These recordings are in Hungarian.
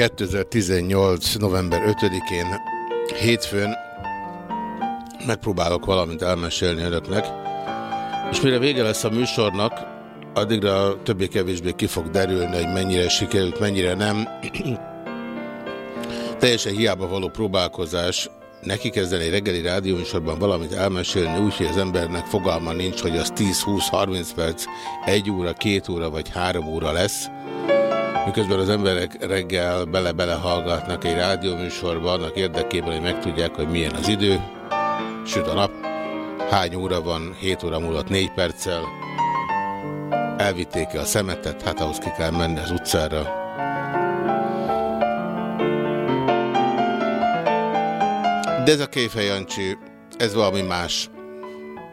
2018. november 5-én hétfőn megpróbálok valamit elmesélni önöknek, és mire vége lesz a műsornak, addigra többé-kevésbé ki fog derülni, hogy mennyire sikerült, mennyire nem. Teljesen hiába való próbálkozás neki kezdeni egy reggeli rádióműsorban valamit elmesélni úgy, hogy az embernek fogalma nincs, hogy az 10-20-30 perc, 1 óra, 2 óra vagy 3 óra lesz, miközben az emberek reggel bele-bele hallgatnak egy rádióműsorban annak érdekében, hogy megtudják, hogy milyen az idő, süt a nap, hány óra van, 7 óra múlott 4 perccel, elvitték-e a szemetet, hát ahhoz ki kell menni az utcára. De ez a Kéfej Jancsi, ez valami más.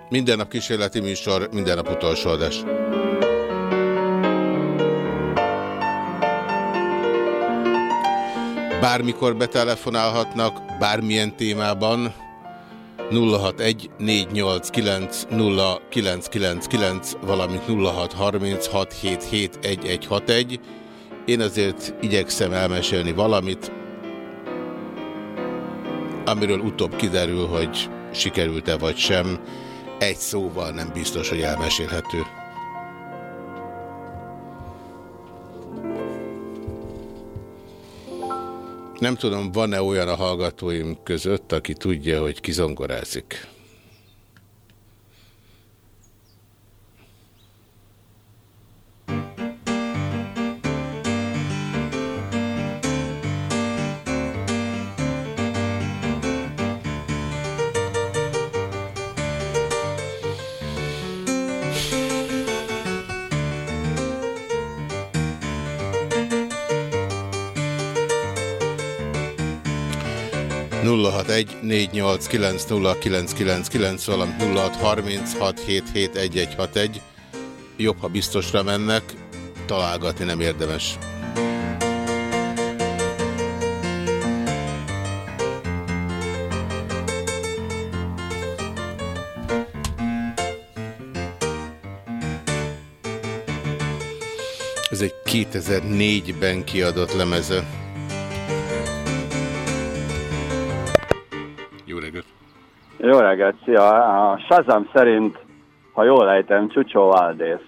Minden nap kísérleti műsor, minden nap utolsó adás. Bármikor betelefonálhatnak, bármilyen témában. 061 489 0999, valamint 0636771161. Én azért igyekszem elmesélni valamit, amiről utóbb kiderül, hogy sikerült-e vagy sem. Egy szóval nem biztos, hogy elmesélhető. Nem tudom, van-e olyan a hallgatóim között, aki tudja, hogy kizongorázik. 061 valamint 0636771161. Jobb, ha biztosra mennek, találgatni nem érdemes. Ez egy 2004-ben kiadott lemeze. Jó reggelt, szia! A Shazam szerint, ha jól ejtem, Csucsó Valdész.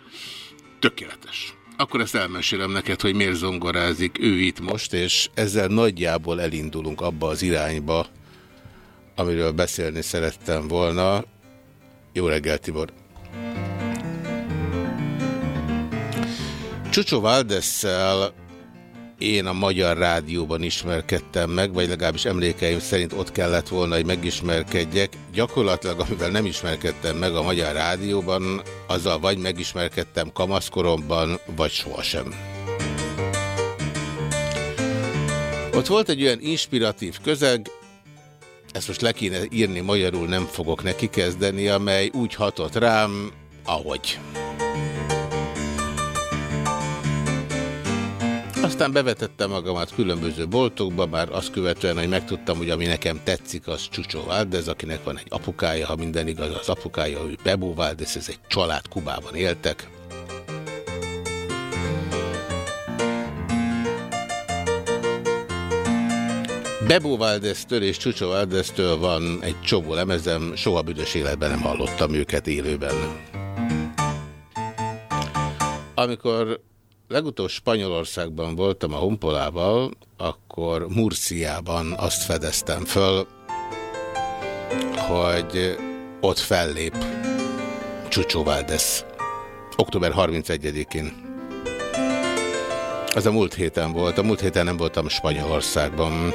Tökéletes. Akkor ezt elmesélem neked, hogy miért zongorázik ő itt most, és ezzel nagyjából elindulunk abba az irányba, amiről beszélni szerettem volna. Jó reggelt, Tibor! Csucsó Valdesszel én a Magyar Rádióban ismerkedtem meg, vagy legalábbis emlékeim szerint ott kellett volna, hogy megismerkedjek. Gyakorlatilag, amivel nem ismerkedtem meg a Magyar Rádióban, azzal vagy megismerkedtem kamaszkoromban, vagy sohasem. Ott volt egy olyan inspiratív közeg, ezt most le kéne írni magyarul, nem fogok neki kezdeni, amely úgy hatott rám, ahogy. Aztán bevetettem magamat különböző boltokba, már azt követően, hogy megtudtam, hogy ami nekem tetszik, az Csucsó Valdez, akinek van egy apukája, ha minden igaz, az apukája, ő Bebó Valdez, ez egy család Kubában éltek. Bebó Valdeztől és Csucsó Valdeztől van egy csomó lemezem, soha büdös életben nem hallottam őket élőben. Amikor legutóbb Spanyolországban voltam a Honpolával, akkor Murciában azt fedeztem föl, hogy ott fellép Csucsó Valdesz. Október 31-én. Az a múlt héten volt. A múlt héten nem voltam Spanyolországban.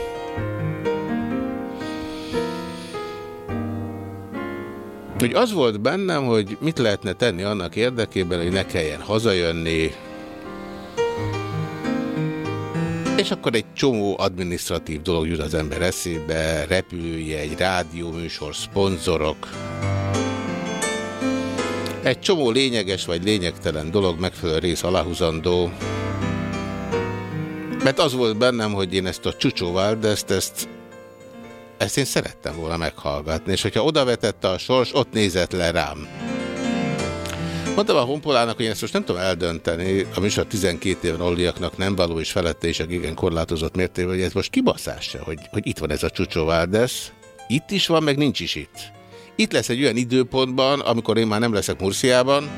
Úgy az volt bennem, hogy mit lehetne tenni annak érdekében, hogy ne kelljen hazajönni, és akkor egy csomó administratív dolog jut az ember eszébe, repülőjegy, rádióműsor, szponzorok. Egy csomó lényeges vagy lényegtelen dolog megfelelő rész aláhuzandó. Mert az volt bennem, hogy én ezt a csúcsóvált, ezt, ezt, ezt én szerettem volna meghallgatni, és hogyha odavetette a sors, ott nézett le rám. Mondtam a honpolának, hogy én ezt most nem tudom eldönteni, a műsor 12 éven aluljaknak nem való és felette is igen korlátozott mértében, hogy ez most kibaszás hogy, hogy itt van ez a Csucsóváldesz. Itt is van, meg nincs is itt. Itt lesz egy olyan időpontban, amikor én már nem leszek Murciában,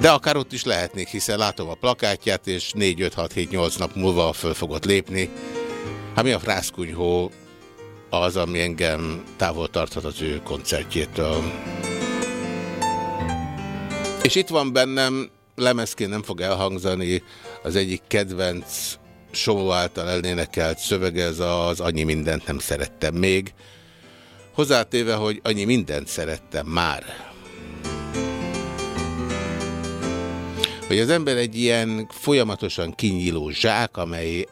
de akár ott is lehetnék, hiszen látom a plakátját, és 4, 5, 6, 7, 8 nap múlva föl fogott lépni. Hát mi a frászkunyhó az, ami engem távol tarthat az ő koncertjétől. És itt van bennem, lemezként nem fog elhangzani, az egyik kedvenc Somó által elénekelt szövege, ez az Annyi mindent nem szerettem még. Hozzátéve, hogy annyi mindent szerettem már. hogy az ember egy ilyen folyamatosan kinyíló zsák, amely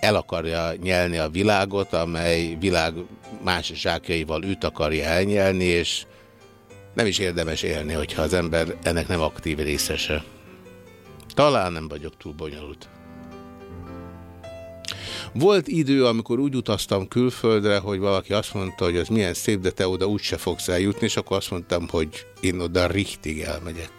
el akarja nyelni a világot, amely világ más zsákjaival őt akarja elnyelni, és nem is érdemes élni, hogyha az ember ennek nem aktív részese. Talán nem vagyok túl bonyolult. Volt idő, amikor úgy utaztam külföldre, hogy valaki azt mondta, hogy az milyen szép, de te oda úgyse fogsz eljutni, és akkor azt mondtam, hogy én oda richtig elmegyek.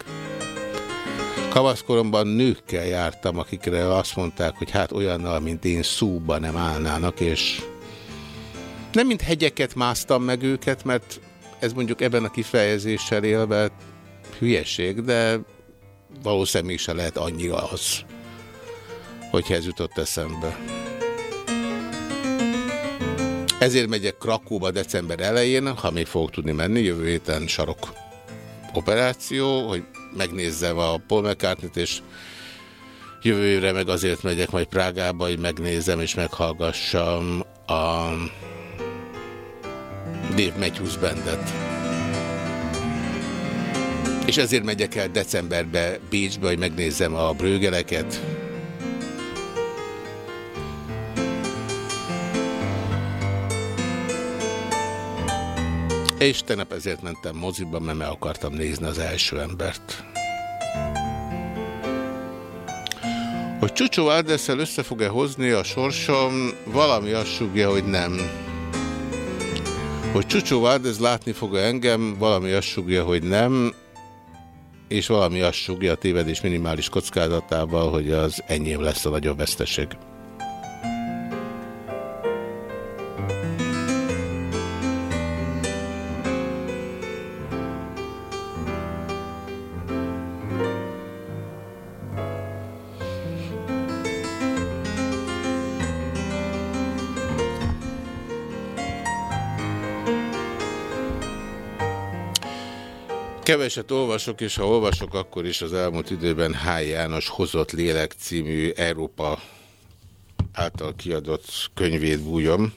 Kamaszkoromban nőkkel jártam, akikre azt mondták, hogy hát olyannal, mint én szóba nem állnának, és nem mint hegyeket másztam meg őket, mert ez mondjuk ebben a kifejezéssel élve hülyeség, de valószínűleg se lehet annyira az, hogyha ez jutott eszembe. Ezért megyek Krakóba december elején, ha még fogok tudni menni, jövő héten sarok operáció, hogy megnézzem a Paul mccartney és jövő évre meg azért megyek majd Prágába, hogy megnézem és meghallgassam a Dave Matthews Bandet. És ezért megyek el decemberbe Bécsbe, hogy megnézzem a brőgeleket. És tegnap ezért mentem moziba, mert meg akartam nézni az első embert. Hogy Csucsó Áldesszel össze fog-e hozni a sorsom, valami azt sugja, hogy nem. Hogy Csucsó Áldesz látni fog -e engem, valami azt sugja, hogy nem, és valami azt sugja a tévedés minimális kockázatával, hogy az enyém lesz a nagyobb veszteség. Keveset olvasok, és ha olvasok, akkor is az elmúlt időben H. János Hozott Lélek című Európa által kiadott könyvét bújom.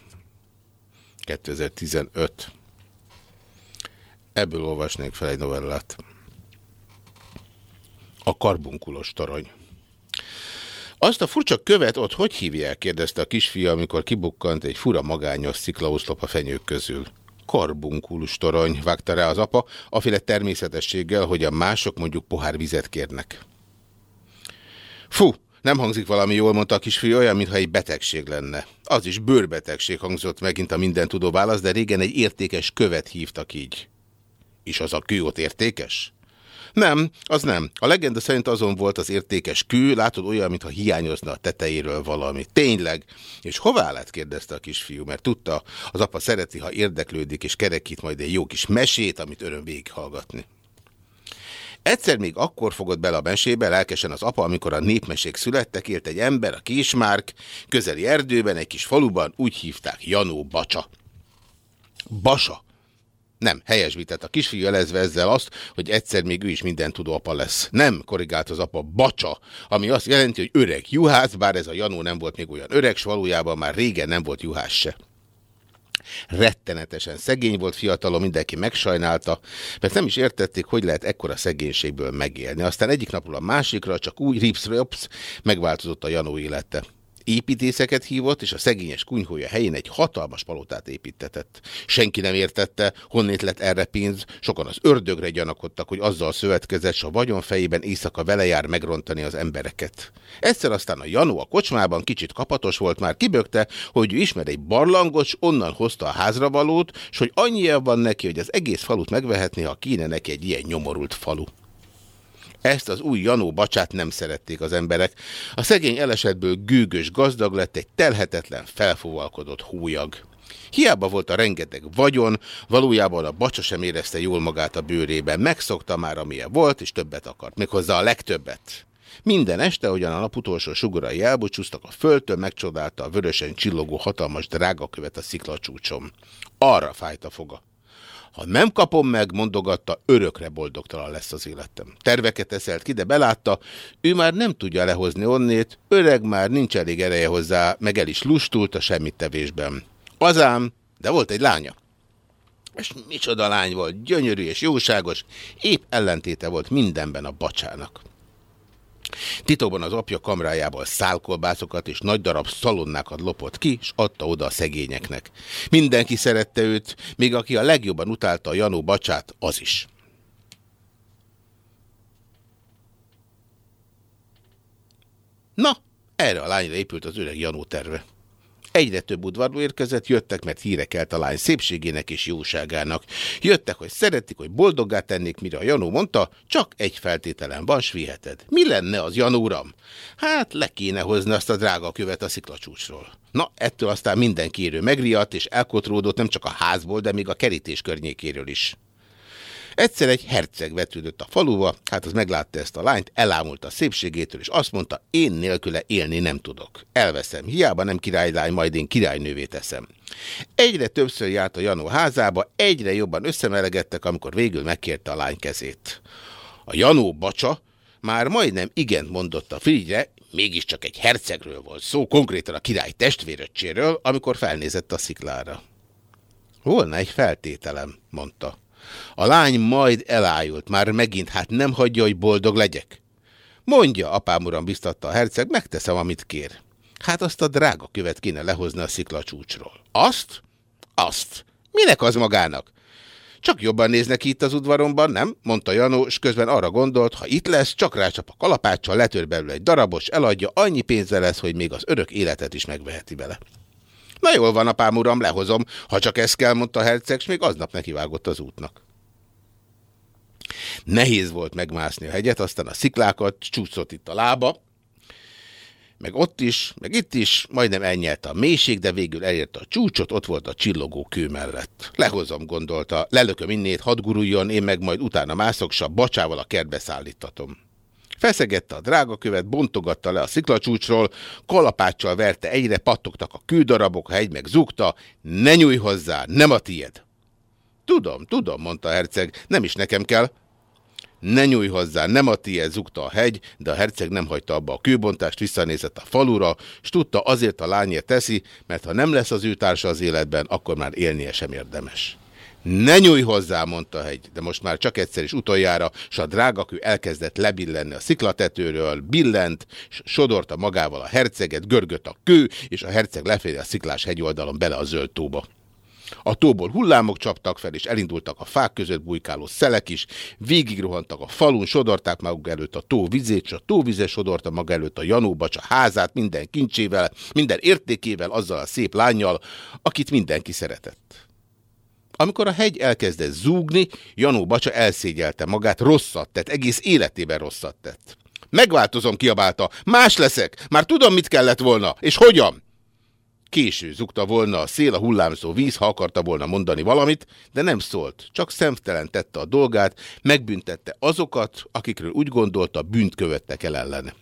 2015. Ebből olvasnék fel egy novellát. A karbunkulos torony. Azt a furcsa követ ott hogy hívják? kérdezte a kisfia, amikor kibukkant egy fura magányos sziklaoszlop a fenyők közül karbunkulus torony, vágta rá az apa, aféle természetességgel, hogy a mások mondjuk pohár vizet kérnek. Fú, nem hangzik valami jól, mondta a kisfiú, olyan, mintha egy betegség lenne. Az is bőrbetegség hangzott megint a minden tudó válasz, de régen egy értékes követ hívtak így. És az a kő ott értékes? Nem, az nem. A legenda szerint azon volt az értékes kő, látod olyan, mintha hiányozna a tetejéről valami. Tényleg. És hová lett? kérdezte a kisfiú, mert tudta, az apa szereti, ha érdeklődik, és kerekít majd egy jó kis mesét, amit öröm végighallgatni. Egyszer még akkor fogott bele a mesébe, lelkesen az apa, amikor a népmesék születtek, élt egy ember, a Kismárk, közeli erdőben, egy kis faluban, úgy hívták Janó Bacsa. Basa. Nem, helyesbített a kisfiú elezve ezzel azt, hogy egyszer még ő is minden tudó apa lesz. Nem, korrigált az apa, bacsa, ami azt jelenti, hogy öreg juhász, bár ez a Janó nem volt még olyan öreg, s valójában már régen nem volt juhász se. Rettenetesen szegény volt fiatalon, mindenki megsajnálta, mert nem is értették, hogy lehet ekkora szegénységből megélni. Aztán egyik napról a másikra csak úgy rips megváltozott a Janó élete építészeket hívott, és a szegényes kunyhója helyén egy hatalmas palotát építetett. Senki nem értette, honnét lett erre pénz, sokan az ördögre gyanakodtak, hogy azzal szövetkezett, s a vagyon fejében éjszaka vele jár megrontani az embereket. Egyszer aztán a Janó a kocsmában kicsit kapatos volt, már kibökte, hogy ő ismer egy barlangos, onnan hozta a házra valót, s hogy annyia van neki, hogy az egész falut megvehetné, ha kéne neki egy ilyen nyomorult falu. Ezt az új Janó bacsát nem szerették az emberek. A szegény elesetből gőgös gazdag lett egy telhetetlen, felfúvalkodott hújag. Hiába volt a rengeteg vagyon, valójában a bacsa sem érezte jól magát a bőrében. Megszokta már, amilyen volt, és többet akart. Méghozzá a legtöbbet. Minden este, ahogyan a nap utolsó sugarai elbúcsúztak a földtől, megcsodálta a vörösen csillogó hatalmas drágakövet a sziklacsúcsom. Arra fájt a foga. Ha nem kapom meg, mondogatta, örökre boldogtalan lesz az életem. Terveket eszelt ki, de belátta, ő már nem tudja lehozni onnét, öreg már nincs elég ereje hozzá, meg el is lustult a semmit tevésben. Azám, de volt egy lánya. És micsoda lány volt, gyönyörű és jóságos, épp ellentéte volt mindenben a bacsának. Titokban az apja kamrájából szálkolbászokat és nagy darab szalonnákat lopott ki, és adta oda a szegényeknek. Mindenki szerette őt, még aki a legjobban utálta a Janó bacsát, az is. Na, erre a lányra épült az öreg Janó terve. Egyre több udvarló érkezett, jöttek, mert híre kelt a lány szépségének és jóságának. Jöttek, hogy szeretik, hogy boldoggá tennék, mire a Janó mondta, csak egy feltételen van, s viheted. Mi lenne az, Janóram? Hát le kéne hozni azt a drága követ a sziklacsúcsról. Na, ettől aztán minden kérő megriadt és elkotródott nem csak a házból, de még a kerítés környékéről is. Egyszer egy herceg vetődött a faluba, hát az meglátta ezt a lányt, elámult a szépségétől, és azt mondta, én nélküle élni nem tudok. Elveszem, hiába nem királylány, majd én királynővé teszem. Egyre többször járt a Janó házába, egyre jobban összemelegettek, amikor végül megkérte a lány kezét. A Janó bacsa már majdnem igent mondott a Frigyre, mégiscsak egy hercegről volt szó, konkrétan a király testvéröccséről, amikor felnézett a sziklára. Volna egy feltételem, mondta. A lány majd elájult, már megint, hát nem hagyja, hogy boldog legyek. Mondja, apám uram, biztatta a herceg, megteszem, amit kér. Hát azt a drága követ kéne lehozni a sziklacsúcsról. Azt? Azt. Minek az magának? Csak jobban néznek itt az udvaromban, nem? mondta Janó, és közben arra gondolt, ha itt lesz, csak rácsap a kalapáccsal, letör belőle egy darabos, eladja, annyi pénze lesz, hogy még az örök életet is megveheti vele. Na jól van, apám uram, lehozom. Ha csak ezt kell, mondta herceg, és még aznap nekivágott az útnak. Nehéz volt megmászni a hegyet, aztán a sziklákat, csúszott itt a lába, meg ott is, meg itt is, majdnem elnyelte a mélység, de végül elérte a csúcsot, ott volt a csillogó kő mellett. Lehozom, gondolta, lelököm innét, hadd guruljon, én meg majd utána mászok, s a bacsával a kertbe szállítatom. Feszegette a drágakövet, bontogatta le a sziklacsúcsról, kalapáccsal verte egyre, pattogtak a kődarabok, a hegy meg zugta, ne nyújj hozzá, nem a tied. Tudom, tudom, mondta a herceg, nem is nekem kell. Ne nyújj hozzá, nem a tied, zugta a hegy, de a herceg nem hagyta abba a kőbontást, visszanézett a falura, és tudta azért a lányért teszi, mert ha nem lesz az ő társa az életben, akkor már élnie sem érdemes. Ne nyújj hozzá, mondta a hegy, de most már csak egyszer is utoljára, s a drágakő elkezdett lebillenni a sziklatetőről, billent, s sodorta magával a herceget, görgött a kő, és a herceg leféle a sziklás hegyoldalon bele a zöld tóba. A tóból hullámok csaptak fel, és elindultak a fák között bujkáló szelek is, végigrohantak a falun, sodorták maguk előtt a tó vizét, és a tóvize sodorta maga előtt a Janóbacsa házát minden kincsével, minden értékével, azzal a szép lányjal, akit mindenki szeretett. Amikor a hegy elkezdett zúgni, Janó Bacsa elszégyelte magát, rosszat tett, egész életében rosszat tett. Megváltozom, kiabálta, más leszek, már tudom, mit kellett volna, és hogyan. Késő zugta volna a szél, a hullámzó víz, ha akarta volna mondani valamit, de nem szólt, csak szemtelen tette a dolgát, megbüntette azokat, akikről úgy gondolta, bűnt követtek el ellene.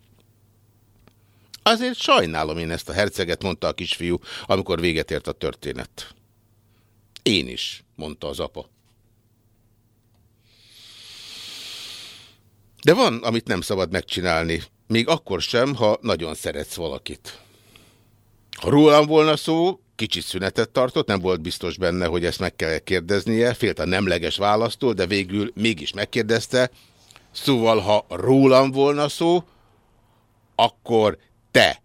Azért sajnálom én ezt a herceget, mondta a kisfiú, amikor véget ért a történet. Én is, mondta az apa. De van, amit nem szabad megcsinálni, még akkor sem, ha nagyon szeretsz valakit. Ha rólam volna szó, kicsit szünetet tartott, nem volt biztos benne, hogy ezt meg kell kérdeznie, félt a nemleges választól, de végül mégis megkérdezte. Szóval, ha rólam volna szó, akkor te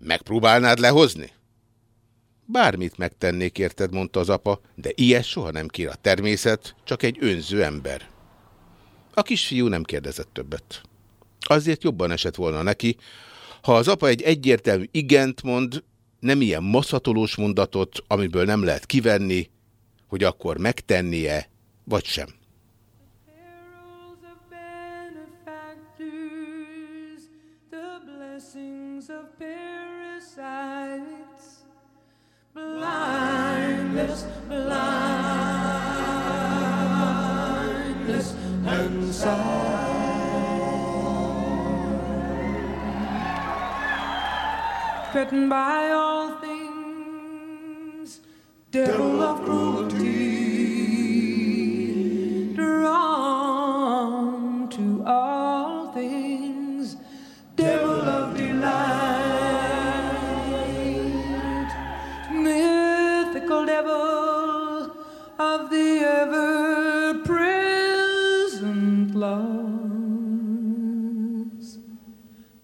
megpróbálnád lehozni? Bármit megtennék, érted, mondta az apa, de ilyet soha nem kér a természet, csak egy önző ember. A kisfiú nem kérdezett többet. Azért jobban esett volna neki, ha az apa egy egyértelmű igent mond, nem ilyen maszatolós mondatot, amiből nem lehet kivenni, hogy akkor megtennie, vagy sem. Blindness, and Threatened by all things, devil of cruelty,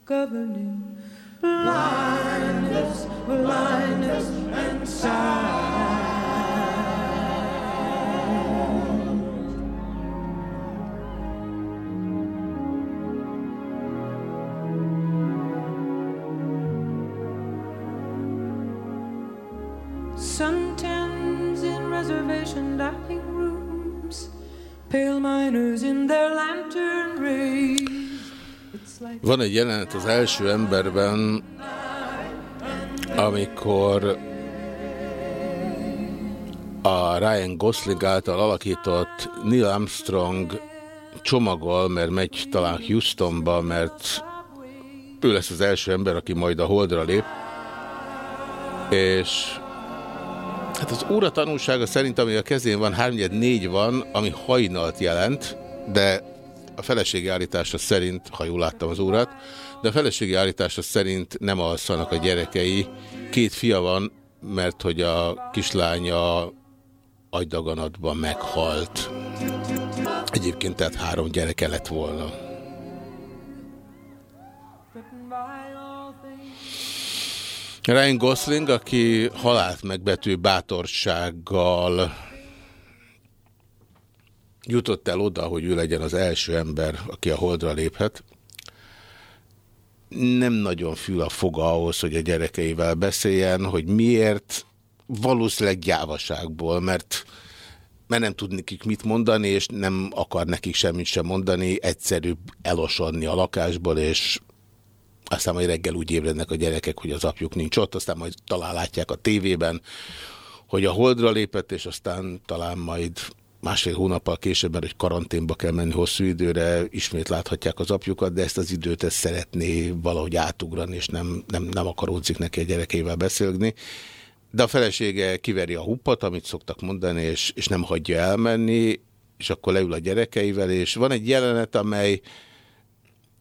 governing blindness, blindness, and sight. Suntans in reservation dining rooms, pale miners in their lantern rays. Van egy jelenet az első emberben, amikor a Ryan Gosling által alakított Neil Armstrong csomagol, mert megy talán Houstonba, mert ő lesz az első ember, aki majd a Holdra lép, és Hát az óra tanulsága szerint, ami a kezén van, 3 van, ami hajnalt jelent, de a feleségi állítása szerint, ha jól láttam az órát, de a feleségi állítása szerint nem alszanak a gyerekei. Két fia van, mert hogy a kislánya agydaganatban meghalt. Egyébként tehát három gyereke lett volna. Ryan Gosling, aki halált megbetű bátorsággal jutott el oda, hogy ő legyen az első ember, aki a holdra léphet. Nem nagyon fül a foga ahhoz, hogy a gyerekeivel beszéljen, hogy miért, valószínűleg gyávaságból, mert, mert nem tud nekik mit mondani, és nem akar nekik semmit sem mondani, egyszerűbb elosodni a lakásból, és aztán majd reggel úgy ébrednek a gyerekek, hogy az apjuk nincs ott, aztán majd talán látják a tévében, hogy a holdra lépett, és aztán talán majd másfél hónappal később, hogy karanténba kell menni hosszú időre, ismét láthatják az apjukat, de ezt az időt ezt szeretné valahogy átugrani, és nem, nem, nem akaródzik neki a gyerekeivel beszélni. De a felesége kiveri a huppat, amit szoktak mondani, és, és nem hagyja elmenni, és akkor leül a gyerekeivel, és van egy jelenet, amely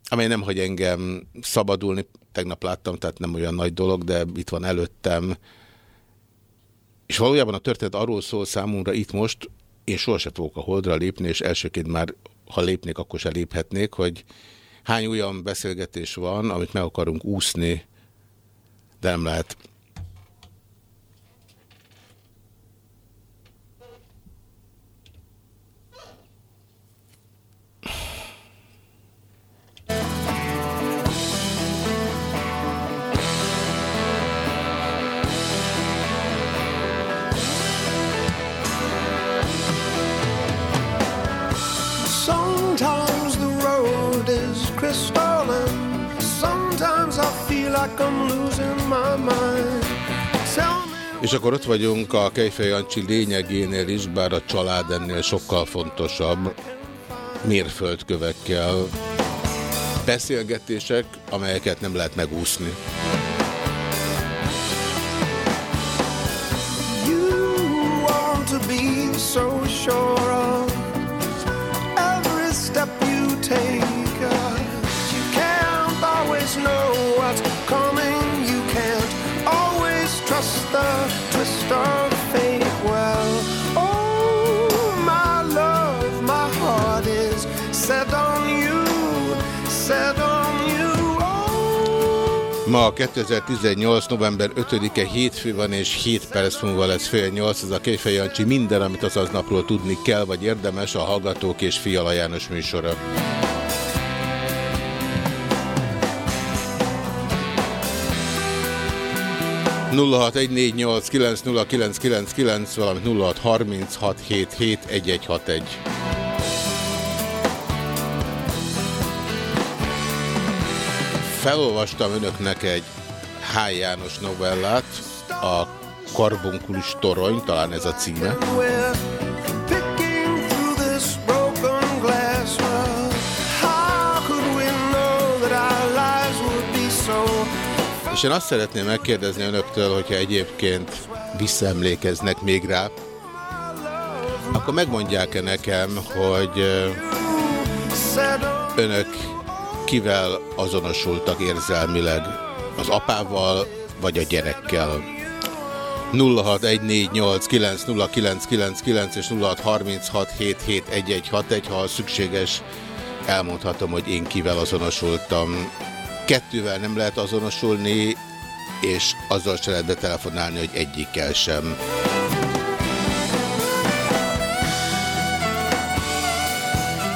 amely nem hagy engem szabadulni, tegnap láttam, tehát nem olyan nagy dolog, de itt van előttem. És valójában a történet arról szól számomra itt most, én sohasem fogok a holdra lépni, és elsőként már, ha lépnék, akkor se léphetnék, hogy hány olyan beszélgetés van, amit meg akarunk úszni, de nem lehet. És akkor ott vagyunk a Kejfej Jancsi lényegénél is, bár a család ennél sokkal fontosabb mérföldkövekkel. Beszélgetések, amelyeket nem lehet megúszni. You want to be so sure Ma 2018. november 5-e hétfő van, és 7 perc múlva lesz fél 8. Ez a Kéfej Jancsi minden, amit az aznapról tudni kell, vagy érdemes a Hallgatók és Fiala János műsora. 0614890999, valamint 0636771161. Felolvastam önöknek egy H. János novellát, a Karbonkulus torony, talán ez a címe. És én azt szeretném megkérdezni önöktől, hogyha egyébként visszaemlékeznek még rá, akkor megmondják-e nekem, hogy önök kivel azonosultak érzelmileg? Az apával vagy a gyerekkel? 0614890999 és 0636771161, ha szükséges, elmondhatom, hogy én kivel azonosultam kettővel nem lehet azonosulni, és azzal se lehet betelefonálni, hogy egyikkel sem.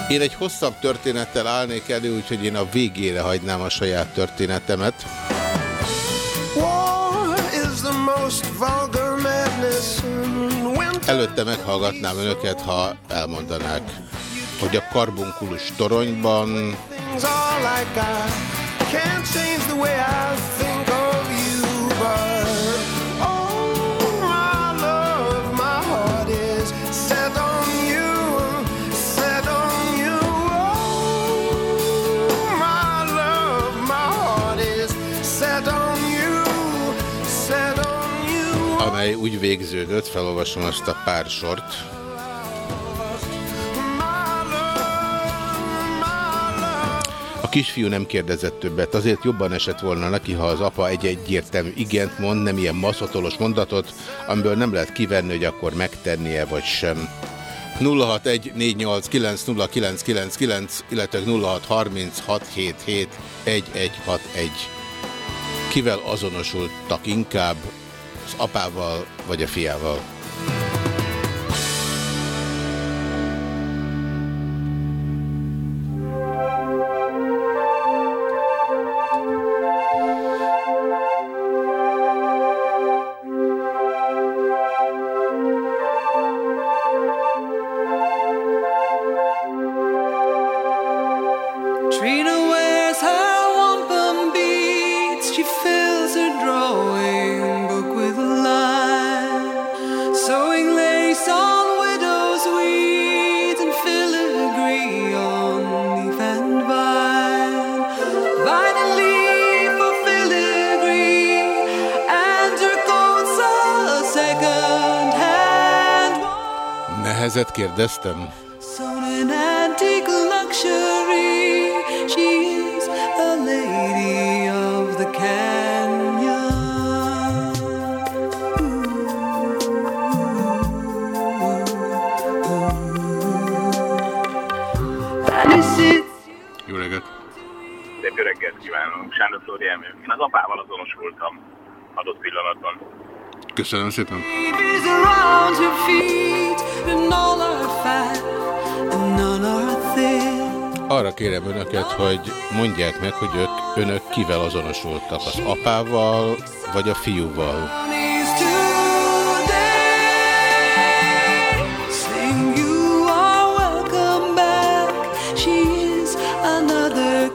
Én egy hosszabb történettel állnék elő, úgyhogy én a végére hagynám a saját történetemet. Előtte meghallgatnám önöket, ha elmondanák, hogy a karbonkulus toronyban can't change the way I think úgy végződött, felolvasom azt a pár sort, A kisfiú nem kérdezett többet, azért jobban esett volna neki, ha az apa egy egyértelmű igent mond, nem ilyen maszatolos mondatot, amiből nem lehet kivenni, hogy akkor megtennie vagy sem. 0614890999, illetve 0636771161. Kivel azonosultak inkább, az apával vagy a fiával? Kérdeztem? Jó reggelt! Szép jó reggelt kívánok! Sándor Flóri Én az apával azonosultam adott pillanatban. Köszönöm szépen! Kérem önöket, hogy mondják meg, hogy ők, önök kivel azonosultak, az apával vagy a fiúval.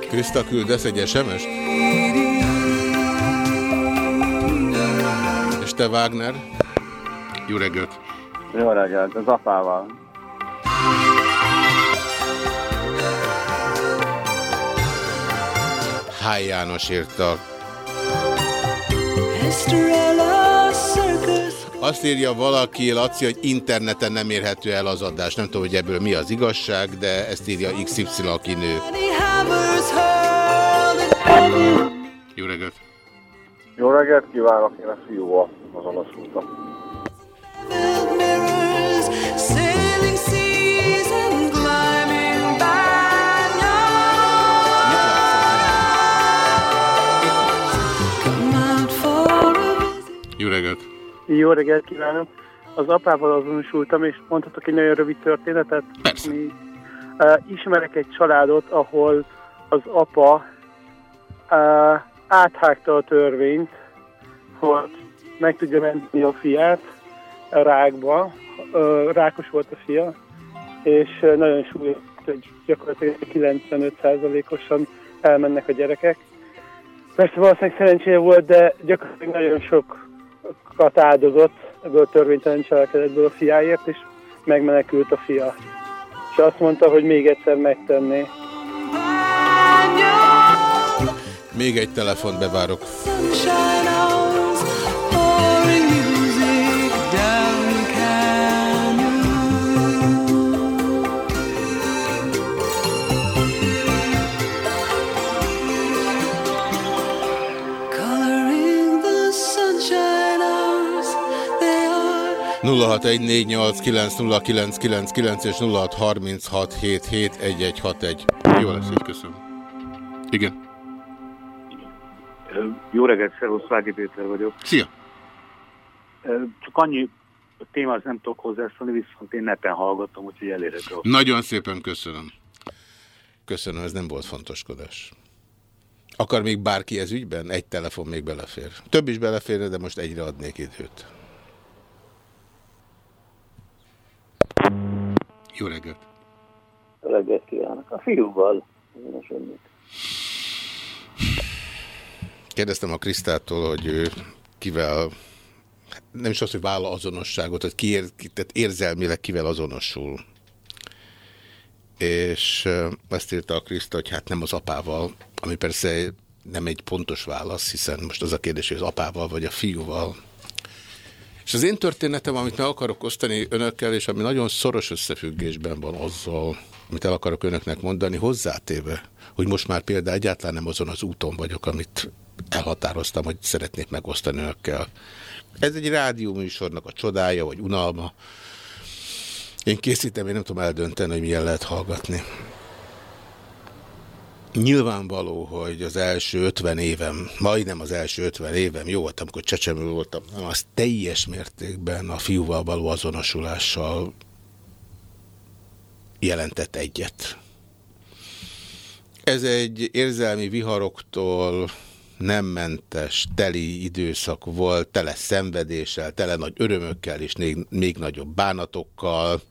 Krista küldesz egy sms -t? És te Wagner? Jó reggelt! Jó reggelt, az apával. H. János írta. Azt írja valaki, Laci, hogy interneten nem érhető el az adás. Nem tudom, hogy ebből mi az igazság, de ezt írja XY, aki nő. Jó reggelt! Jó reggelt kívánok, én a fiúval azonosultam. Jó reggelt kívánok! Az apával azonosultam, és mondhatok egy nagyon rövid történetet? Persze. Mi, uh, ismerek egy családot, ahol az apa uh, áthágta a törvényt, hogy meg tudja menni a fiát rákba. Uh, rákos volt a fia, és nagyon súlyos, hogy gyakorlatilag 95%-osan elmennek a gyerekek. Persze valószínűleg szerencséje volt, de gyakorlatilag nagyon sokat áldozott ebből a törvénytelen cselekedetből a fiáért, és megmenekült a fia. És azt mondta, hogy még egyszer megtenné. Még egy telefont bevárok. 0614890999 és 0636771161. Jó lesz, így köszönöm. Igen. Jó reggelt, Szervusz, Vági Péter vagyok. Szia! Csak annyi témához nem tudok hozzászólni, viszont én neten hallgatom, úgyhogy elérhető. Nagyon szépen köszönöm. Köszönöm, ez nem volt fontoskodás. Akar még bárki ez ügyben? Egy telefon még belefér. Több is beleférne, de most egyre adnék időt. Jó reggelt! Jó reggelt kívánok. A fiúval. Önnek. Kérdeztem a Krisztától, hogy ő kivel, nem is az, hogy vállal azonosságot, hogy ki ér, tehát érzelmileg kivel azonosul. És azt írta a Kriszta, hogy hát nem az apával, ami persze nem egy pontos válasz, hiszen most az a kérdés, hogy az apával vagy a fiúval. És az én történetem, amit meg akarok osztani önökkel, és ami nagyon szoros összefüggésben van azzal, amit el akarok önöknek mondani, hozzátéve, hogy most már például egyáltalán nem azon az úton vagyok, amit elhatároztam, hogy szeretnék megosztani önökkel. Ez egy rádióműsornak a csodája, vagy unalma. Én készítem, én nem tudom eldönteni, hogy milyen lehet hallgatni. Nyilvánvaló, hogy az első 50 évem, majdnem az első 50 évem, jó volt, amikor csecsemő voltam, az teljes mértékben a fiúval való azonosulással jelentett egyet. Ez egy érzelmi viharoktól nem mentes, teli időszak volt, tele szenvedéssel, tele nagy örömökkel és még, még nagyobb bánatokkal.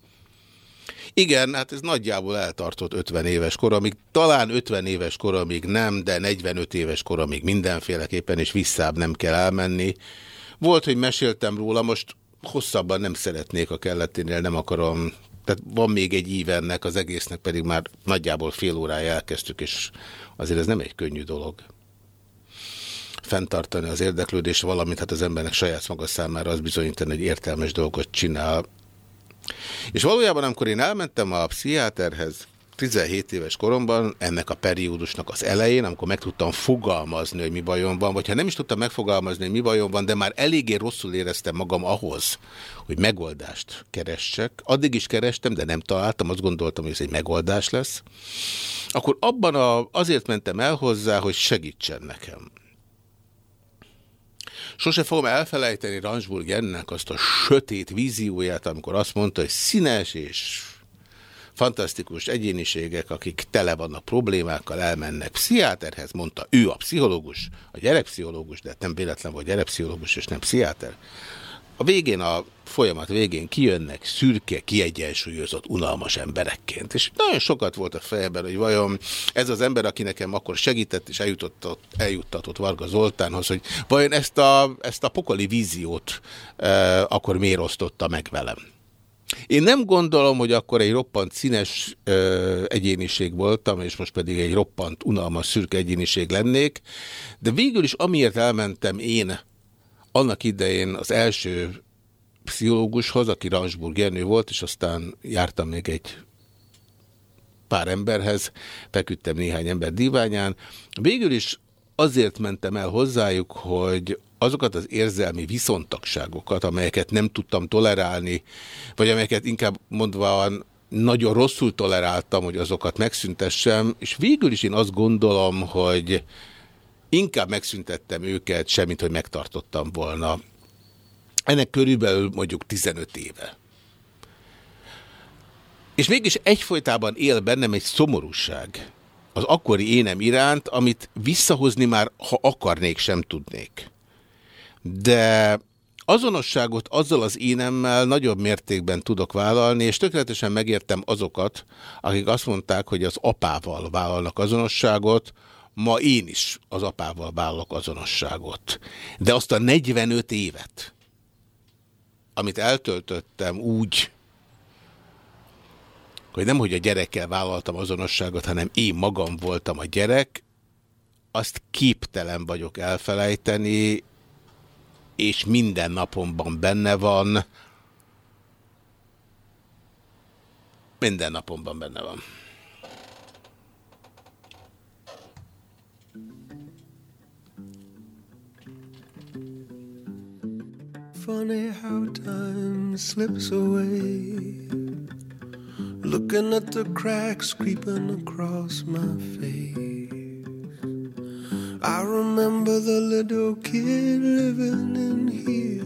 Igen, hát ez nagyjából eltartott 50 éves koromig, talán 50 éves koromig nem, de 45 éves koromig mindenféleképpen, és visszább nem kell elmenni. Volt, hogy meséltem róla, most hosszabban nem szeretnék a kelleténél, nem akarom tehát van még egy ív ennek, az egésznek pedig már nagyjából fél órája elkezdtük, és azért ez nem egy könnyű dolog. Fenntartani az érdeklődés, valamint hát az embernek saját maga számára az bizonyítani, hogy értelmes dolgot csinál. És valójában, amikor én elmentem a pszichiáterhez 17 éves koromban, ennek a periódusnak az elején, amikor meg tudtam fogalmazni, hogy mi bajom van, vagy ha nem is tudtam megfogalmazni, hogy mi bajom van, de már eléggé rosszul éreztem magam ahhoz, hogy megoldást keressek. Addig is kerestem, de nem találtam, azt gondoltam, hogy ez egy megoldás lesz. Akkor abban a, azért mentem el hozzá, hogy segítsen nekem. Sose fogom elfelejteni Ransburg ennek azt a sötét vízióját, amikor azt mondta, hogy színes és fantasztikus egyéniségek, akik tele vannak problémákkal, elmennek pszichiáterhez, mondta ő a pszichológus, a gyerekpszichológus, de nem véletlen volt gyerekpszichológus és nem pszichiáter. A végén, a folyamat végén kijönnek szürke, kiegyensúlyozott, unalmas emberekként. És nagyon sokat volt a fejemben, hogy vajon ez az ember, aki nekem akkor segített és eljuttatott, eljuttatott Varga Zoltánhoz, hogy vajon ezt a, ezt a pokoli víziót e, akkor miért osztotta meg velem. Én nem gondolom, hogy akkor egy roppant színes ö, egyéniség voltam, és most pedig egy roppant unalmas szürke egyéniség lennék, de végül is amiért elmentem én annak idején az első pszichológushoz, aki Ransburg Jenő volt, és aztán jártam még egy pár emberhez, feküdtem néhány ember diványán. Végül is azért mentem el hozzájuk, hogy azokat az érzelmi viszontagságokat, amelyeket nem tudtam tolerálni, vagy amelyeket inkább mondva nagyon rosszul toleráltam, hogy azokat megszüntessem, és végül is én azt gondolom, hogy inkább megszüntettem őket, semmint hogy megtartottam volna. Ennek körülbelül mondjuk 15 éve. És mégis egyfolytában él bennem egy szomorúság az akkori énem iránt, amit visszahozni már, ha akarnék, sem tudnék. De azonosságot azzal az énemmel nagyobb mértékben tudok vállalni, és tökéletesen megértem azokat, akik azt mondták, hogy az apával vállalnak azonosságot, ma én is az apával vállalok azonosságot. De azt a 45 évet, amit eltöltöttem úgy, hogy nem, hogy a gyerekkel vállaltam azonosságot, hanem én magam voltam a gyerek, azt képtelen vagyok elfelejteni, és minden napomban benne van. Minden napomban benne van. Funny how time slips away Looking at the cracks creeping across my face I remember the little kid living in here.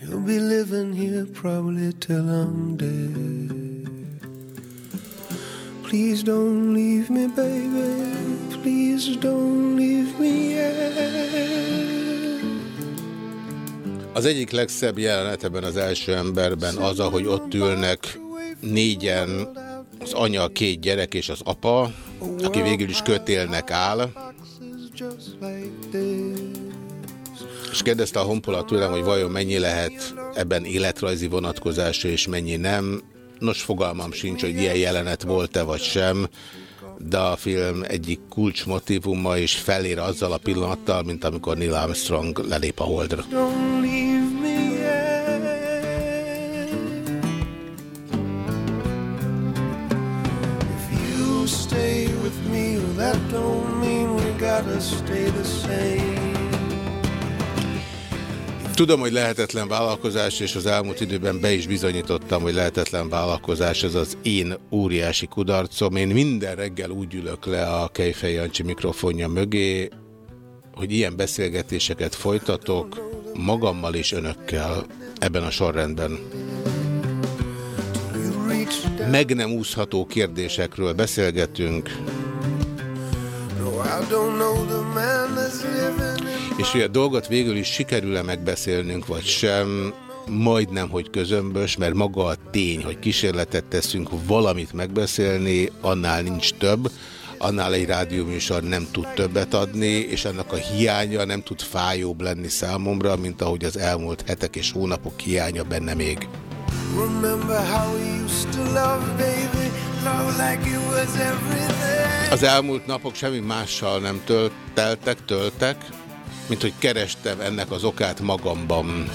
He'll be living here probably till I'm dead. Please don't leave me, baby. Please don't leave me yet. Az egyik legszebb jelenet ebben az első emberben az, ahogy ott ülnek négyen, az anya, a két gyerek és az apa, aki végül is kötélnek áll. És kérdezte a honpola tőlem, hogy vajon mennyi lehet ebben életrajzi vonatkozása, és mennyi nem. Nos, fogalmam sincs, hogy ilyen jelenet volt-e vagy sem, de a film egyik kulcsmotívuma, és felér azzal a pillanattal, mint amikor Neil Armstrong lelép a holdra. Tudom, hogy lehetetlen vállalkozás, és az elmúlt időben be is bizonyítottam, hogy lehetetlen vállalkozás, ez az én óriási kudarcom. Én minden reggel úgy ülök le a Kejfej Jancsi mikrofonja mögé, hogy ilyen beszélgetéseket folytatok magammal és önökkel ebben a sorrendben. Meg nem úszható kérdésekről beszélgetünk. És hogy a dolgot végül is sikerül-e megbeszélnünk, vagy sem, majdnem, hogy közömbös, mert maga a tény, hogy kísérletet teszünk valamit megbeszélni, annál nincs több, annál egy rádióműsor nem tud többet adni, és annak a hiánya nem tud fájóbb lenni számomra, mint ahogy az elmúlt hetek és hónapok hiánya benne még. Az elmúlt napok semmi mással nem tölt, teltek, töltek, mint hogy kerestem ennek az okát magamban.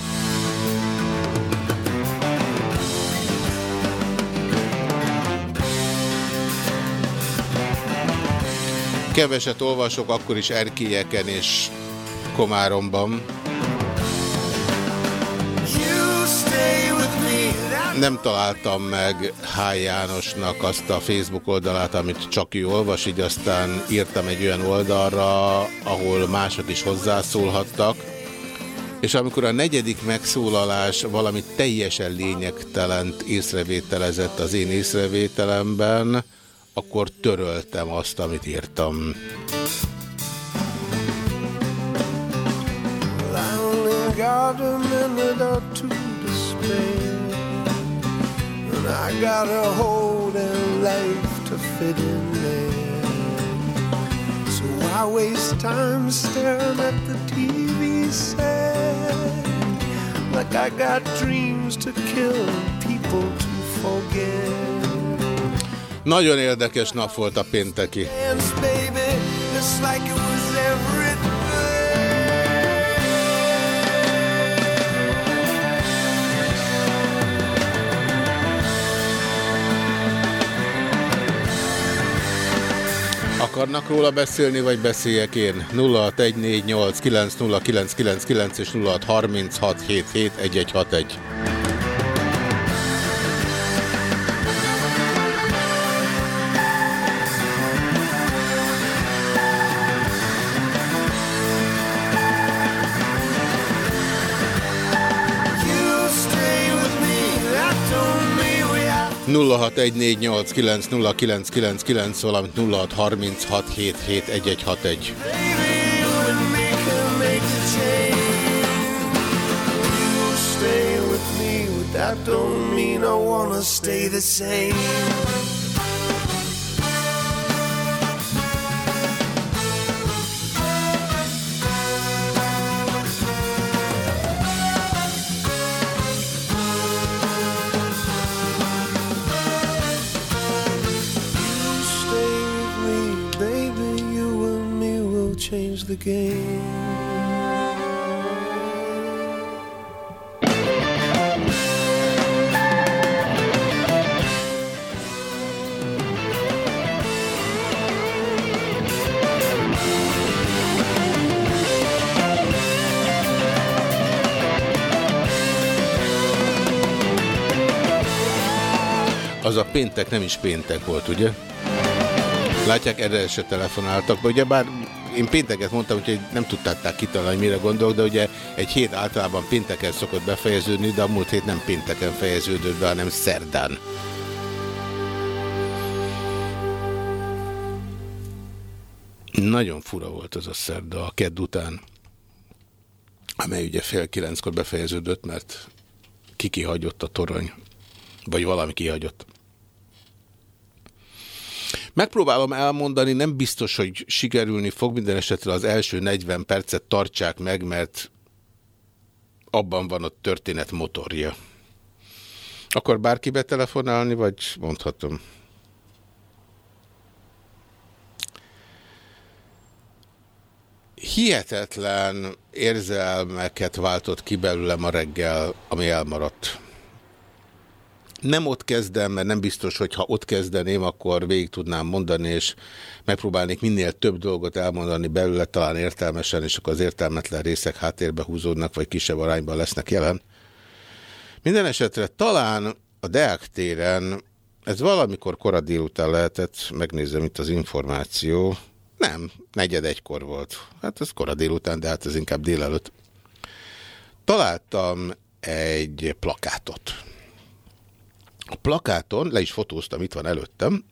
Keveset olvasok, akkor is erkélyeken és Komáromban. Nem találtam meg H. Jánosnak azt a Facebook oldalát, amit csak ő olvas, így aztán írtam egy olyan oldalra, ahol mások is hozzászólhattak. És amikor a negyedik megszólalás valami teljesen lényegtelent észrevételezett az én észrevételemben, akkor töröltem azt, amit írtam. Well, I got a whole damn life to fit in there. So I waste time staring at the TV set. Like I got dreams to kill, people to forget. Nagyon érdekes nap volt a pénteki. Dance, baby, Akarnak róla beszélni, vagy beszéljek én? 0614890999 és 0636771161. 0614890999, valamint 0636771161. Stay with me, but that don't mean I wanna stay the same. The game. Az a péntek nem is péntek volt, ugye? Látják, erre se telefonáltak, ugye bár én pénteket mondtam, hogy nem tudták kitalálni, hogy mire gondolok, de ugye egy hét általában pénteken szokott befejeződni, de a múlt hét nem pénteken fejeződött be, hanem szerdán. Nagyon fura volt az a szerda a kedd után, amely ugye fél kilenckor befejeződött, mert ki kihagyott a torony, vagy valami kihagyott. Megpróbálom elmondani, nem biztos, hogy sikerülni fog, minden esetre az első 40 percet tartsák meg, mert abban van a történet motorja. Akkor bárki betelefonálni, vagy mondhatom? Hihetetlen érzelmeket váltott ki belőlem a reggel, ami elmaradt. Nem ott kezdem, mert nem biztos, hogy ha ott kezdeném, akkor végig tudnám mondani, és megpróbálnék minél több dolgot elmondani belőle, talán értelmesen, és akkor az értelmetlen részek háttérbe húzódnak, vagy kisebb arányban lesznek jelen. Minden esetre talán a Deák téren, ez valamikor kora délután lehetett, megnézem itt az információ, nem, negyed egykor volt. Hát ez kora délután, de hát ez inkább délelőtt. Találtam egy plakátot. A plakáton, le is fotóztam, itt van előttem,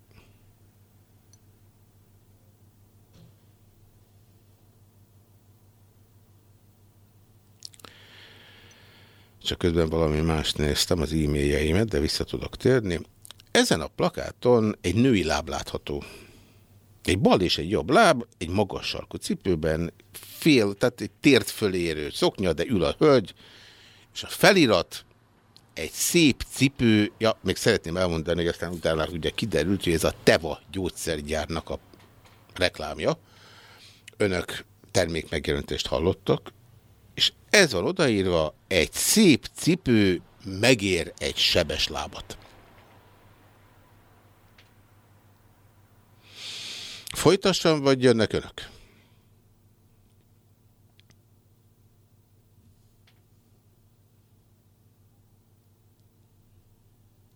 csak közben valami más néztem, az e-mailjeimet, de vissza tudok térni. Ezen a plakáton egy női láb látható. Egy bal és egy jobb láb, egy magas sarkú cipőben, fél, tehát egy tért fölé érő szoknya, de ül a hölgy, és a felirat egy szép cipő, ja, még szeretném elmondani, hogy aztán utána ugye kiderült, hogy ez a Teva gyógyszergyárnak a reklámja. Önök termékmegjelentést hallottak, és ez van odaírva, egy szép cipő megér egy sebes lábat. Folytassam, vagy jönnek önök?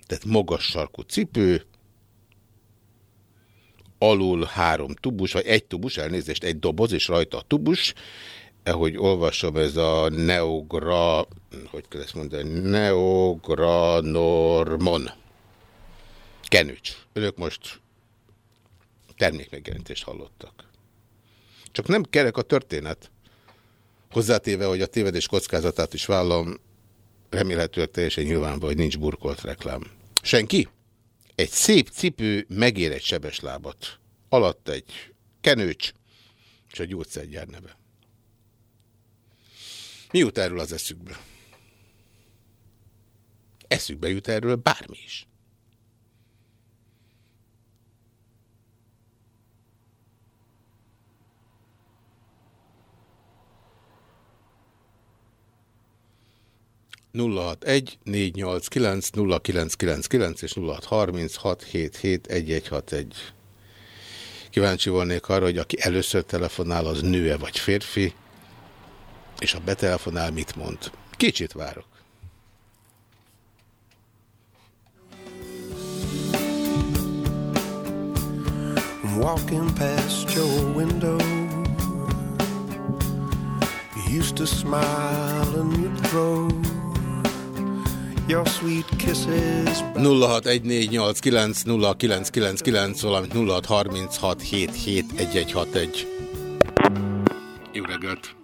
Tehát magas sarkú cipő, alul három tubus, vagy egy tubus, elnézést, egy doboz, és rajta a tubus, ahogy olvasom, ez a Neogra, hogy kell ezt mondani, Neogranormon. Kenücs. Önök most termékmegjelentést hallottak. Csak nem kerek a történet. Hozzátéve, hogy a tévedés kockázatát is vállalom, remélhetőleg teljesen nyilvánvaló, hogy nincs burkolt reklám. Senki? Egy szép cipő megér egy sebes lábat. Alatt egy kenőcs, és a gyógyszergyár neve. Mi jut erről az eszükbe? Eszükbe jut erről bármi is. 061 489 0999 és 0636771161. Kíváncsi volnék arra, hogy aki először telefonál, az nőe vagy férfi, és ha betelefonál, mit mond? Kicsit várok. Walking past your window You used to smile and you drove your sweet kisses. 0614890999, valamint 0636771161. Jó reggelt!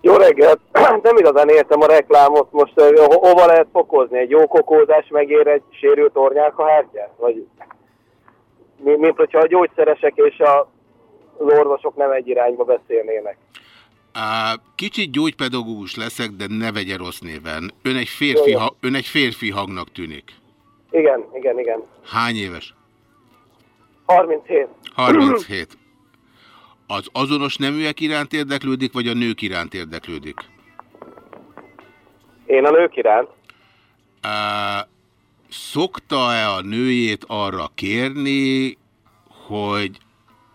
Jó reggelt! Nem igazán értem a reklámot. Most ho hova lehet fokozni? Egy jó kokózás megér egy sérült ornyálkahártyát? Vagy mi, mint hogyha a gyógyszeresek és a, az orvosok nem egy irányba beszélnének. Kicsit gyógypedagógus leszek, de ne vegye rossz néven. Ön egy, férfi, ha, ön egy férfi hangnak tűnik. Igen, igen, igen. Hány éves? 37. 37. Az azonos neműek iránt érdeklődik, vagy a nők iránt érdeklődik? Én a nők iránt. Á, Szokta-e a nőjét arra kérni, hogy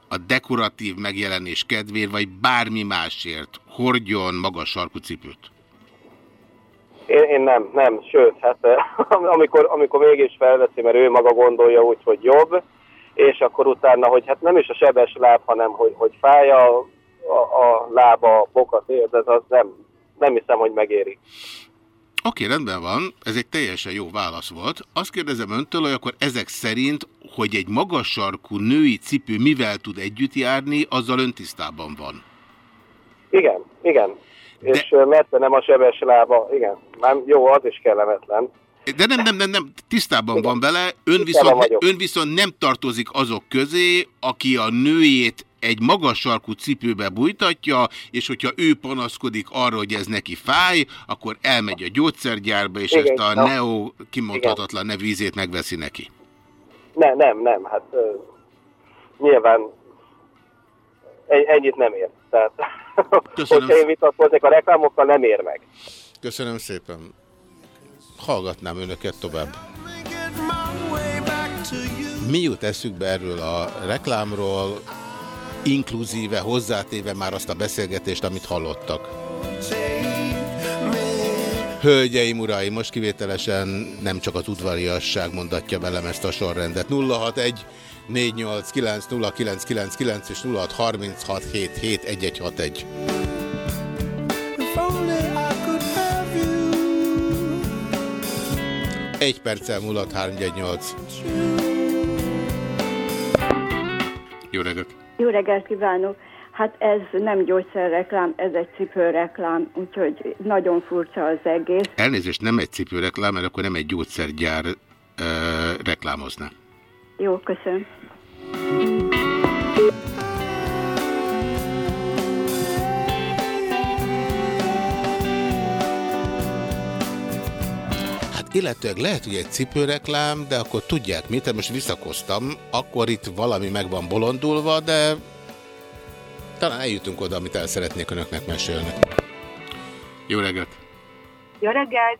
a dekoratív megjelenés kedvéért, vagy bármi másért hordjon magas sarkú cipőt? Én, én nem, nem, sőt, hát eh, amikor, amikor mégis felveszi, mert ő maga gondolja úgy, hogy jobb, és akkor utána, hogy hát nem is a sebes láb, hanem hogy, hogy fáj a, a, a lába, a bokat, ez az nem, nem hiszem, hogy megéri. Oké, rendben van, ez egy teljesen jó válasz volt. Azt kérdezem öntől, hogy akkor ezek szerint, hogy egy magas sarkú női cipő mivel tud együtt járni, azzal ön tisztában van. Igen, igen. De... És mert nem a sebes lába, igen. Már jó, az is kellemetlen. De nem, nem, nem, nem, tisztában van vele, ön Tisztában viszont, vagyok. ön viszont nem tartozik azok közé, aki a nőjét egy magas sarkú cipőbe bújtatja, és hogyha ő panaszkodik arra, hogy ez neki fáj, akkor elmegy a gyógyszergyárba, és Igen, ezt a na. Neo kimondhatatlan nevvízét megveszi neki. Nem, nem, nem, hát uh, nyilván en- ennyit nem ér. Tehát, Köszönöm. hogyha én vitatkoznék a reklámokkal, nem ér meg. Köszönöm szépen. Hallgatnám önöket tovább. Mi jut eszükbe erről a reklámról, inkluzíve, hozzátéve már azt a beszélgetést, amit hallottak? Hölgyeim, uraim, most kivételesen nem csak az udvariasság mondatja velem ezt a sorrendet. 061 489 és 0636771161. If only I could have you. Egy perccel múlott 318. Jó reggelt! Jó reggelt kívánok! Hát ez nem gyógyszerreklám, ez egy cipőreklám, úgyhogy nagyon furcsa az egész. Elnézést, nem egy cipőreklám, mert akkor nem egy gyógyszergyár ö, reklámozna. Jó, köszönöm. Hát illetőleg lehet, hogy egy cipőreklám, de akkor tudják mit, tehát most visszakoztam, akkor itt valami meg van bolondulva, de talán eljutunk oda, amit el szeretnék önöknek mesélni. Jó reggelt! Jó reggelt!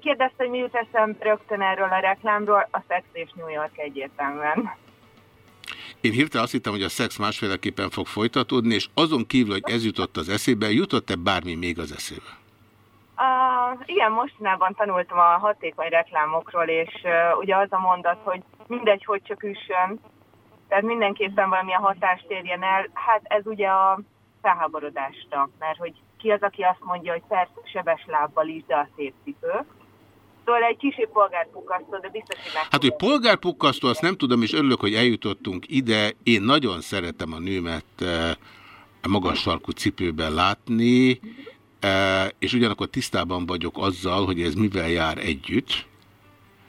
Kérdezte, hogy mi jut eszembe rögtön erről a reklámról, a Sex és New York egyértelműen. Én hirtelen azt hittem, hogy a szex másféleképpen fog folytatódni, és azon kívül, hogy ez jutott az eszébe, jutott-e bármi még az eszébe? Igen, mostanában tanultam a hatékony reklámokról, és uh, ugye az a mondat, hogy mindegy, hogy csak üssön, tehát mindenképpen valamilyen hatást érjen el. Hát ez ugye a felháborodásra, mert hogy ki az, aki azt mondja, hogy persze sebes lábbal is, de a szép cipő. Szóval egy kicsi polgárpukkasztó, de biztos, hogy meg Hát, hogy polgárpukkasztó, azt nem tudom, és örülök, hogy eljutottunk ide. Én nagyon szeretem a nőmet magas sarkú cipőben látni, és ugyanakkor tisztában vagyok azzal, hogy ez mivel jár együtt.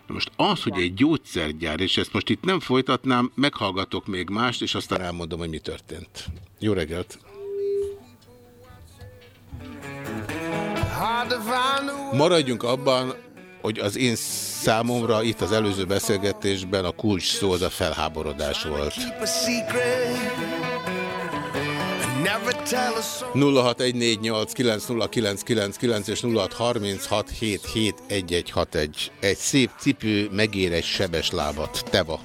Most az, hogy egy gyógyszergyár, és ezt most itt nem folytatnám, meghallgatok még mást, és aztán elmondom, hogy mi történt. Jó reggelt! Maradjunk abban, hogy az én számomra itt az előző beszélgetésben a kulcs szó az a felháborodás volt. 0614890999 és 0636771161. Egy szép cipő megér egy sebes lábat. Teva.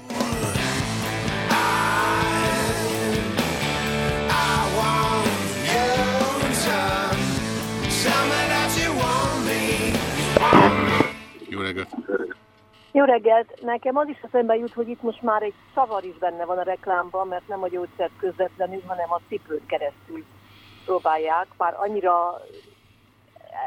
Jó reggelt! Jó reggelt! Nekem az is eszembe jut, hogy itt most már egy szavar is benne van a reklámban, mert nem a gyógyszert közvetlenül, hanem a cipőn keresztül próbálják. Már annyira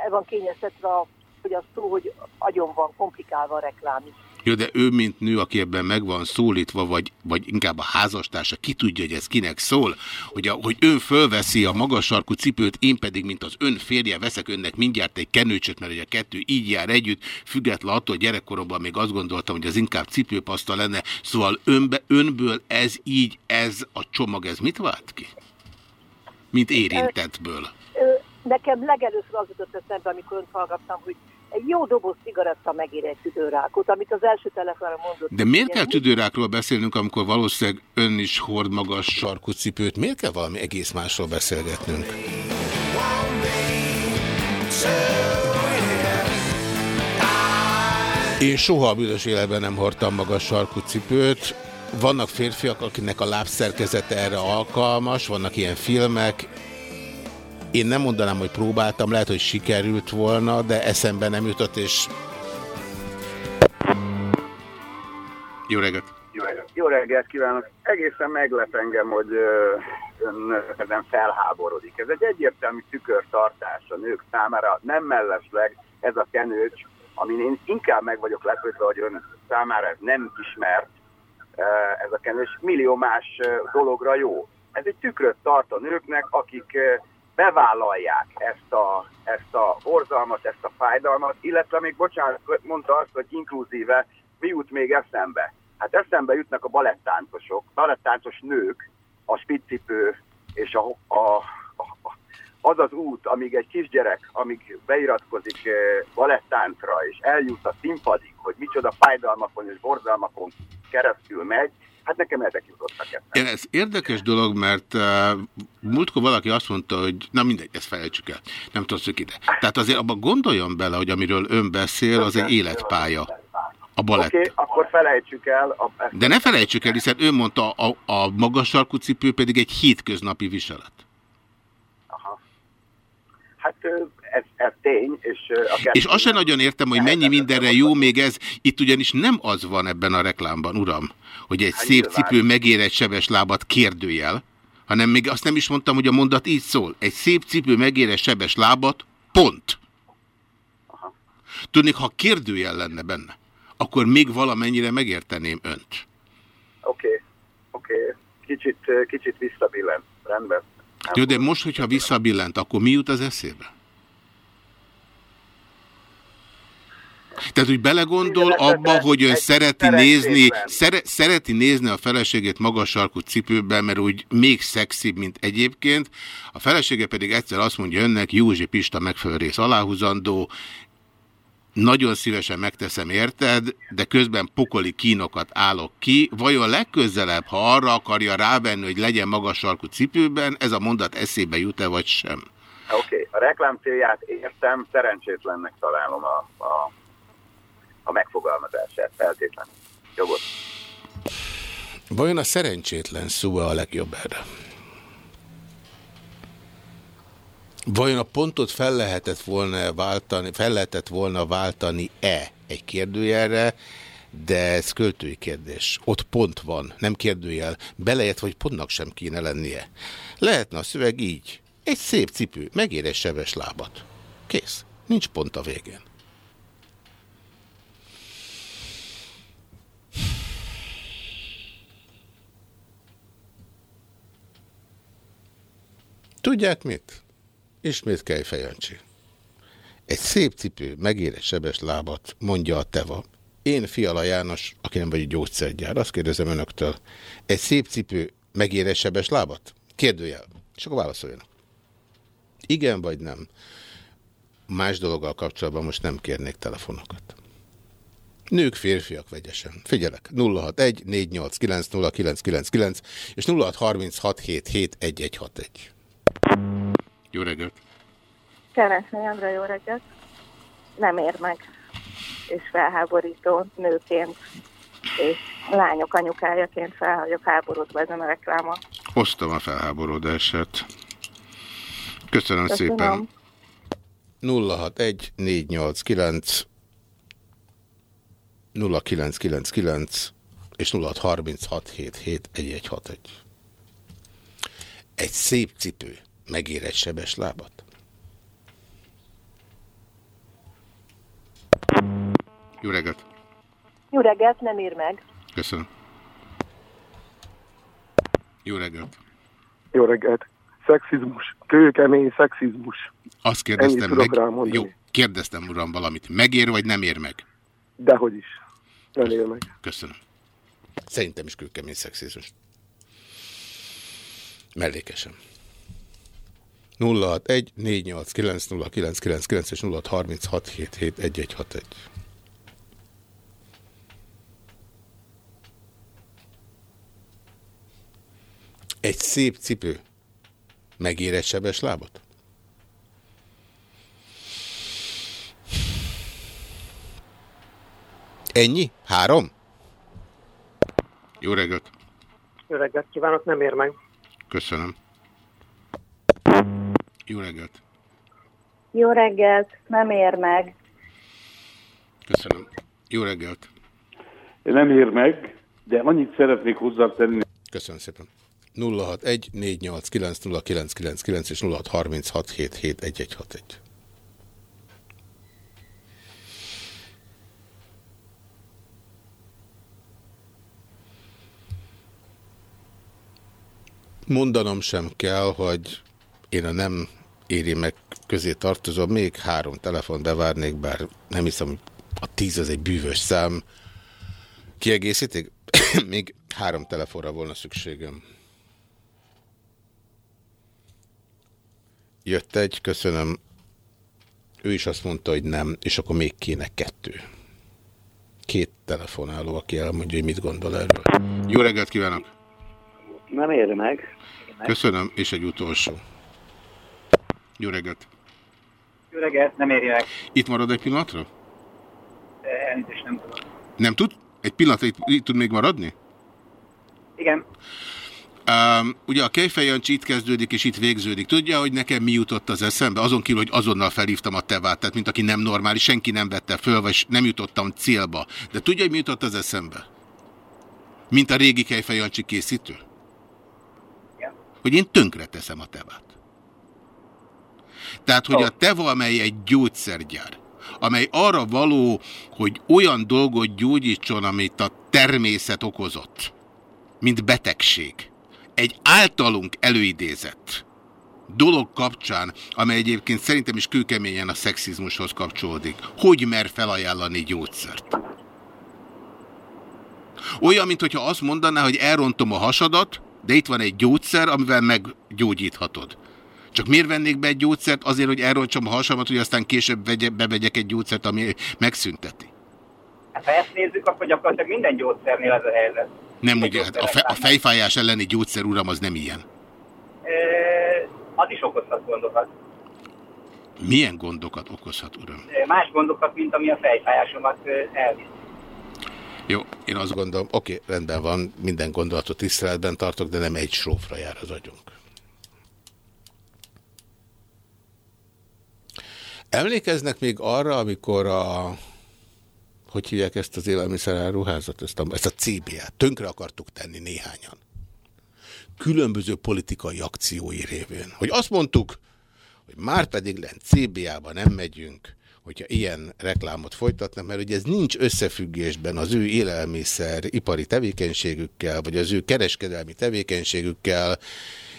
el van kényeztetve az szó, hogy agyon van komplikálva a reklám is. Jó, de ő, mint nő, aki ebben meg van szólítva, vagy, vagy inkább a házastársa, ki tudja, hogy ez kinek szól, hogy, a, hogy ön fölveszi a magas sarkú cipőt, én pedig, mint az ön férje, veszek önnek mindjárt egy kenőcsöt, mert a kettő így jár együtt, független attól, gyerekkoromban még azt gondoltam, hogy az inkább cipőpaszta lenne. Szóval önbe, önből ez így, ez a csomag, ez mit vált ki? Mint érintettből. Nekem legelőször az jutott eszembe, amikor önt hallgattam, hogy egy jó doboz cigaretta megér egy tüdőrákot, amit az első telefonra mondott. De miért kell tüdőrákról beszélnünk, amikor valószínűleg ön is hord magas sarkú cipőt? Miért kell valami egész másról beszélgetnünk? Én soha a büdös életben nem hordtam magas sarkú cipőt. Vannak férfiak, akinek a lábszerkezete erre alkalmas, vannak ilyen filmek, én nem mondanám, hogy próbáltam, lehet, hogy sikerült volna, de eszembe nem jutott, és... Jó reggelt! Jó reggelt, Jó reggelt kívánok! Egészen meglep engem, hogy ön ezen felháborodik. Ez egy egyértelmű tükörtartás a nők számára, nem mellesleg ez a kenőcs, amin én inkább meg vagyok lepődve, hogy ön számára ez nem ismert, ez a kenőcs, millió más dologra jó. Ez egy tükröt tart a nőknek, akik bevállalják ezt a, ezt a borzalmat, ezt a fájdalmat, illetve még, bocsánat, mondta azt, hogy inkluzíve, mi jut még eszembe? Hát eszembe jutnak a balettáncosok, balettáncos nők, a spiccipő és a, a, a, az az út, amíg egy kisgyerek, amíg beiratkozik eh, balettáncra, és eljut a színpadig, hogy micsoda fájdalmakon és borzalmakon keresztül megy, Hát nekem ezek jutottak eszembe. Ez érdekes dolog, mert uh, múltkor valaki azt mondta, hogy na mindegy, ezt felejtsük el. Nem tudsz ide. Tehát azért abban gondoljon bele, hogy amiről ön beszél, az egy életpálya. A balett. Oké, okay, akkor felejtsük el. A... De ne felejtsük el, hiszen ő mondta, a, a magas sarkú cipő pedig egy hétköznapi viselet. Aha. Hát ez, ez tény. És, a és azt sem nagyon értem, hogy mennyi mindenre jó még ez. Itt ugyanis nem az van ebben a reklámban, uram, hogy egy hát szép cipő megér egy sebes lábat kérdőjel, hanem még azt nem is mondtam, hogy a mondat így szól. Egy szép cipő megér egy sebes lábat, pont. Tudnék, ha kérdőjel lenne benne, akkor még valamennyire megérteném önt. Oké, okay. oké. Okay. Kicsit, kicsit visszabillent. Rendben. Jó, de most, hogyha visszabillent, akkor mi jut az eszébe? Tehát, hogy belegondol abba, hogy ön szereti nézni, szere, szereti nézni a feleségét magas sarkú cipőben, mert úgy még szexibb, mint egyébként. A felesége pedig egyszer azt mondja önnek, Józsi Pista megfelelő rész aláhuzandó, nagyon szívesen megteszem érted, de közben pokoli kínokat állok ki. Vajon legközelebb, ha arra akarja rávenni, hogy legyen magas sarkú cipőben, ez a mondat eszébe jut-e vagy sem? Oké, okay. a reklám célját értem, szerencsétlennek találom a, a a megfogalmazását feltétlenül. Jogot. Vajon a szerencsétlen szó a legjobb erre? Vajon a pontot fel lehetett volna váltani, fel lehetett volna váltani-e egy kérdőjelre, de ez költői kérdés. Ott pont van, nem kérdőjel. Belejött, hogy pontnak sem kéne lennie. Lehetne a szöveg így. Egy szép cipő, megér egy sebes lábat. Kész. Nincs pont a végén. Tudják mit? Ismét Kejfej Jancsi. Egy szép cipő megér sebes lábat, mondja a teva. Én, Fiala János, aki nem vagy gyógyszergyár, azt kérdezem önöktől. Egy szép cipő megér sebes lábat? Kérdőjel. És akkor válaszoljanak. Igen vagy nem? Más dologgal kapcsolatban most nem kérnék telefonokat. Nők, férfiak vegyesen. Figyelek, 061 489 0999 és 0636771161. Jó reggelt! Keresni Andra, jó reggelt! Nem ér meg, és felháborító nőként, és lányok anyukájaként fel vagyok háborodva ezen a reklámon. Hoztam a felháborodását. Köszönöm, Köszönöm. szépen. 061 489 0999 és 0636771161. Egy szép cipő megér egy sebes lábat? Jó reggelt! Jó reggelt, nem ír meg. Köszönöm. Jó reggelt! Jó reggelt. Szexizmus. Kőkemény szexizmus. Azt kérdeztem meg. Jó, kérdeztem uram valamit. Megér vagy nem ér meg? Dehogy is. Nem ér meg. Köszönöm. Szerintem is kőkemény szexizmus. Mellékesen. 061 489 0999 és 0636 77 1161. Egy szép cipő megér egy sebes lábot? Ennyi? Három? Jó reggelt! Jó reggelt kívánok, nem ér meg. Köszönöm. Jó reggelt! Jó reggelt, nem ér meg. Köszönöm. Jó reggelt! Nem ér meg, de annyit szeretnék hozzátenni. Köszönöm szépen. 061 489 0999 és 0636 Mondanom sem kell, hogy én a nem éri meg közé tartozom, még három telefon bevárnék, bár nem hiszem, hogy a tíz az egy bűvös szám. Kiegészítik? még három telefonra volna szükségem. Jött egy, köszönöm. Ő is azt mondta, hogy nem, és akkor még kéne kettő. Két telefonáló, aki elmondja, hogy mit gondol erről. Jó reggelt kívánok! Nem ér meg. Köszönöm, és egy utolsó. Jó reggelt! Jó reggelt, nem éri meg. Itt marad egy pillanatra? Elnézést nem tudom. Nem tud? Egy pillanatra itt, itt tud még maradni? Igen. Um, ugye a Kejfej Jancsi itt kezdődik és itt végződik. Tudja, hogy nekem mi jutott az eszembe? Azon kívül, hogy azonnal felhívtam a tevát, tehát mint aki nem normális, senki nem vette föl, vagy nem jutottam célba. De tudja, hogy mi jutott az eszembe? Mint a régi Kejfej Jancsi készítő? Hogy én tönkre teszem a tevát. Tehát, hogy a teva, amely egy gyógyszergyár, amely arra való, hogy olyan dolgot gyógyítson, amit a természet okozott, mint betegség, egy általunk előidézett dolog kapcsán, amely egyébként szerintem is kőkeményen a szexizmushoz kapcsolódik. Hogy mer felajánlani gyógyszert? Olyan, mintha azt mondaná, hogy elrontom a hasadat, de itt van egy gyógyszer, amivel meggyógyíthatod. Csak miért vennék be egy gyógyszert? Azért, hogy elrontsam a hasamat, hogy aztán később vegye, bevegyek egy gyógyszert, ami megszünteti. Hát ha ezt nézzük, akkor gyakorlatilag minden gyógyszernél ez a helyzet. Nem ugye, hát a, fe, a fejfájás elleni gyógyszer, uram, az nem ilyen. E, az is okozhat gondokat. Milyen gondokat okozhat, uram? Más gondokat, mint ami a fejfájásomat elvisz. Jó, én azt gondolom, oké, rendben van, minden gondolatot tiszteletben tartok, de nem egy srófra jár az agyunk. Emlékeznek még arra, amikor a hogy hívják ezt az élelmiszeráruházat, ezt a, ezt a CBA-t, tönkre akartuk tenni néhányan. Különböző politikai akciói révén. Hogy azt mondtuk, hogy már pedig lent CBA-ba nem megyünk, hogyha ilyen reklámot folytatnak, mert ugye ez nincs összefüggésben az ő élelmiszer ipari tevékenységükkel, vagy az ő kereskedelmi tevékenységükkel,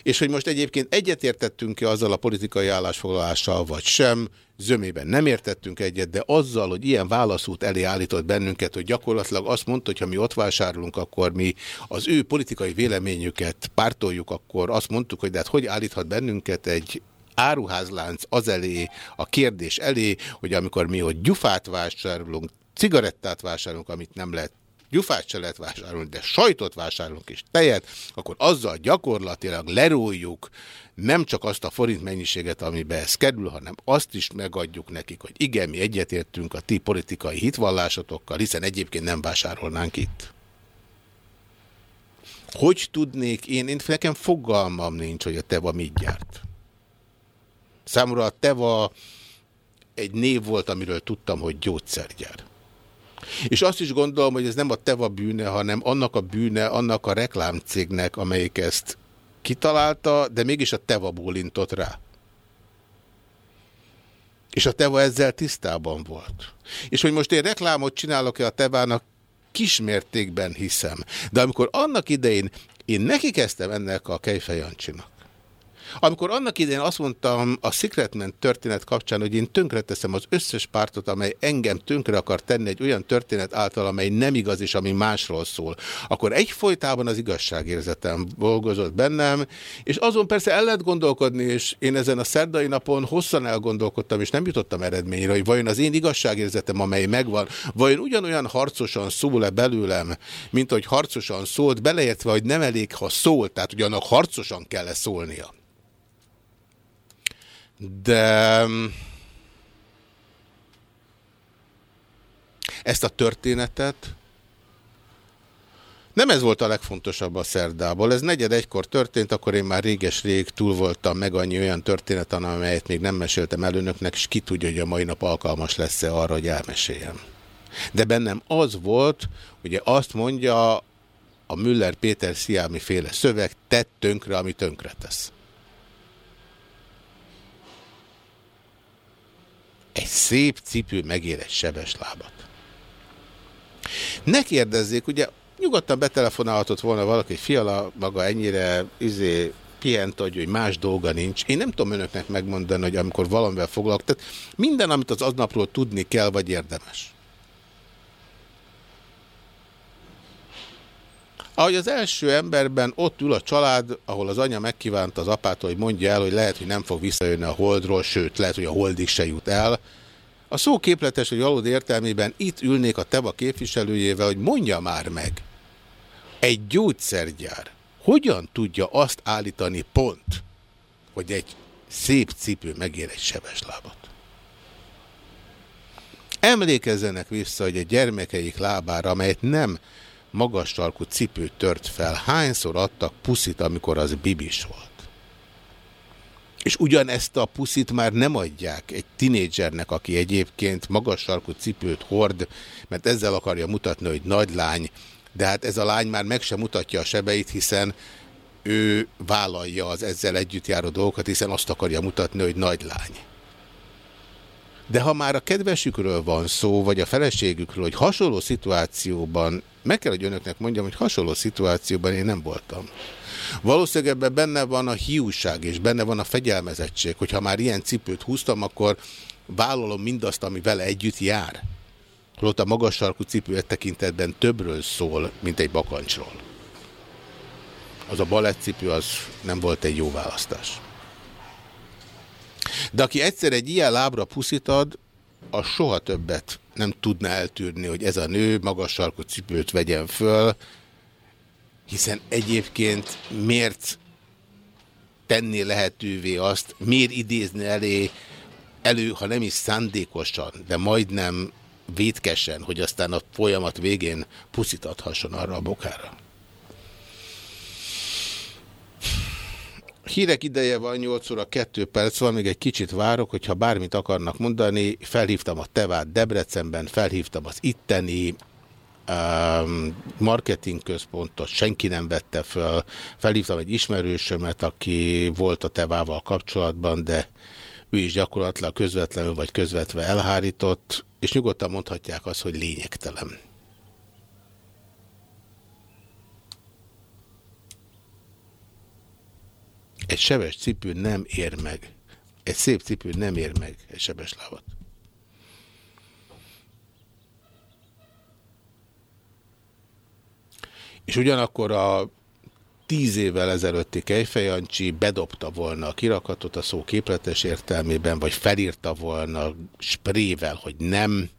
és hogy most egyébként egyetértettünk-e azzal a politikai állásfoglalással, vagy sem, zömében nem értettünk egyet, de azzal, hogy ilyen válaszút elé állított bennünket, hogy gyakorlatilag azt mondta, hogy ha mi ott vásárolunk, akkor mi az ő politikai véleményüket pártoljuk, akkor azt mondtuk, hogy de hát hogy állíthat bennünket egy áruházlánc az elé, a kérdés elé, hogy amikor mi ott gyufát vásárolunk, cigarettát vásárolunk, amit nem lehet gyufát se lehet vásárolni, de sajtot vásárolunk és tejet, akkor azzal gyakorlatilag leróljuk nem csak azt a forint mennyiséget, amibe ez kerül, hanem azt is megadjuk nekik, hogy igen, mi egyetértünk a ti politikai hitvallásotokkal, hiszen egyébként nem vásárolnánk itt. Hogy tudnék én, én nekem fogalmam nincs, hogy a teva mit gyárt. Számomra a teva egy név volt, amiről tudtam, hogy gyógyszergyár. És azt is gondolom, hogy ez nem a teva bűne, hanem annak a bűne, annak a reklámcégnek, amelyik ezt kitalálta, de mégis a teva bólintott rá. És a Teva ezzel tisztában volt. És hogy most én reklámot csinálok-e a Tevának, kismértékben hiszem. De amikor annak idején én neki kezdtem ennek a Kejfejancsinak, amikor annak idején azt mondtam a Secretman történet kapcsán, hogy én tönkreteszem az összes pártot, amely engem tönkre akar tenni egy olyan történet által, amely nem igaz és ami másról szól, akkor egyfolytában az igazságérzetem dolgozott bennem, és azon persze el lehet gondolkodni, és én ezen a szerdai napon hosszan elgondolkodtam, és nem jutottam eredményre, hogy vajon az én igazságérzetem, amely megvan, vajon ugyanolyan harcosan szól-e belőlem, mint hogy harcosan szólt, beleértve, hogy nem elég, ha szólt, tehát ugyanak harcosan kell -e szólnia. De ezt a történetet nem ez volt a legfontosabb a szerdából. Ez negyed egykor történt, akkor én már réges-rég túl voltam meg annyi olyan történet, amelyet még nem meséltem el önöknek, és ki tudja, hogy a mai nap alkalmas lesz-e arra, hogy elmeséljem. De bennem az volt, ugye azt mondja a Müller Péter Sziámi féle szöveg, tett tönkre, ami tönkre tesz. Egy szép cipő megér egy sebes lábat. Ne kérdezzék, ugye nyugodtan betelefonálhatott volna valaki, hogy fiala maga ennyire izé, pihent, hogy más dolga nincs. Én nem tudom önöknek megmondani, hogy amikor valamivel foglalkozik, tehát minden, amit az aznapról tudni kell, vagy érdemes. Ahogy az első emberben ott ül a család, ahol az anya megkívánta az apától, hogy mondja el, hogy lehet, hogy nem fog visszajönni a holdról, sőt, lehet, hogy a holdig se jut el. A szó képletes, hogy valódi értelmében itt ülnék a TEVA képviselőjével, hogy mondja már meg, egy gyógyszergyár hogyan tudja azt állítani pont, hogy egy szép cipő megér egy sebes lábat. Emlékezzenek vissza, hogy a gyermekeik lábára, amelyet nem magas sarkú cipőt tört fel. Hányszor adtak puszit, amikor az bibis volt? És ugyanezt a puszit már nem adják egy tinédzsernek, aki egyébként magas sarkú cipőt hord, mert ezzel akarja mutatni, hogy nagy lány, de hát ez a lány már meg sem mutatja a sebeit, hiszen ő vállalja az ezzel együtt járó dolgokat, hiszen azt akarja mutatni, hogy nagy lány. De ha már a kedvesükről van szó, vagy a feleségükről, hogy hasonló szituációban, meg kell, hogy önöknek mondjam, hogy hasonló szituációban én nem voltam. Valószínűleg ebben benne van a hiúság, és benne van a fegyelmezettség, hogyha már ilyen cipőt húztam, akkor vállalom mindazt, ami vele együtt jár. Holott a magas sarkú cipő tekintetben többről szól, mint egy bakancsról. Az a balettcipő az nem volt egy jó választás. De aki egyszer egy ilyen lábra puszit ad, az soha többet nem tudna eltűrni, hogy ez a nő magas sarkú cipőt vegyen föl, hiszen egyébként miért tenni lehetővé azt, miért idézni elé, elő, ha nem is szándékosan, de majdnem vétkesen, hogy aztán a folyamat végén puszítathasson arra a bokára. Hírek ideje van, 8 óra 2 perc van, még egy kicsit várok, hogyha bármit akarnak mondani, felhívtam a Tevát Debrecenben, felhívtam az itteni um, marketing központot, senki nem vette föl, felhívtam egy ismerősömet, aki volt a Tevával kapcsolatban, de ő is gyakorlatilag közvetlenül vagy közvetve elhárított, és nyugodtan mondhatják azt, hogy lényegtelen. Egy sebes cipő nem ér meg. Egy szép cipő nem ér meg egy sebes lábat. És ugyanakkor a tíz évvel ezelőtti Kejfejancsi bedobta volna a kirakatot a szó képletes értelmében, vagy felírta volna sprével, hogy nem.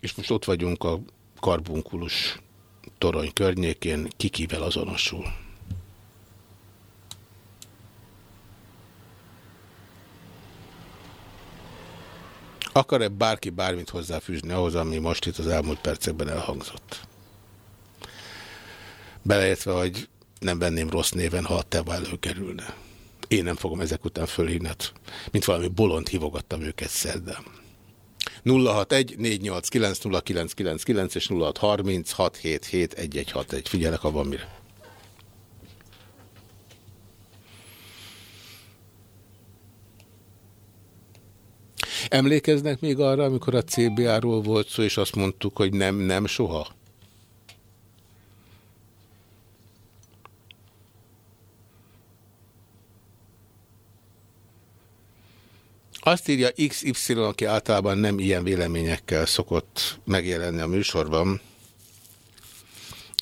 És most ott vagyunk a karbunkulus torony környékén kikivel azonosul. Akar-e bárki bármit hozzáfűzni ahhoz, ami most itt az elmúlt percekben elhangzott? Beleértve, hogy nem venném rossz néven, ha a teva előkerülne. Én nem fogom ezek után fölhívni, hát, mint valami bolond hívogattam őket szerdán. 061 489 0999 és 0636771161. Figyelek, ha van mire. Emlékeznek még arra, amikor a CBA-ról volt szó, és azt mondtuk, hogy nem, nem soha? Azt írja XY, aki általában nem ilyen véleményekkel szokott megjelenni a műsorban,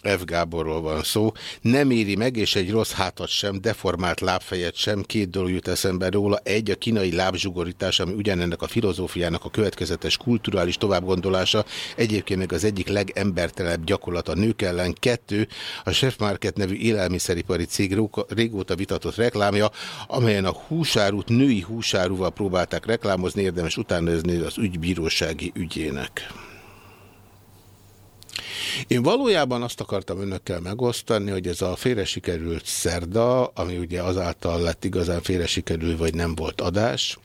F. Gáborról van szó, nem éri meg, és egy rossz hátat sem, deformált lábfejet sem, két dolog jut eszembe róla. Egy, a kínai lábzsugorítás, ami ugyanennek a filozófiának a következetes kulturális továbbgondolása, egyébként meg az egyik legembertelebb gyakorlat a nők ellen. Kettő, a Chef Market nevű élelmiszeripari cég régóta vitatott reklámja, amelyen a húsárút női húsáruval próbálták reklámozni, érdemes utánozni az ügybírósági ügyének. Én valójában azt akartam önökkel megosztani, hogy ez a félre sikerült szerda, ami ugye azáltal lett igazán félre sikerül, vagy nem volt adás,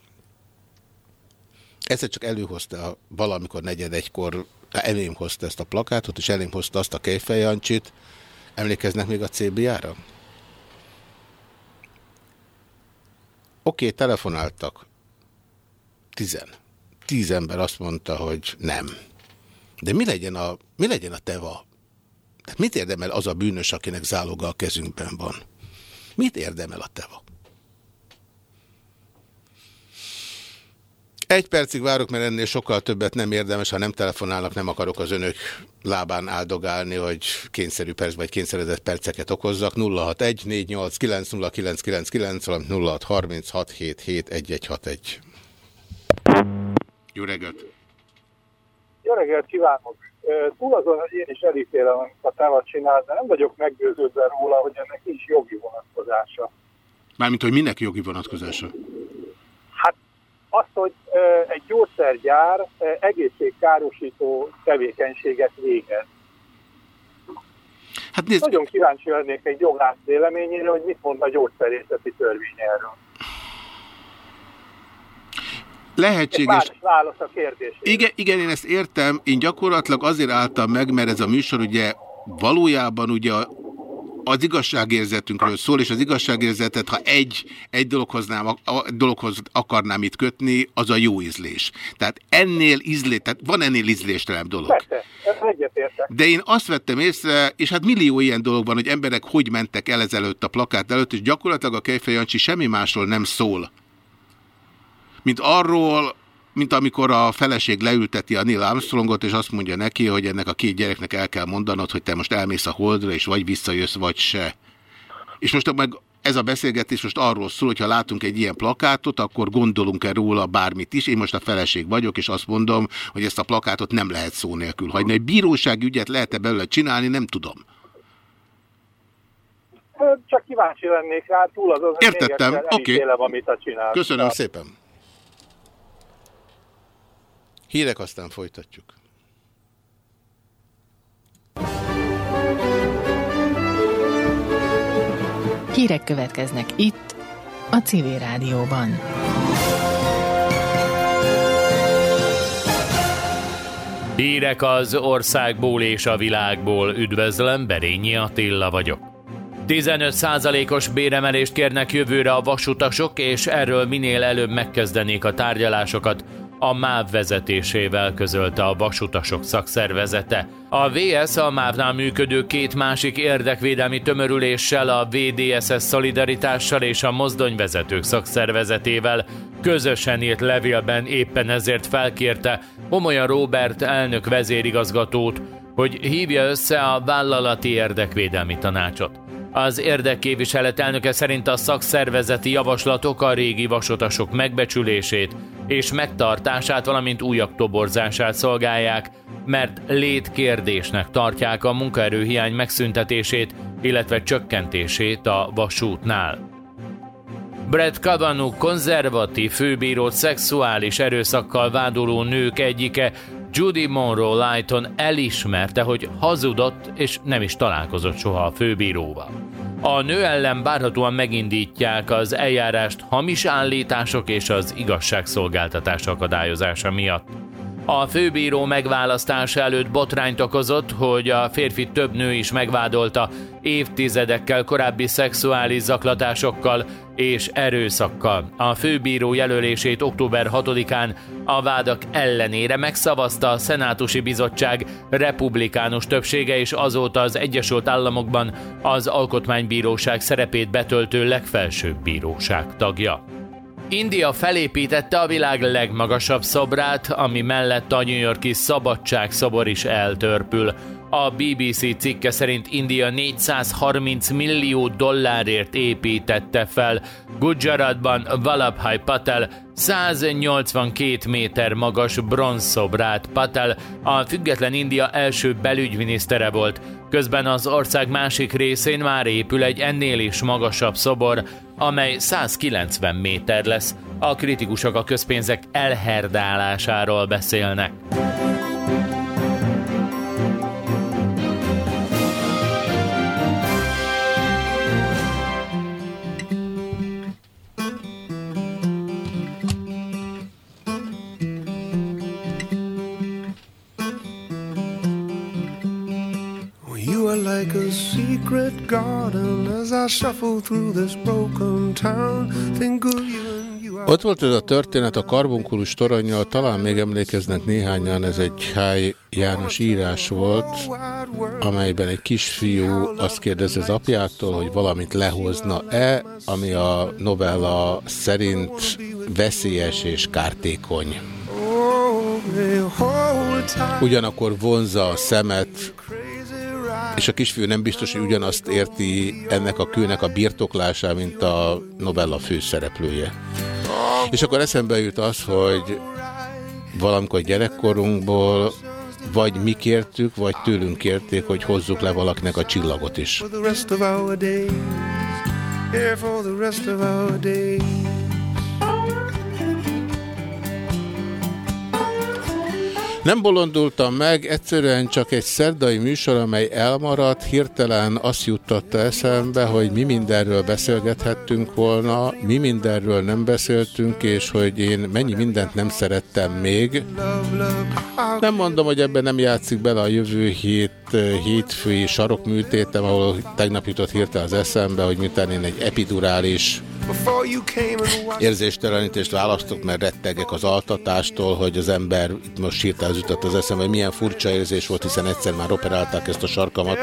egyszer csak előhozta valamikor negyed egykor, elém hozta ezt a plakátot, és elém hozta azt a Kejfejancsit. Emlékeznek még a CBA-ra? Oké, telefonáltak. Tizen. Tíz ember azt mondta, hogy nem. De mi legyen a, mi legyen a teva? Tehát mit érdemel az a bűnös, akinek záloga a kezünkben van? Mit érdemel a teva? Egy percig várok, mert ennél sokkal többet nem érdemes, ha nem telefonálnak, nem akarok az önök lábán áldogálni, hogy kényszerű perc vagy kényszeredett perceket okozzak. 061 489 0999 06 Jó reggelt! Jó reggelt kívánok! Túl azon, hogy én is elítélem, amit a távat csinál, de nem vagyok meggyőződve róla, hogy ennek nincs jogi vonatkozása. Mármint, hogy minek jogi vonatkozása? Hát azt, hogy egy gyógyszergyár egészségkárosító tevékenységet végez. Hát nézd... Nagyon kíváncsi lennék egy jogász véleményére, hogy mit mond a gyógyszerészeti törvény erről. Lehetséges. Válasz a kérdés. Igen, igen, én ezt értem. Én gyakorlatilag azért álltam meg, mert ez a műsor ugye valójában ugye az igazságérzetünkről szól, és az igazságérzetet, ha egy, egy dologhoz, nem, a dologhoz akarnám itt kötni, az a jó ízlés. Tehát ennél ízlés, tehát van ennél ízléstelen dolog. Persze, De én azt vettem észre, és hát millió ilyen dolog van, hogy emberek hogy mentek el ezelőtt a plakát előtt, és gyakorlatilag a Kejfej Jancsi semmi másról nem szól, mint arról, mint amikor a feleség leülteti a Neil Armstrongot, és azt mondja neki, hogy ennek a két gyereknek el kell mondanod, hogy te most elmész a holdra, és vagy visszajössz, vagy se. És most meg ez a beszélgetés most arról szól, hogy ha látunk egy ilyen plakátot, akkor gondolunk-e róla bármit is. Én most a feleség vagyok, és azt mondom, hogy ezt a plakátot nem lehet szó nélkül hagyni. Egy bírósági ügyet lehet-e belőle csinálni, nem tudom. Csak kíváncsi lennék rá, túl az az, Értettem, oké. Okay. amit a csinál. Köszönöm szépen. Hírek, aztán folytatjuk. Hírek következnek itt, a Civil Rádióban. Hírek az országból és a világból. Üdvözlöm, Berényi Attila vagyok. 15%-os béremelést kérnek jövőre a vasutasok, és erről minél előbb megkezdenék a tárgyalásokat a MÁV vezetésével közölte a vasutasok szakszervezete. A VS a MÁV-nál működő két másik érdekvédelmi tömörüléssel, a VDSS Szolidaritással és a mozdonyvezetők szakszervezetével közösen írt levélben éppen ezért felkérte Homolya Robert elnök vezérigazgatót, hogy hívja össze a vállalati érdekvédelmi tanácsot. Az érdekképviselet elnöke szerint a szakszervezeti javaslatok a régi vasutasok megbecsülését és megtartását, valamint újabb toborzását szolgálják, mert létkérdésnek tartják a munkaerőhiány megszüntetését, illetve csökkentését a vasútnál. Brett Kavanaugh konzervatív főbírót szexuális erőszakkal vádoló nők egyike Judy Monroe Lighton elismerte, hogy hazudott és nem is találkozott soha a főbíróval. A nő ellen bárhatóan megindítják az eljárást hamis állítások és az igazságszolgáltatás akadályozása miatt. A főbíró megválasztása előtt botrányt okozott, hogy a férfi több nő is megvádolta évtizedekkel korábbi szexuális zaklatásokkal és erőszakkal. A főbíró jelölését október 6-án a vádak ellenére megszavazta a Szenátusi Bizottság republikánus többsége, és azóta az Egyesült Államokban az Alkotmánybíróság szerepét betöltő legfelsőbb bíróság tagja. India felépítette a világ legmagasabb szobrát, ami mellett a New Yorki Szabadságszobor is eltörpül. A BBC cikke szerint India 430 millió dollárért építette fel Gujaratban Vallabhai Patel 182 méter magas bronzszobrát. Patel a független India első belügyminisztere volt. Közben az ország másik részén már épül egy ennél is magasabb szobor, amely 190 méter lesz. A kritikusok a közpénzek elherdálásáról beszélnek. Ott volt ez a történet a karbonkulus toronyjal, talán még emlékeznek néhányan, ez egy Háj János írás volt, amelyben egy kisfiú azt kérdezi az apjától, hogy valamit lehozna-e, ami a novella szerint veszélyes és kártékony. Ugyanakkor vonza a szemet, és a kisfiú nem biztos, hogy ugyanazt érti ennek a kőnek a birtoklásá, mint a novella főszereplője. És akkor eszembe jut az, hogy valamikor gyerekkorunkból vagy mi kértük, vagy tőlünk kérték, hogy hozzuk le valakinek a csillagot is. For the rest of our days. Nem bolondultam meg, egyszerűen csak egy szerdai műsor, amely elmaradt, hirtelen azt juttatta eszembe, hogy mi mindenről beszélgethettünk volna, mi mindenről nem beszéltünk, és hogy én mennyi mindent nem szerettem még. Nem mondom, hogy ebben nem játszik bele a jövő hét hétfői sarokműtétem, ahol tegnap jutott hirtelen az eszembe, hogy miután én egy epidurális Érzéstelenítést választok, mert rettegek az altatástól, hogy az ember, itt most hirtelen jutott az eszembe, hogy milyen furcsa érzés volt, hiszen egyszer már operálták ezt a sarkamat,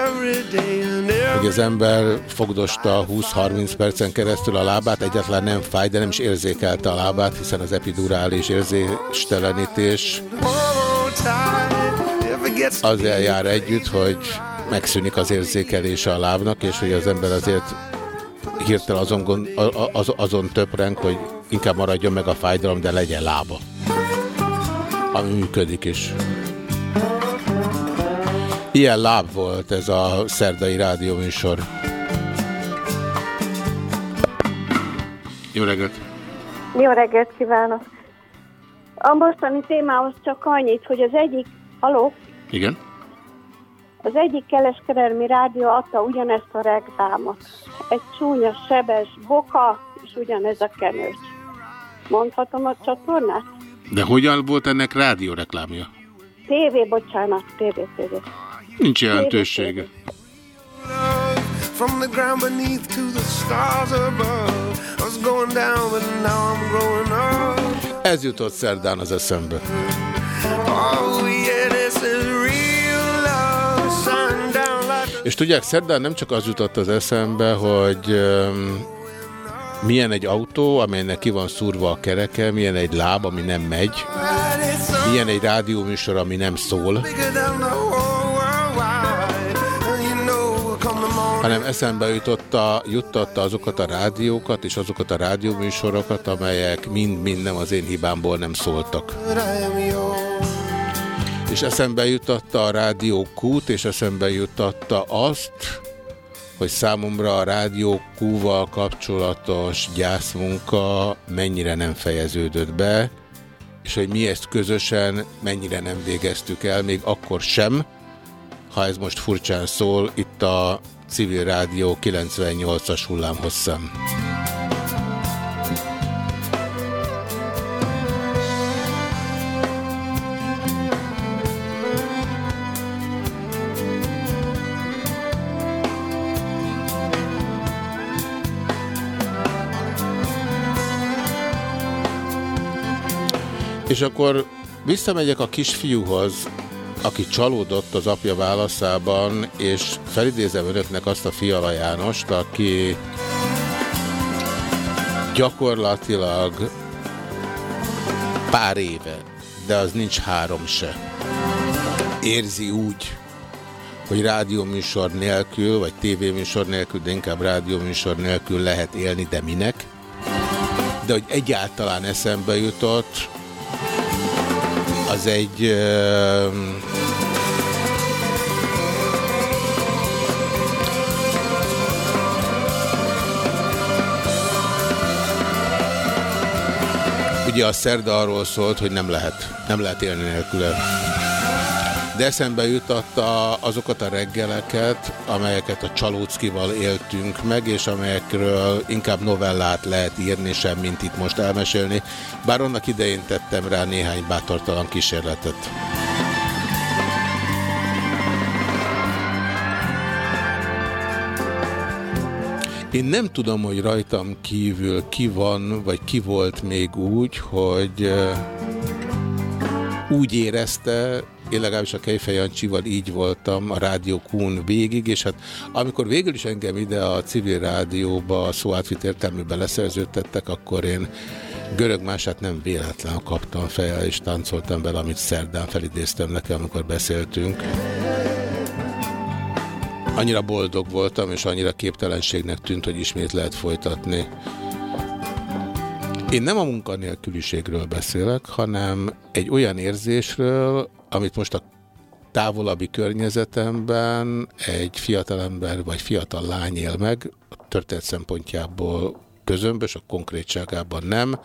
hogy az ember fogdosta 20-30 percen keresztül a lábát, egyáltalán nem fáj, de nem is érzékelte a lábát, hiszen az epidurális érzéstelenítés azzal jár együtt, hogy megszűnik az érzékelése a lábnak, és hogy az ember azért hirtelen azon, gond, az, azon töpreng, hogy inkább maradjon meg a fájdalom, de legyen lába. Ami működik is. Ilyen láb volt ez a szerdai rádióműsor. Jó reggelt! Jó reggelt kívánok! A mostani témához csak annyit, hogy az egyik, aló, Igen? Az egyik kereskedelmi rádió adta ugyanezt a reklámot. Egy csúnya, sebes boka, és ugyanez a kenőcs. Mondhatom a csatornát? De hogyan volt ennek rádióreklámja? TV, bocsánat, TV, TV. Nincs jelentősége. from the ground beneath to the stars above. I was going down, but now I'm growing up. Ez jutott szerdán az eszembe. Oh yeah, És tudják, szerdán nem csak az jutott az eszembe, hogy um, milyen egy autó, amelynek ki van szúrva a kereke, milyen egy láb, ami nem megy, milyen egy rádióműsor, ami nem szól, hanem eszembe jutotta, juttatta azokat a rádiókat és azokat a rádióműsorokat, amelyek mind-mind nem az én hibámból nem szóltak. És eszembe juttatta a rádió kút, és eszembe juttatta azt, hogy számomra a rádió kúval kapcsolatos gyászmunka mennyire nem fejeződött be, és hogy mi ezt közösen mennyire nem végeztük el, még akkor sem, ha ez most furcsán szól, itt a civil rádió 98-as hullámhosszám. És akkor visszamegyek a kisfiúhoz, aki csalódott az apja válaszában, és felidézem önöknek azt a Fiala Jánost, aki gyakorlatilag pár éve, de az nincs három se. Érzi úgy, hogy rádióműsor nélkül, vagy tévéműsor nélkül, de inkább rádióműsor nélkül lehet élni, de minek? De hogy egyáltalán eszembe jutott, az egy... Ugye a szerda arról szólt, hogy nem lehet, nem lehet élni nélküle. De eszembe jutatta azokat a reggeleket, amelyeket a Csalóckival éltünk meg, és amelyekről inkább novellát lehet írni, sem mint itt most elmesélni, bár annak idején tettem rá néhány bátortalan kísérletet. Én nem tudom, hogy rajtam kívül ki van, vagy ki volt még úgy, hogy úgy érezte, én legalábbis a Kejfej Jancsival így voltam a Rádió Kun végig, és hát amikor végül is engem ide a civil rádióba a szó átvit értelműben leszerződtettek, akkor én görög mását nem véletlen kaptam fel, és táncoltam vele, amit szerdán felidéztem nekem, amikor beszéltünk. Annyira boldog voltam, és annyira képtelenségnek tűnt, hogy ismét lehet folytatni. Én nem a munkanélküliségről beszélek, hanem egy olyan érzésről, amit most a távolabbi környezetemben egy fiatalember vagy fiatal lány él meg, a történet szempontjából közömbös, a konkrétságában nem,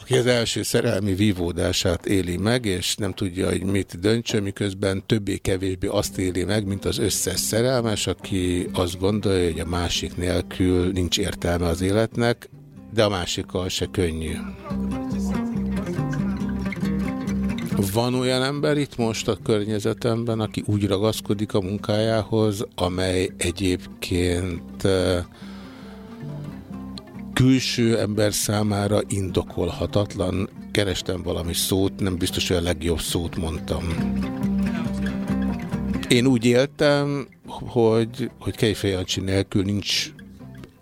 aki az első szerelmi vívódását éli meg, és nem tudja, hogy mit döntsön, miközben többé-kevésbé azt éli meg, mint az összes szerelmes, aki azt gondolja, hogy a másik nélkül nincs értelme az életnek, de a másikkal se könnyű. Van olyan ember itt most a környezetemben, aki úgy ragaszkodik a munkájához, amely egyébként külső ember számára indokolhatatlan. Kerestem valami szót, nem biztos, hogy a legjobb szót mondtam. Én úgy éltem, hogy, hogy Kejfejancsi nélkül nincs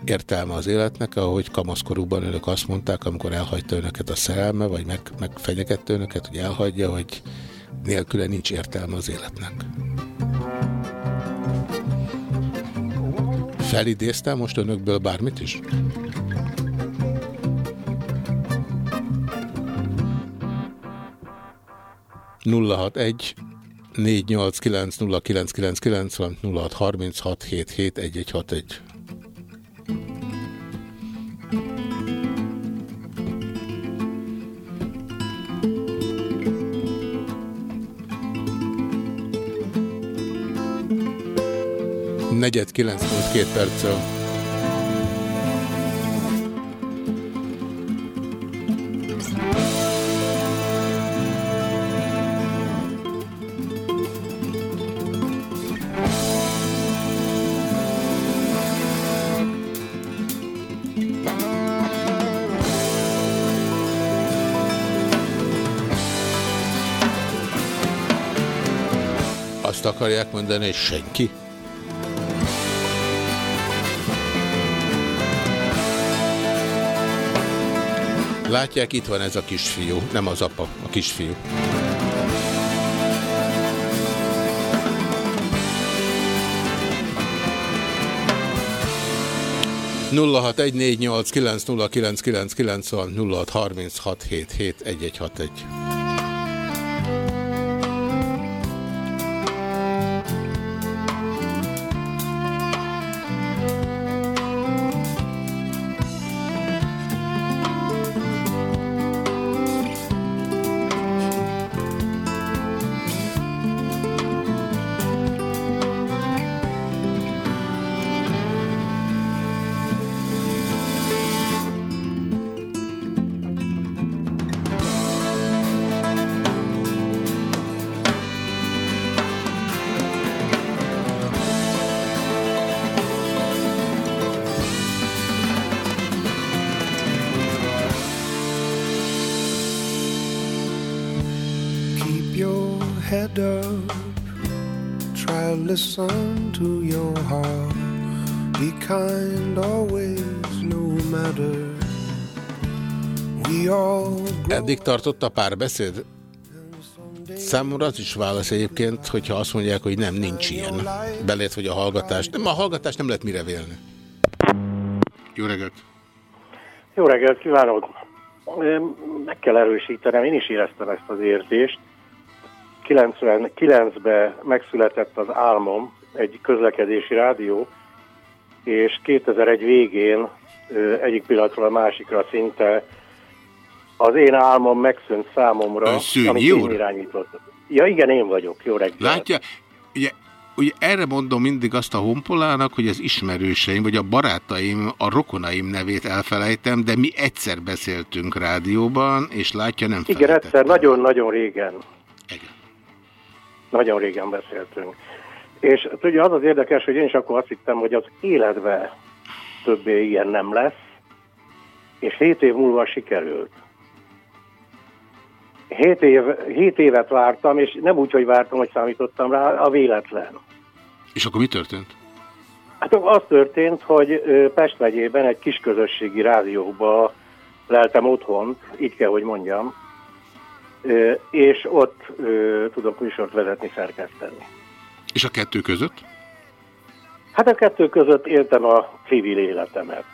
értelme az életnek, ahogy kamaszkorúban önök azt mondták, amikor elhagyta önöket a szerelme, vagy meg, megfenyegette önöket, hogy elhagyja, hogy nélküle nincs értelme az életnek. Felidéztem most önökből bármit is? nulla hat egy 489 van 0636 77 1161. Negyed 92 perccel. akarják mondani, hogy senki? Látják, itt van ez a kisfiú, nem az apa, a kisfiú. nulla hat egy négy nyolc kilenc nulla kilenc kilenc kilenc nulla hat harminc hat hét hét egy egy hat egy tartott a párbeszéd? Számomra az is válasz egyébként, hogyha azt mondják, hogy nem, nincs ilyen. Belét, hogy a hallgatás. Nem, a hallgatás nem lehet mire vélni. Jó reggelt! Jó reggelt kívánok! Meg kell erősítenem, én is éreztem ezt az érzést. 99-ben megszületett az álmom, egy közlekedési rádió, és 2001 végén egyik pillanatról a másikra szinte az én álmom megszűnt számomra, Szűnyi amit én úr? irányítottam. Ja igen, én vagyok. Jó reggelt. Látja, ugye, ugye erre mondom mindig azt a honpolának, hogy az ismerőseim, vagy a barátaim, a rokonaim nevét elfelejtem, de mi egyszer beszéltünk rádióban, és látja, nem Igen, egyszer, nagyon-nagyon régen. Nagyon régen beszéltünk. És tudja, az az érdekes, hogy én is akkor azt hittem, hogy az életben többé ilyen nem lesz, és hét év múlva sikerült. Hét, év, hét évet vártam, és nem úgy, hogy vártam, hogy számítottam rá, a véletlen. És akkor mi történt? Hát az történt, hogy Pest megyében egy kis közösségi rádióba leltem otthont, így kell, hogy mondjam, és ott tudok műsort vezetni, szerkeszteni. És a kettő között? Hát a kettő között éltem a civil életemet.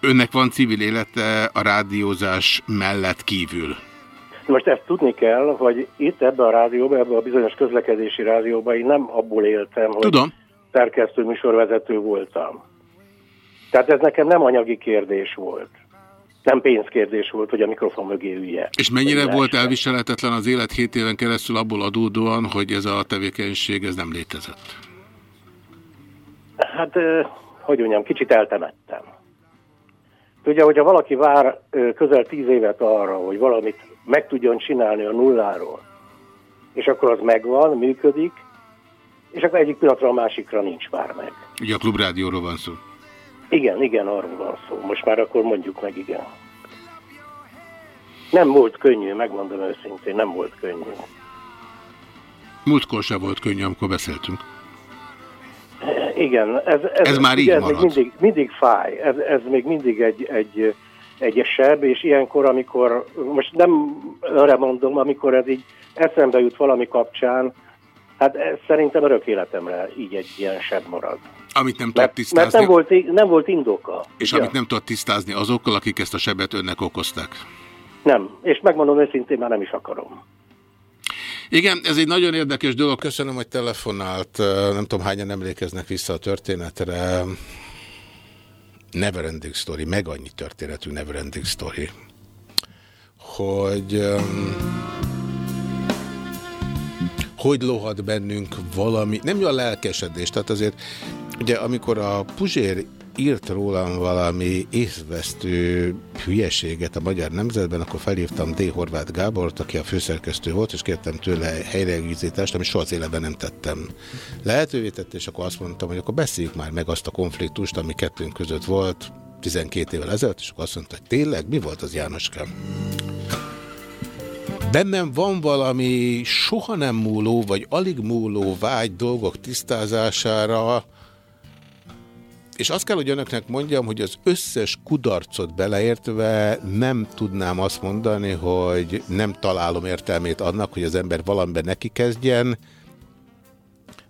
Önnek van civil élete a rádiózás mellett kívül. Most ezt tudni kell, hogy itt ebbe a rádióba, ebbe a bizonyos közlekedési rádióba én nem abból éltem, hogy Tudom. szerkesztő műsorvezető voltam. Tehát ez nekem nem anyagi kérdés volt. Nem pénzkérdés volt, hogy a mikrofon mögé ülje. És mennyire volt elviselhetetlen az élet hét éven keresztül abból adódóan, hogy ez a tevékenység ez nem létezett? Hát, hogy mondjam, kicsit eltemettem. Tudja, hogyha valaki vár közel tíz évet arra, hogy valamit meg tudjon csinálni a nulláról, és akkor az megvan, működik, és akkor egyik pillanatra a másikra nincs már meg. Ugye a klubrádióról van szó. Igen, igen, arról van szó. Most már akkor mondjuk meg, igen. Nem volt könnyű, megmondom őszintén, nem volt könnyű. Múltkor sem volt könnyű, amikor beszéltünk. Igen, ez, ez, Ez már így ugye, ez még marad. mindig, mindig fáj, ez, ez még mindig egy, egy, egy seb, és ilyenkor, amikor, most nem arra mondom, amikor ez így eszembe jut valami kapcsán, hát szerintem örök életemre így egy ilyen seb marad. Amit nem tud Mert, mert tisztázni, nem, volt, nem volt indoka. és ugye? amit nem tud tisztázni azokkal, akik ezt a sebet önnek okozták. Nem, és megmondom őszintén, már nem is akarom. Igen, ez egy nagyon érdekes dolog. Köszönöm, hogy telefonált. Nem tudom, hányan emlékeznek vissza a történetre. Neverending Story, meg annyi történetű Neverending Story, hogy um, hogy lohad bennünk valami, nem a lelkesedés, tehát azért, ugye amikor a Puzsér írt rólam valami észvesztő hülyeséget a Magyar Nemzetben, akkor felhívtam D. Horváth Gábort, aki a főszerkesztő volt, és kértem tőle helyreigazítást, amit soha az életben nem tettem. Lehetővé tette, és akkor azt mondtam, hogy akkor beszéljük már meg azt a konfliktust, ami kettőnk között volt 12 évvel ezelőtt, és akkor azt mondta, hogy tényleg, mi volt az Jánoskám? Bennem van valami soha nem múló, vagy alig múló vágy dolgok tisztázására, és azt kell, hogy önöknek mondjam, hogy az összes kudarcot beleértve nem tudnám azt mondani, hogy nem találom értelmét annak, hogy az ember valamiben neki kezdjen,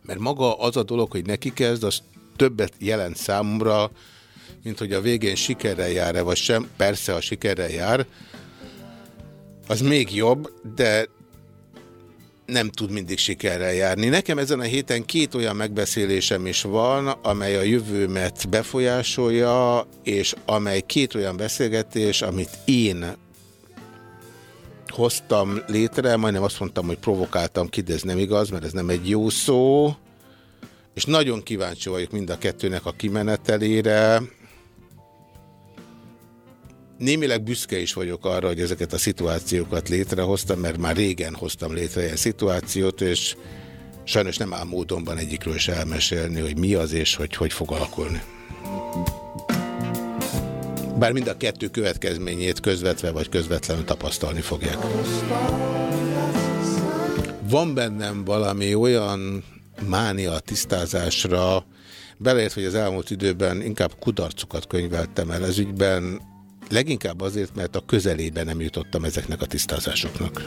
mert maga az a dolog, hogy neki kezd, az többet jelent számomra, mint hogy a végén sikerrel jár-e, vagy sem. Persze, ha sikerrel jár, az még jobb, de nem tud mindig sikerrel járni. Nekem ezen a héten két olyan megbeszélésem is van, amely a jövőmet befolyásolja, és amely két olyan beszélgetés, amit én hoztam létre, majdnem azt mondtam, hogy provokáltam ki, de ez nem igaz, mert ez nem egy jó szó, és nagyon kíváncsi vagyok mind a kettőnek a kimenetelére. Némileg büszke is vagyok arra, hogy ezeket a szituációkat létrehoztam, mert már régen hoztam létre ilyen szituációt, és sajnos nem áll módonban egyikről se elmesélni, hogy mi az és hogy hogy fog alakulni. Bár mind a kettő következményét közvetve vagy közvetlenül tapasztalni fogják. van bennem valami olyan mánia tisztázásra, beleért, hogy az elmúlt időben inkább kudarcokat könyveltem el ez ügyben, leginkább azért, mert a közelében nem jutottam ezeknek a tisztázásoknak.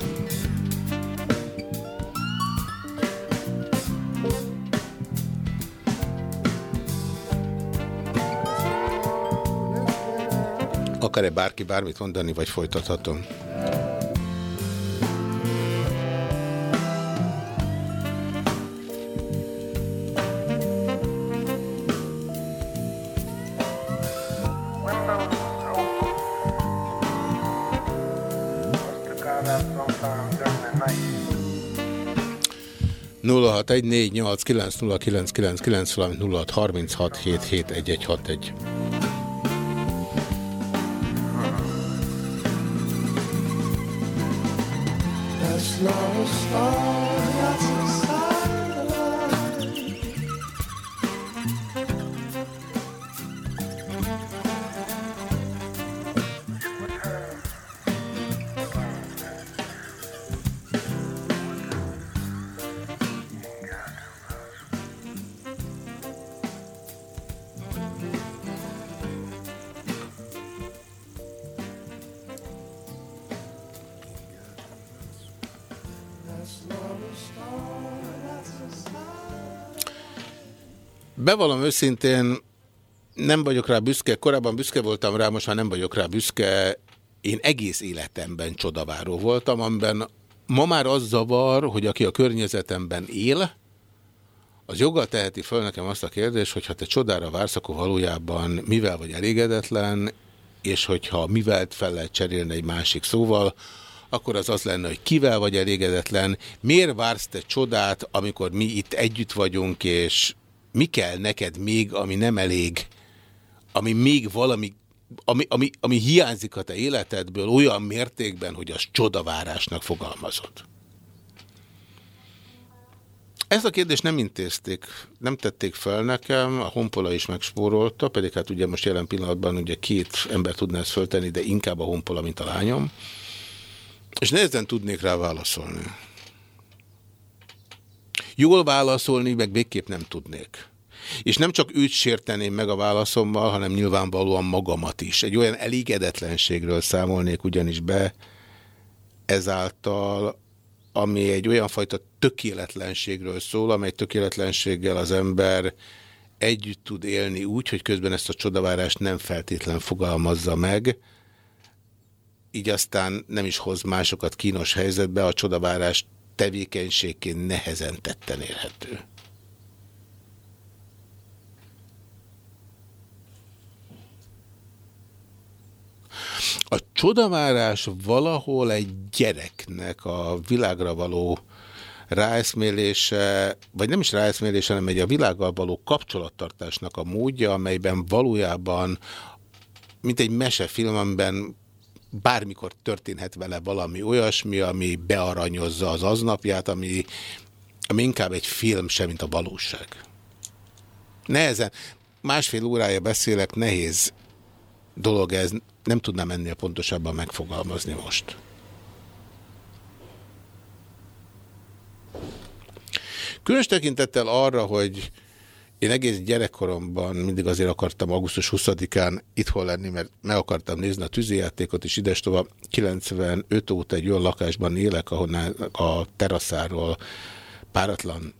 Akar-e bárki bármit mondani, vagy folytathatom? 0614890999, valamint 0636771161. That's not a star. Bevallom őszintén, nem vagyok rá büszke, korábban büszke voltam rá, most már nem vagyok rá büszke. Én egész életemben csodaváró voltam, amiben ma már az zavar, hogy aki a környezetemben él, az joggal teheti föl nekem azt a kérdést, hogy ha te csodára vársz, akkor valójában mivel vagy elégedetlen, és hogyha mivel fel lehet cserélni egy másik szóval, akkor az az lenne, hogy kivel vagy elégedetlen, miért vársz te csodát, amikor mi itt együtt vagyunk, és mi kell neked még, ami nem elég, ami még valami, ami, ami, ami hiányzik a te életedből olyan mértékben, hogy az csodavárásnak fogalmazod? Ezt a kérdést nem intézték, nem tették fel nekem, a Honpola is megspórolta, pedig hát ugye most jelen pillanatban ugye két ember tudná ezt föltenni, de inkább a Honpola, mint a lányom. És nehezen tudnék rá válaszolni. Jól válaszolni, meg végképp nem tudnék. És nem csak őt sérteném meg a válaszommal, hanem nyilvánvalóan magamat is. Egy olyan elégedetlenségről számolnék ugyanis be ezáltal, ami egy olyan fajta tökéletlenségről szól, amely tökéletlenséggel az ember együtt tud élni úgy, hogy közben ezt a csodavárást nem feltétlen fogalmazza meg, így aztán nem is hoz másokat kínos helyzetbe, a csodavárás tevékenységként nehezen tetten érhető. A csodavárás valahol egy gyereknek a világra való ráeszmélése, vagy nem is ráeszmélése, hanem egy a világgal való kapcsolattartásnak a módja, amelyben valójában, mint egy mesefilm, amiben bármikor történhet vele valami olyasmi, ami bearanyozza az aznapját, ami, ami inkább egy film sem, mint a valóság. Nehezen, másfél órája beszélek, nehéz dolog ez, nem tudnám ennél pontosabban megfogalmazni most. Különös tekintettel arra, hogy én egész gyerekkoromban mindig azért akartam augusztus 20-án itthon lenni, mert meg akartam nézni a tűzijátékot, és idestova 95 óta egy olyan lakásban élek, ahonnan a teraszáról páratlan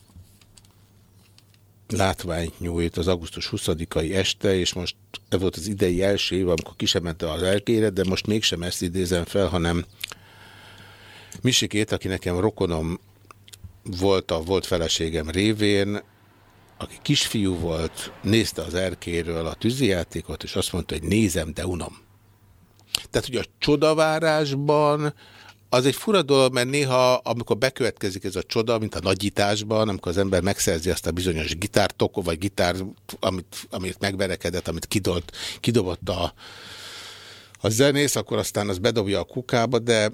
látványt nyújt az augusztus 20-ai este, és most ez volt az idei első év, amikor ki az elkére, de most mégsem ezt idézem fel, hanem Misikét, aki nekem rokonom volt a volt feleségem révén, aki kisfiú volt, nézte az erkéről a tűzijátékot, és azt mondta, hogy nézem, de unom. Tehát, hogy a csodavárásban az egy fura dolog, mert néha, amikor bekövetkezik ez a csoda, mint a nagyításban, amikor az ember megszerzi azt a bizonyos gitártokot, vagy gitár, amit, amit megverekedett, amit kidolt, kidobott a, a zenész, akkor aztán az bedobja a kukába, de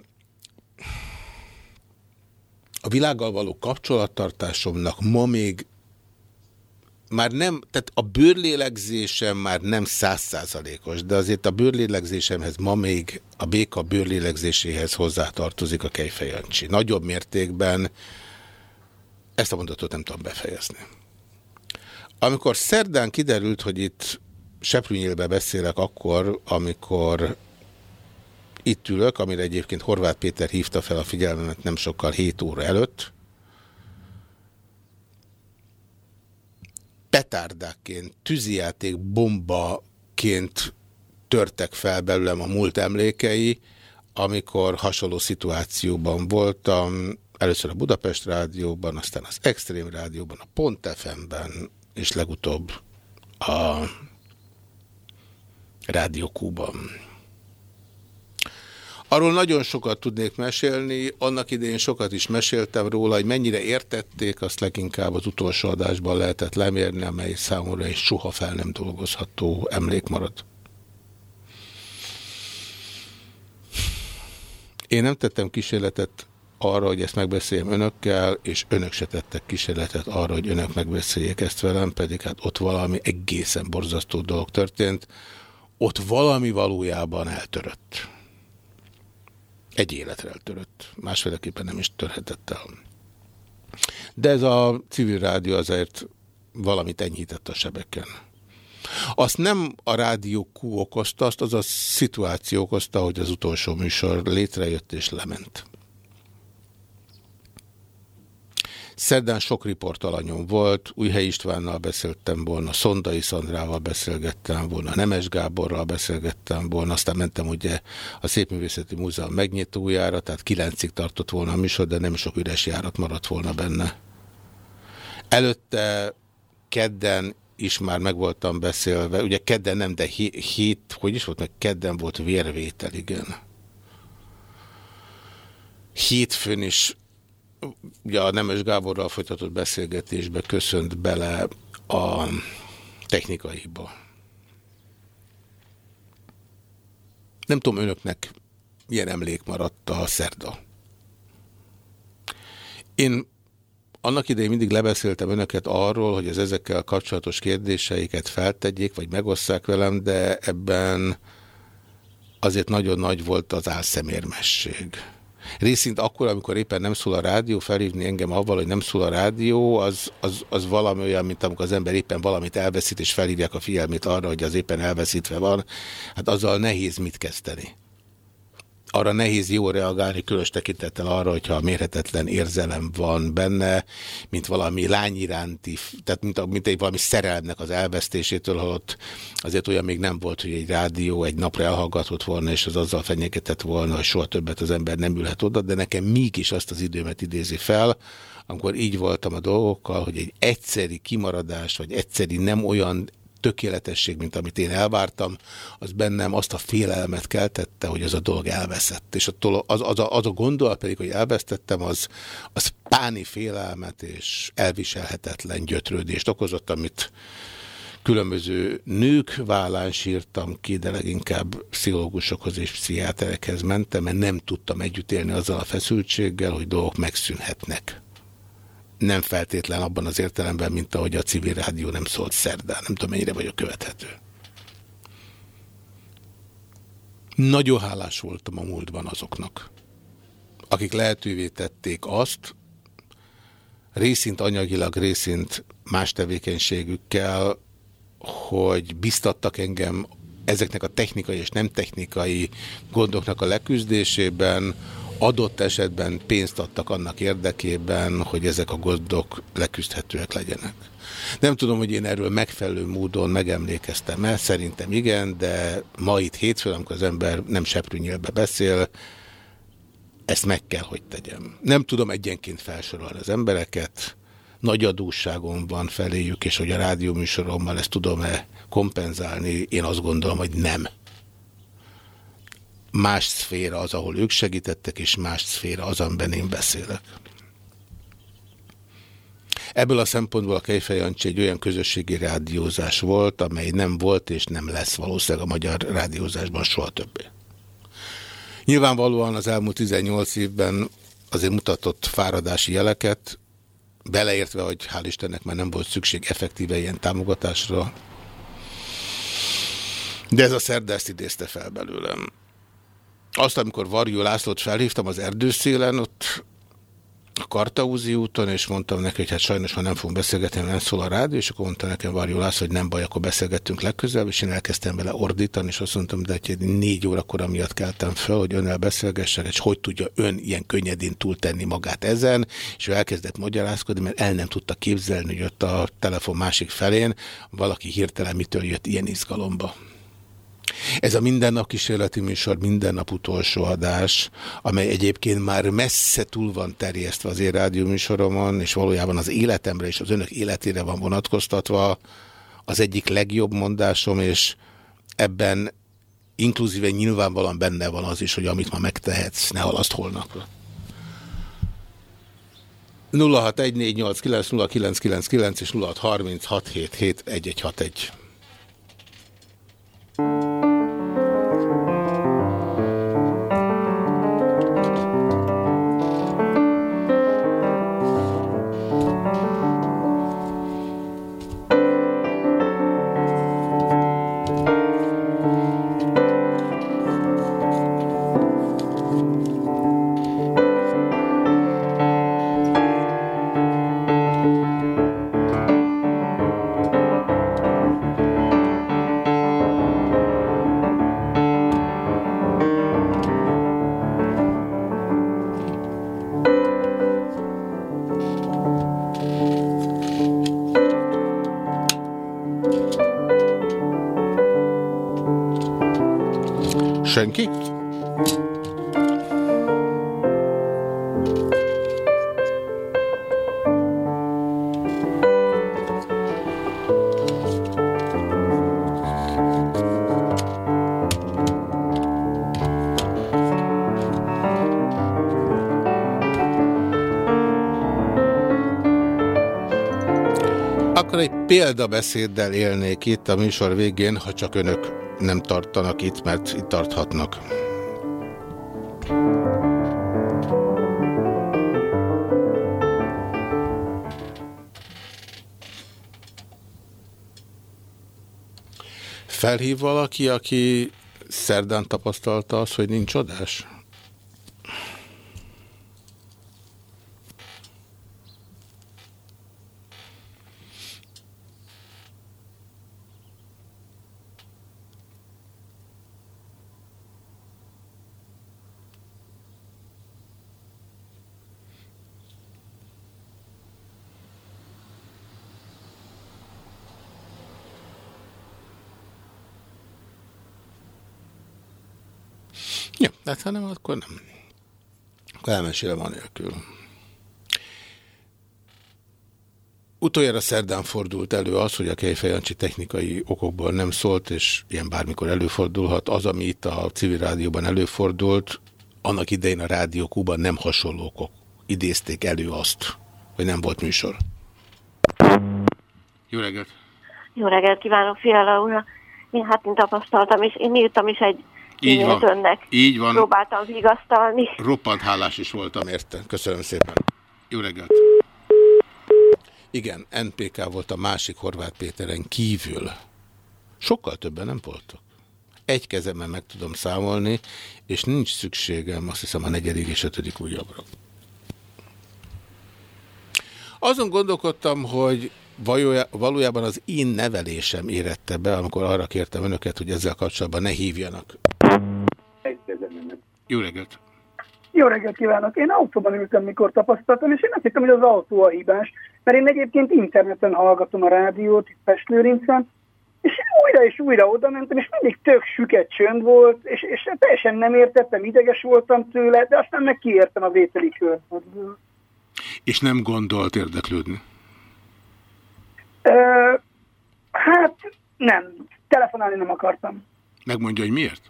a világgal való kapcsolattartásomnak ma még már nem, tehát a bőrlélegzésem már nem százszázalékos, de azért a bőrlélegzésemhez ma még a béka bőrlélegzéséhez hozzátartozik a kejfejancsi. Nagyobb mértékben, Ezt a mondatot nem tudom befejezni. Amikor szerdán kiderült, hogy itt Seprűnyélbe beszélek akkor, amikor itt ülök, amire egyébként Horváth Péter hívta fel a figyelmemet nem sokkal 7 óra előtt, petárdákként, tűzijáték bombaként törtek fel belőlem a múlt emlékei, amikor hasonló szituációban voltam, először a Budapest Rádióban, aztán az Extrém Rádióban, a Pont FM-ben, és legutóbb a Rádió Kúban. Arról nagyon sokat tudnék mesélni, annak idején sokat is meséltem róla, hogy mennyire értették, azt leginkább az utolsó adásban lehetett lemérni, amely számomra egy soha fel nem dolgozható emlék maradt. Én nem tettem kísérletet arra, hogy ezt megbeszéljem önökkel, és önök se tettek kísérletet arra, hogy önök megbeszéljék ezt velem, pedig hát ott valami egészen borzasztó dolog történt. Ott valami valójában eltörött. Egy életre eltörött. Másféleképpen nem is törhetett el. De ez a civil rádió azért valamit enyhített a sebeken. Azt nem a rádió Q okozta, azt az a szituáció okozta, hogy az utolsó műsor létrejött és lement. Szerdán sok riportalanyom volt, Újhely Istvánnal beszéltem volna, Szondai Szandrával beszélgettem volna, Nemes Gáborral beszélgettem volna, aztán mentem ugye a Szépművészeti Múzeum megnyitójára, tehát kilencig tartott volna a műsor, de nem sok üres járat maradt volna benne. Előtte kedden is már meg voltam beszélve, ugye kedden nem, de hét, hogy is volt, meg kedden volt vérvétel, igen. Hétfőn is ugye a Nemes Gáborral folytatott beszélgetésbe köszönt bele a technikaiba. Nem tudom önöknek milyen emlék maradt a szerda. Én annak idején mindig lebeszéltem önöket arról, hogy az ezekkel kapcsolatos kérdéseiket feltegyék, vagy megosszák velem, de ebben azért nagyon nagy volt az álszemérmesség. Részint akkor, amikor éppen nem szól a rádió, felhívni engem avval, hogy nem szól a rádió, az, az, az valami olyan, mint amikor az ember éppen valamit elveszít, és felhívják a figyelmét arra, hogy az éppen elveszítve van. Hát azzal nehéz mit kezdeni arra nehéz jó reagálni, különös tekintettel arra, hogyha mérhetetlen érzelem van benne, mint valami lány iránti, tehát mint, mint egy valami szerelmnek az elvesztésétől, holott azért olyan még nem volt, hogy egy rádió egy napra elhallgatott volna, és az azzal fenyegetett volna, hogy soha többet az ember nem ülhet oda, de nekem mégis azt az időmet idézi fel, amikor így voltam a dolgokkal, hogy egy egyszeri kimaradás, vagy egyszeri nem olyan tökéletesség, mint amit én elvártam, az bennem azt a félelmet keltette, hogy az a dolog elveszett. És attól az, az, a, az a gondolat pedig, hogy elvesztettem, az, az páni félelmet és elviselhetetlen gyötrődést okozott, amit különböző nők vállán sírtam ki, de leginkább pszichológusokhoz és pszichiáterekhez mentem, mert nem tudtam együtt élni azzal a feszültséggel, hogy dolgok megszűnhetnek nem feltétlen abban az értelemben, mint ahogy a civil rádió nem szólt szerdán. Nem tudom, mennyire vagyok követhető. Nagyon hálás voltam a múltban azoknak, akik lehetővé tették azt, részint anyagilag, részint más tevékenységükkel, hogy biztattak engem ezeknek a technikai és nem technikai gondoknak a leküzdésében, adott esetben pénzt adtak annak érdekében, hogy ezek a gondok leküzdhetőek legyenek. Nem tudom, hogy én erről megfelelő módon megemlékeztem el, szerintem igen, de ma itt hétfőn, amikor az ember nem seprűnyélbe beszél, ezt meg kell, hogy tegyem. Nem tudom egyenként felsorolni az embereket, nagy adósságom van feléjük, és hogy a rádióműsorommal ezt tudom-e kompenzálni, én azt gondolom, hogy nem más szféra az, ahol ők segítettek, és más szféra az, amiben én beszélek. Ebből a szempontból a Kejfejancsi egy olyan közösségi rádiózás volt, amely nem volt és nem lesz valószínűleg a magyar rádiózásban soha többé. Nyilvánvalóan az elmúlt 18 évben azért mutatott fáradási jeleket, beleértve, hogy hál' Istennek már nem volt szükség effektíve ilyen támogatásra, de ez a szerda ezt idézte fel belőlem. Azt, amikor Varjú Lászlót felhívtam az erdőszélen, ott a Kartaúzi úton, és mondtam neki, hogy hát sajnos, ha nem fogunk beszélgetni, nem szól a rádió, és akkor mondta nekem Varjú Lász, hogy nem baj, akkor beszélgettünk legközelebb, és én elkezdtem vele ordítani, és azt mondtam, de hogy négy órakor amiatt keltem fel, hogy önnel beszélgessek, és hogy tudja ön ilyen könnyedén túltenni magát ezen, és ő elkezdett magyarázkodni, mert el nem tudta képzelni, hogy ott a telefon másik felén valaki hirtelen mitől jött ilyen izgalomba. Ez a mindennap kísérleti műsor, mindennap utolsó adás, amely egyébként már messze túl van terjesztve az én rádióműsoromon, és valójában az életemre és az önök életére van vonatkoztatva, az egyik legjobb mondásom, és ebben inkluzíve nyilvánvalóan benne van az is, hogy amit ma megtehetsz, ne halaszt holnapra. 0614890999 és 0636771161. Senki? Példabeszéddel élnék itt a műsor végén, ha csak önök nem tartanak itt, mert itt tarthatnak. Felhív valaki, aki szerdán tapasztalta azt, hogy nincs adás? Ja, hát ha nem, akkor nem. Akkor elmesélem anélkül. Utoljára szerdán fordult elő az, hogy a Kejfej Jancsi technikai okokból nem szólt, és ilyen bármikor előfordulhat. Az, ami itt a civil rádióban előfordult, annak idején a rádiókúban nem hasonló okok idézték elő azt, hogy nem volt műsor. Jó reggelt! Jó reggelt kívánok, Fiala úr! Én hát én tapasztaltam, és én írtam is egy Így van. önnek. Így van. Próbáltam vigasztalni. Roppant hálás is voltam érte. Köszönöm szépen. Jó reggelt! Igen, NPK volt a másik Horváth Péteren kívül. Sokkal többen nem voltak. Egy kezemben meg tudom számolni, és nincs szükségem, azt hiszem, a negyedik és ötödik újabbra. Azon gondolkodtam, hogy valójá- valójában az én nevelésem érette be, amikor arra kértem önöket, hogy ezzel kapcsolatban ne hívjanak. Jó reggelt! Jó reggelt kívánok! Én autóban ültem, mikor tapasztaltam, és én azt hittem, hogy az autó a hibás, mert én egyébként interneten hallgatom a rádiót, itt Pestlőrincen, és én újra és újra oda mentem, és mindig tök süket csönd volt, és, és teljesen nem értettem, ideges voltam tőle, de aztán meg kiértem a vételi kört. És nem gondolt érdeklődni. Ö, hát nem, telefonálni nem akartam. Megmondja, hogy miért?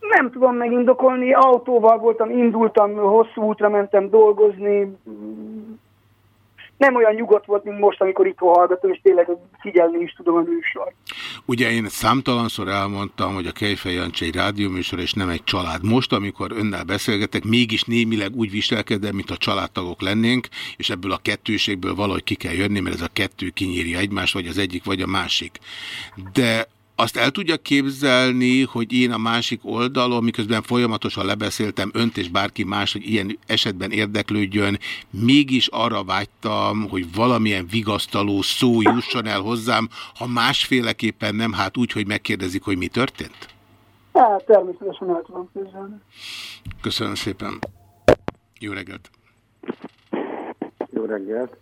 Nem tudom megindokolni, autóval voltam, indultam, hosszú útra mentem dolgozni. Nem olyan nyugodt volt, mint most, amikor itt hallgatom, és tényleg figyelni is tudom a műsor. Ugye én számtalanszor elmondtam, hogy a Kejfej Jancsi egy rádióműsor, és nem egy család. Most, amikor önnel beszélgetek, mégis némileg úgy viselkedem, mint a családtagok lennénk, és ebből a kettőségből valahogy ki kell jönni, mert ez a kettő kinyírja egymást, vagy az egyik, vagy a másik. De azt el tudja képzelni, hogy én a másik oldalon, miközben folyamatosan lebeszéltem önt és bárki más, hogy ilyen esetben érdeklődjön, mégis arra vágytam, hogy valamilyen vigasztaló szó jusson el hozzám, ha másféleképpen nem, hát úgy, hogy megkérdezik, hogy mi történt? Hát, természetesen el tudom képzelni. Köszönöm szépen. Jó reggelt. Jó reggelt.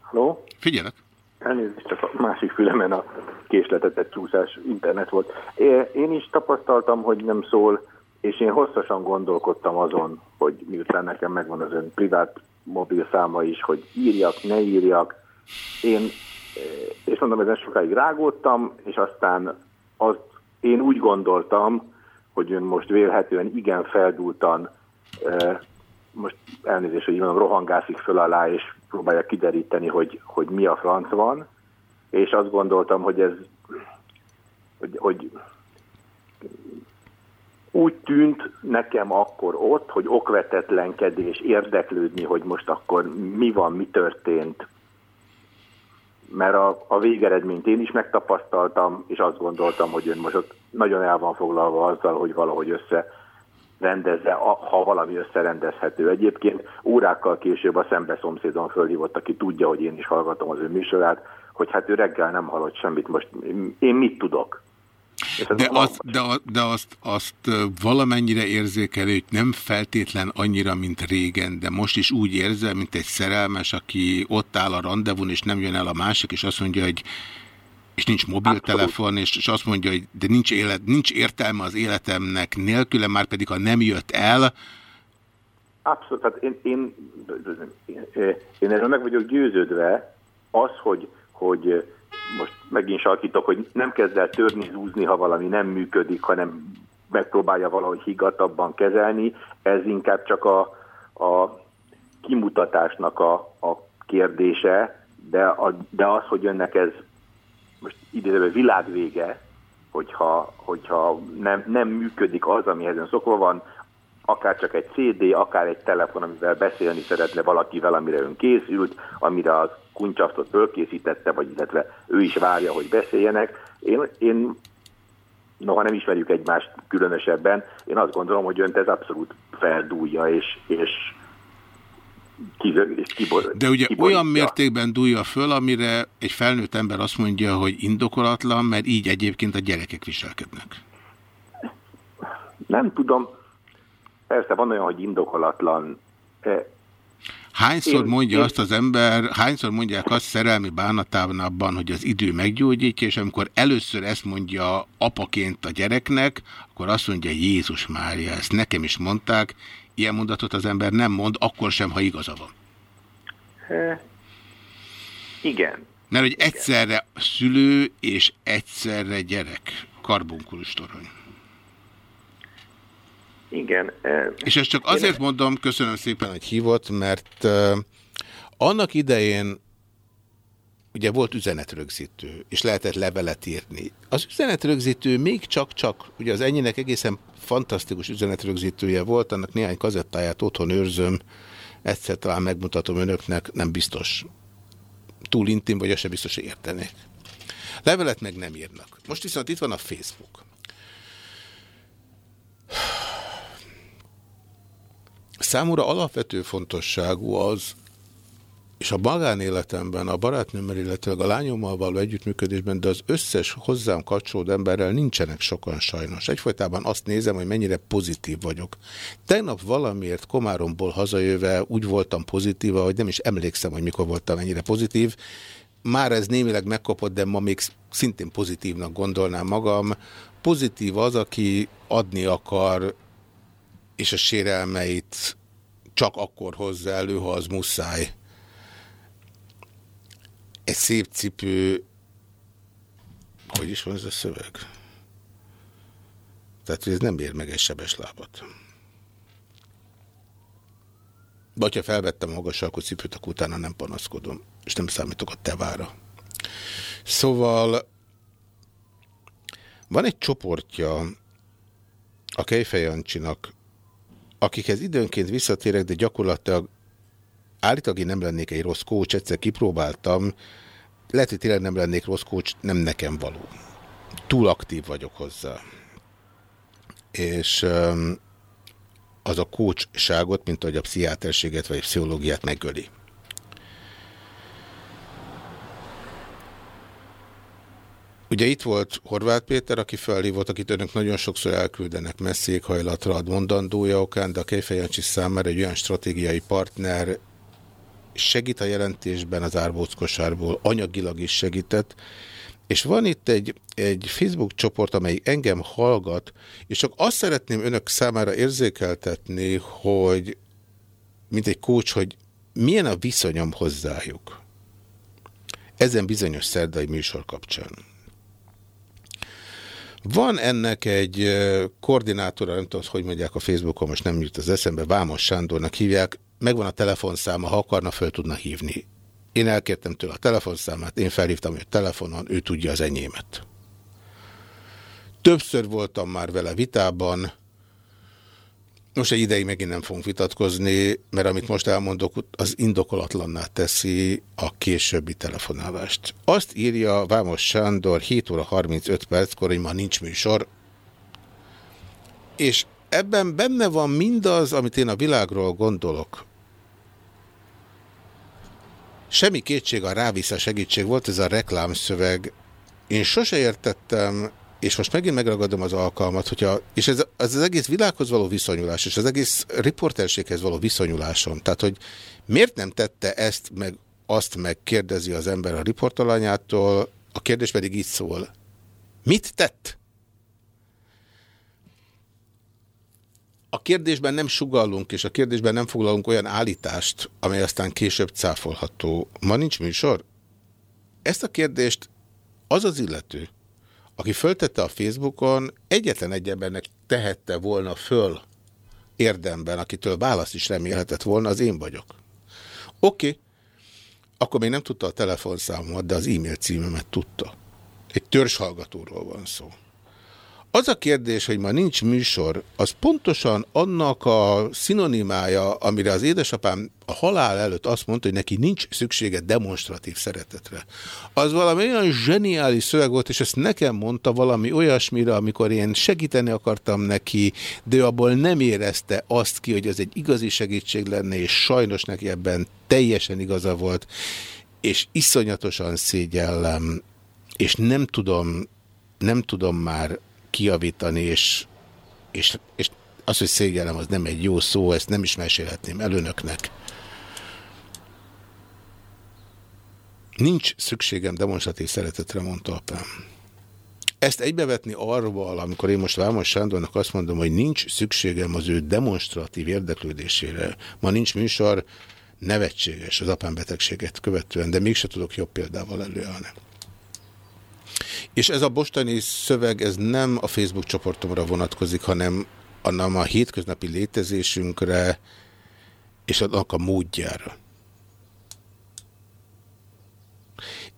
Halló? Figyelek. Elnézést, csak a másik fülemen a késletetett csúszás internet volt. Én is tapasztaltam, hogy nem szól, és én hosszasan gondolkodtam azon, hogy miután nekem megvan az ön privát mobil száma is, hogy írjak, ne írjak. Én, és mondom, ezen sokáig rágódtam, és aztán azt én úgy gondoltam, hogy ön most vélhetően igen feldúltan, most elnézést, hogy mondom, rohangászik föl alá, és próbálja kideríteni, hogy, hogy mi a franc van, és azt gondoltam, hogy ez hogy, hogy úgy tűnt nekem akkor ott, hogy okvetetlenkedés, érdeklődni, hogy most akkor mi van, mi történt. Mert a, a végeredményt én is megtapasztaltam, és azt gondoltam, hogy ön most ott nagyon el van foglalva azzal, hogy valahogy össze rendezze, ha valami összerendezhető. Egyébként órákkal később a szembe szomszédon fölhívott, aki tudja, hogy én is hallgatom az ő műsorát, hogy hát ő reggel nem hallott semmit, most én mit tudok? De, azt, de, de azt, azt valamennyire érzékelő, hogy nem feltétlen annyira, mint régen, de most is úgy érzem, mint egy szerelmes, aki ott áll a rendezvún, és nem jön el a másik, és azt mondja, hogy és nincs mobiltelefon, és, és azt mondja, hogy de nincs, élet, nincs értelme az életemnek nélküle, már pedig ha nem jött el. Abszolút, hát én, én, én, én erről meg vagyok győződve, az, hogy, hogy most megint sarkítok, hogy nem kezd el törni, zúzni, ha valami nem működik, hanem megpróbálja valahogy higatabban kezelni, ez inkább csak a, a kimutatásnak a, a kérdése, de, a, de az, hogy önnek ez idézőben világvége, hogyha, hogyha nem, nem működik az, amihez ön szokva van, akár csak egy CD, akár egy telefon, amivel beszélni szeretne valakivel, amire ön készült, amire az kuncsaftot fölkészítette, vagy illetve ő is várja, hogy beszéljenek. Én, én noha nem ismerjük egymást különösebben, én azt gondolom, hogy önt ez abszolút feldúlja, és, és kibor, De ugye kiborítja. olyan mértékben dúlja föl, amire egy felnőtt ember azt mondja, hogy indokolatlan, mert így egyébként a gyerekek viselkednek. Nem tudom. Persze van olyan, hogy indokolatlan. Hányszor Én- mondja én- azt az ember, hányszor mondják azt szerelmi bánatában abban, hogy az idő meggyógyítja, és amikor először ezt mondja apaként a gyereknek, akkor azt mondja, Jézus Mária, ezt nekem is mondták, ilyen mondatot az ember nem mond, akkor sem, ha igaza van. E, igen. Mert hogy egyszerre szülő és egyszerre gyerek. Karbonkulus torony. Igen. e, És ezt csak azért mondom, köszönöm szépen, hogy hívott, mert uh, annak idején ugye volt üzenetrögzítő, és lehetett levelet írni. Az üzenetrögzítő még csak-csak, ugye az ennyinek egészen fantasztikus üzenetrögzítője volt, annak néhány kazettáját otthon őrzöm, egyszer talán megmutatom önöknek, nem biztos. Túl intim, vagy sem biztos, értenék. Levelet meg nem írnak. Most viszont itt van a Facebook. Számomra alapvető fontosságú az, és a magánéletemben, a barátnőmmel, illetve a lányommal való együttműködésben, de az összes hozzám kapcsolódó emberrel nincsenek sokan sajnos. Egyfolytában azt nézem, hogy mennyire pozitív vagyok. Tegnap valamiért Komáromból hazajöve úgy voltam pozitív, hogy nem is emlékszem, hogy mikor voltam ennyire pozitív. Már ez némileg megkapott, de ma még szintén pozitívnak gondolnám magam. Pozitív az, aki adni akar, és a sérelmeit csak akkor hozza elő, ha az muszáj. Egy szép cipő, hogy is van ez a szöveg? Tehát, hogy ez nem ér meg egy sebes lábat. Vagy ha felvettem a magas sarkú cipőt, akkor utána nem panaszkodom, és nem számítok a tevára. Szóval van egy csoportja a Kejfej Jancsinak, akikhez időnként visszatérek, de gyakorlatilag állítólag én nem lennék egy rossz coach, egyszer kipróbáltam, lehet, hogy tényleg nem lennék rossz coach, nem nekem való. túl aktív vagyok hozzá. És az a kócsságot, mint ahogy a pszichiáterséget vagy a pszichológiát megöli. Ugye itt volt Horváth Péter, aki felhívott, akit önök nagyon sokszor elküldenek messzi éghajlatra ad mondandója okán, de a Kejfejancsi számára egy olyan stratégiai partner segít a jelentésben az árbóckosárból, anyagilag is segített, és van itt egy, egy Facebook csoport, amely engem hallgat, és csak azt szeretném önök számára érzékeltetni, hogy mint egy kócs, hogy milyen a viszonyom hozzájuk. Ezen bizonyos szerdai műsor kapcsán. Van ennek egy koordinátora, nem tudom, hogy mondják a Facebookon, most nem jut az eszembe, Vámos Sándornak hívják, megvan a telefonszáma, ha akarna, föl tudna hívni. Én elkértem tőle a telefonszámát, én felhívtam őt telefonon, ő tudja az enyémet. Többször voltam már vele vitában, most egy ideig megint nem fogunk vitatkozni, mert amit most elmondok, az indokolatlanná teszi a későbbi telefonálást. Azt írja Vámos Sándor 7 óra 35 perckor, hogy ma nincs műsor, és ebben benne van mindaz, amit én a világról gondolok. Semmi kétség a rávisza segítség volt, ez a reklámszöveg. Én sose értettem, és most megint megragadom az alkalmat, hogyha, és ez, ez az egész világhoz való viszonyulás, és az egész riporterséghez való viszonyulásom. Tehát, hogy miért nem tette ezt, meg azt meg kérdezi az ember a riportalanyától, a kérdés pedig így szól. Mit tett? A kérdésben nem sugallunk, és a kérdésben nem foglalunk olyan állítást, amely aztán később cáfolható. Ma nincs műsor? Ezt a kérdést az az illető, aki föltette a Facebookon, egyetlen egy embernek tehette volna föl érdemben, akitől választ is remélhetett volna, az én vagyok. Oké, okay. akkor még nem tudta a telefonszámomat, de az e-mail címemet tudta. Egy törzshallgatóról van szó. Az a kérdés, hogy ma nincs műsor, az pontosan annak a szinonimája, amire az édesapám a halál előtt azt mondta, hogy neki nincs szüksége demonstratív szeretetre. Az valami olyan zseniális szöveg volt, és ezt nekem mondta valami olyasmire, amikor én segíteni akartam neki, de ő abból nem érezte azt ki, hogy ez egy igazi segítség lenne, és sajnos neki ebben teljesen igaza volt, és iszonyatosan szégyellem, és nem tudom, nem tudom már kiavítani, és, és, és az, hogy szégyellem, az nem egy jó szó, ezt nem is mesélhetném el önöknek. Nincs szükségem demonstratív szeretetre, mondta apám. Ezt egybevetni arról, amikor én most Vámos Sándornak azt mondom, hogy nincs szükségem az ő demonstratív érdeklődésére, ma nincs műsor, nevetséges az apám betegséget követően, de mégse tudok jobb példával előállni. És ez a bostani szöveg, ez nem a Facebook csoportomra vonatkozik, hanem hanem a hétköznapi létezésünkre és annak a módjára.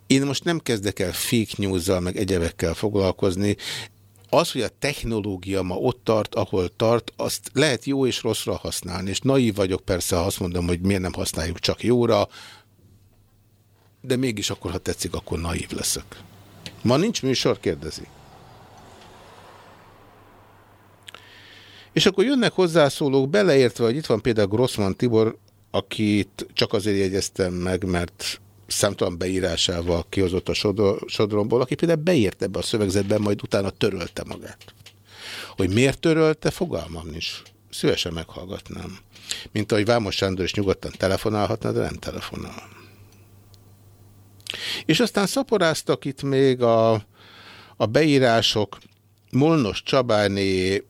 Én most nem kezdek el fake news meg egyebekkel foglalkozni. Az, hogy a technológia ma ott tart, ahol tart, azt lehet jó és rosszra használni. És naív vagyok persze, ha azt mondom, hogy miért nem használjuk csak jóra, de mégis akkor, ha tetszik, akkor naív leszek. Ma nincs műsor, kérdezi. És akkor jönnek hozzászólók, beleértve, hogy itt van például Grossman Tibor, akit csak azért jegyeztem meg, mert számtalan beírásával kihozott a sodromból, aki például beírt ebbe a szövegzetben, majd utána törölte magát. Hogy miért törölte, fogalmam nincs. Szívesen meghallgatnám. Mint ahogy Vámos Sándor is nyugodtan telefonálhatna, de nem telefonál. És aztán szaporáztak itt még a, a beírások. Molnos Csabáné,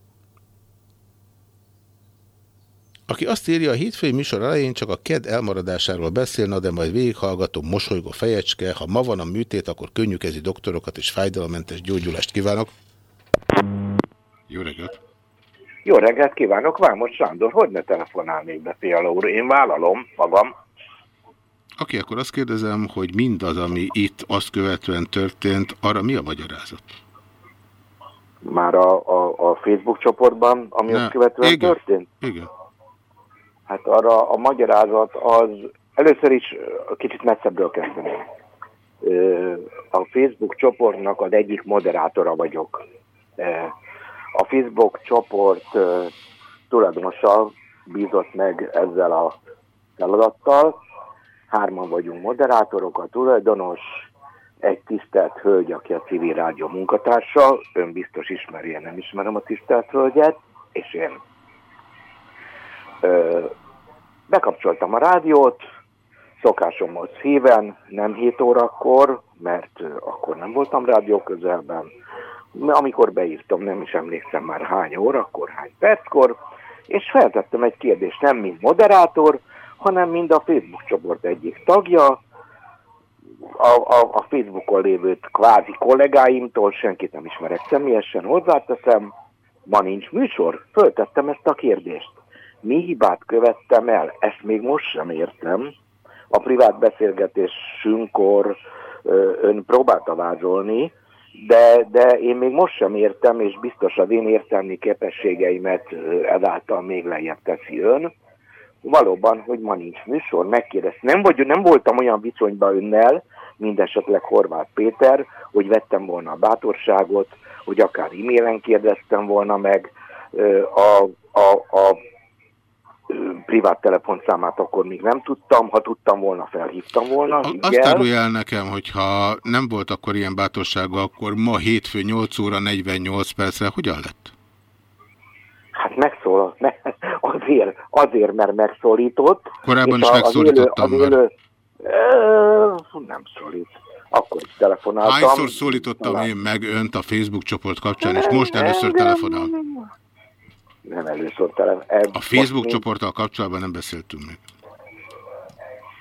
aki azt írja, a hétfői műsor elején csak a KED elmaradásáról beszélne, de majd végighallgató mosolygó fejecske. Ha ma van a műtét, akkor könnyűkezi doktorokat és fájdalommentes gyógyulást kívánok. Jó reggelt! Jó reggelt kívánok, Vámos Sándor, hogy ne telefonálnék be, Fiala úr? Én vállalom magam. Oké, akkor azt kérdezem, hogy mindaz, ami itt azt követően történt, arra mi a magyarázat? Már a, a, a Facebook csoportban, ami ne, azt követően igen, történt? Igen. Hát arra a magyarázat az először is kicsit messzebbről kezdeném. A Facebook csoportnak az egyik moderátora vagyok. A Facebook csoport tulajdonosa bízott meg ezzel a feladattal. Hárman vagyunk moderátorok, a tulajdonos, egy tisztelt hölgy, aki a civil rádió munkatársa, ön biztos ismeri, én nem ismerem a tisztelt hölgyet, és én. Ö, bekapcsoltam a rádiót, szokásomhoz híven, nem 7 órakor, mert akkor nem voltam rádió közelben. Amikor beírtam, nem is emlékszem már hány órakor, hány perckor, és feltettem egy kérdést, nem mint moderátor, hanem mind a Facebook csoport egyik tagja, a, a, a Facebookon lévő kvázi kollégáimtól, senkit nem ismerek személyesen, hozzáteszem, ma nincs műsor? Föltettem ezt a kérdést. Mi hibát követtem el? Ezt még most sem értem. A privát beszélgetésünkkor ön próbálta vázolni, de, de én még most sem értem, és biztos az én értelmi képességeimet ezáltal még lejjebb teszi ön. Valóban, hogy ma nincs műsor, megkérdez. Nem, vagy, nem voltam olyan viszonyban önnel, mint esetleg Horváth Péter, hogy vettem volna a bátorságot, hogy akár e-mailen kérdeztem volna meg a, a, a privát telefonszámát, akkor még nem tudtam, ha tudtam volna, felhívtam volna. Azt igen. árulja el nekem, hogyha nem volt akkor ilyen bátorsága, akkor ma hétfő 8 óra 48 percre hogyan lett? Hát megszólalt, ne, azért, azért, mert megszólított. Korábban is a- az megszólítottam élő, az élő, Ö, nem szólít. Akkor is telefonáltam. Hányszor szólítottam én meg önt a Facebook csoport kapcsán, és most először telefonál? Nem először telefonál. A Facebook csoporttal kapcsolatban nem beszéltünk még.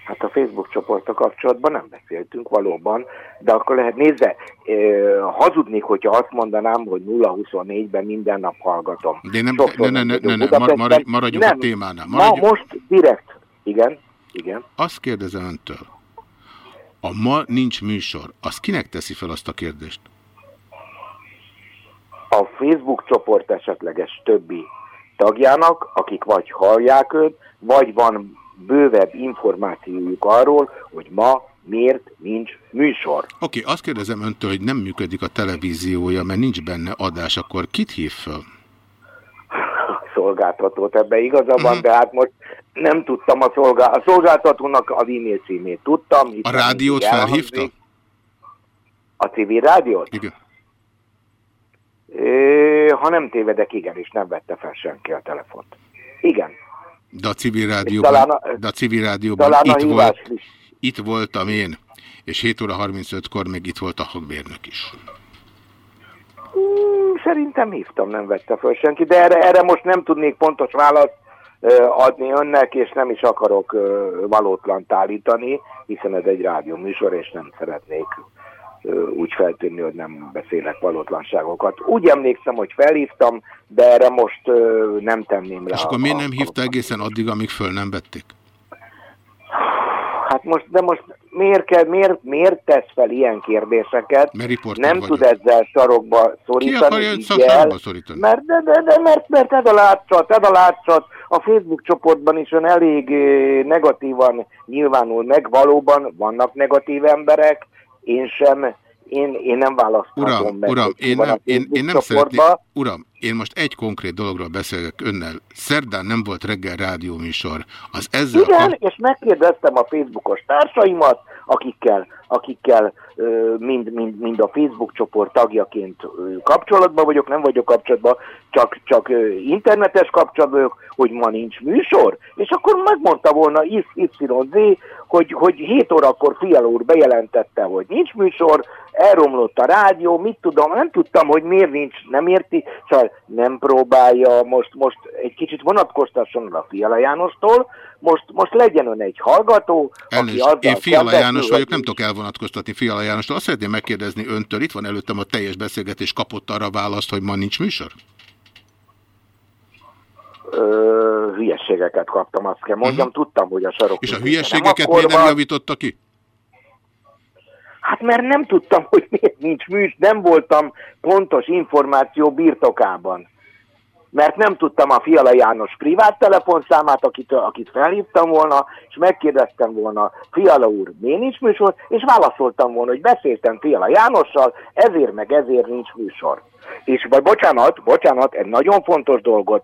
Hát a Facebook csoporttal kapcsolatban nem beszéltünk valóban, de akkor lehet, nézze, hazudnék, hogyha azt mondanám, hogy 0-24-ben minden nap hallgatom. De nem, Sokszor ne, ne, ne, ne, ne, maradj, maradjunk a Nem. témánál. Ma Maradjunk. most direkt, igen, igen. Azt kérdezem öntől. A ma nincs műsor. Az kinek teszi fel azt a kérdést? a Facebook csoport esetleges többi tagjának, akik vagy hallják őt, vagy van bővebb információjuk arról, hogy ma miért nincs műsor. Oké, okay, azt kérdezem öntől, hogy nem működik a televíziója, mert nincs benne adás, akkor kit hív föl? Szolgáltatót ebbe igaza Mhm. de hát most nem tudtam a, szolgál... a szolgáltatónak az e-mail címét tudtam. A rádiót felhívta? A civil rádiót? Igen. É, ha nem tévedek, igen, és nem vette fel senki a telefont. Igen. De a civil rádióban, talán a- de a civil rádióban talán a itt, hívás volt, is. itt voltam én, és 7 óra 35-kor még itt volt a hagbérnök is. Hmm, Szerintem hívtam, nem vette föl senki, de erre, erre most nem tudnék pontos választ adni önnek, és nem is akarok valótlant állítani, hiszen ez egy rádió műsor, és nem szeretnék úgy feltűnni, hogy nem beszélek valótlanságokat. Úgy emlékszem, hogy felhívtam, de erre most nem tenném le. És a- akkor miért nem hívta egészen addig, amíg föl nem vették? Hát most, de most miért, kell, miért, miért tesz fel ilyen kérdéseket? Mert Nem vagyok. tud ezzel sarokba szorítani. akarja önt így el, sarokba szorítani? Mert, de, de, de, mert, mert ez a látszat, ez a látszat. A Facebook csoportban is ön elég negatívan nyilvánul meg. Valóban vannak negatív emberek. Én sem, én, én nem választhatom Uram, meg. uram, én a nem, én, én nem szeretném, uram, én most egy konkrét dologról beszélek önnel. Szerdán nem volt reggel rádióműsor. Az ezzel Igen, kap... és megkérdeztem a Facebookos társaimat, akikkel, akikkel mind, mind, mind a Facebook csoport tagjaként kapcsolatban vagyok, nem vagyok kapcsolatban, csak, csak internetes kapcsolatban vagyok, hogy ma nincs műsor, és akkor megmondta volna YZ, hogy, hogy 7 órakor Fiala úr bejelentette, hogy nincs műsor, elromlott a rádió, mit tudom, nem tudtam, hogy miért nincs, nem érti, szóval nem próbálja, most, most egy kicsit vonatkoztasson a Fiala Jánostól, most, most legyen ön egy hallgató, aki Elnézést, azzal én Fiala János vagyok, nem tudok elvonatkoztatni Fiala Jánostól. Azt szeretném megkérdezni öntől, itt van előttem a teljes beszélgetés, kapott arra választ, hogy ma nincs műsor? Ö, hülyességeket kaptam, azt kell mondjam, tudtam, hogy a sarok... Mhm. És a akkor miért nem javította ki? Hát mert nem tudtam, hogy miért nincs műs, nem voltam pontos információ birtokában. Mert nem tudtam a Fiala János privát telefonszámát, akit, akit felhívtam volna, és megkérdeztem volna, Fiala úr, miért nincs műsor, és válaszoltam volna, hogy beszéltem Fiala Jánossal, ezért meg ezért nincs műsor. És vagy bocsánat, bocsánat, egy nagyon fontos dolgot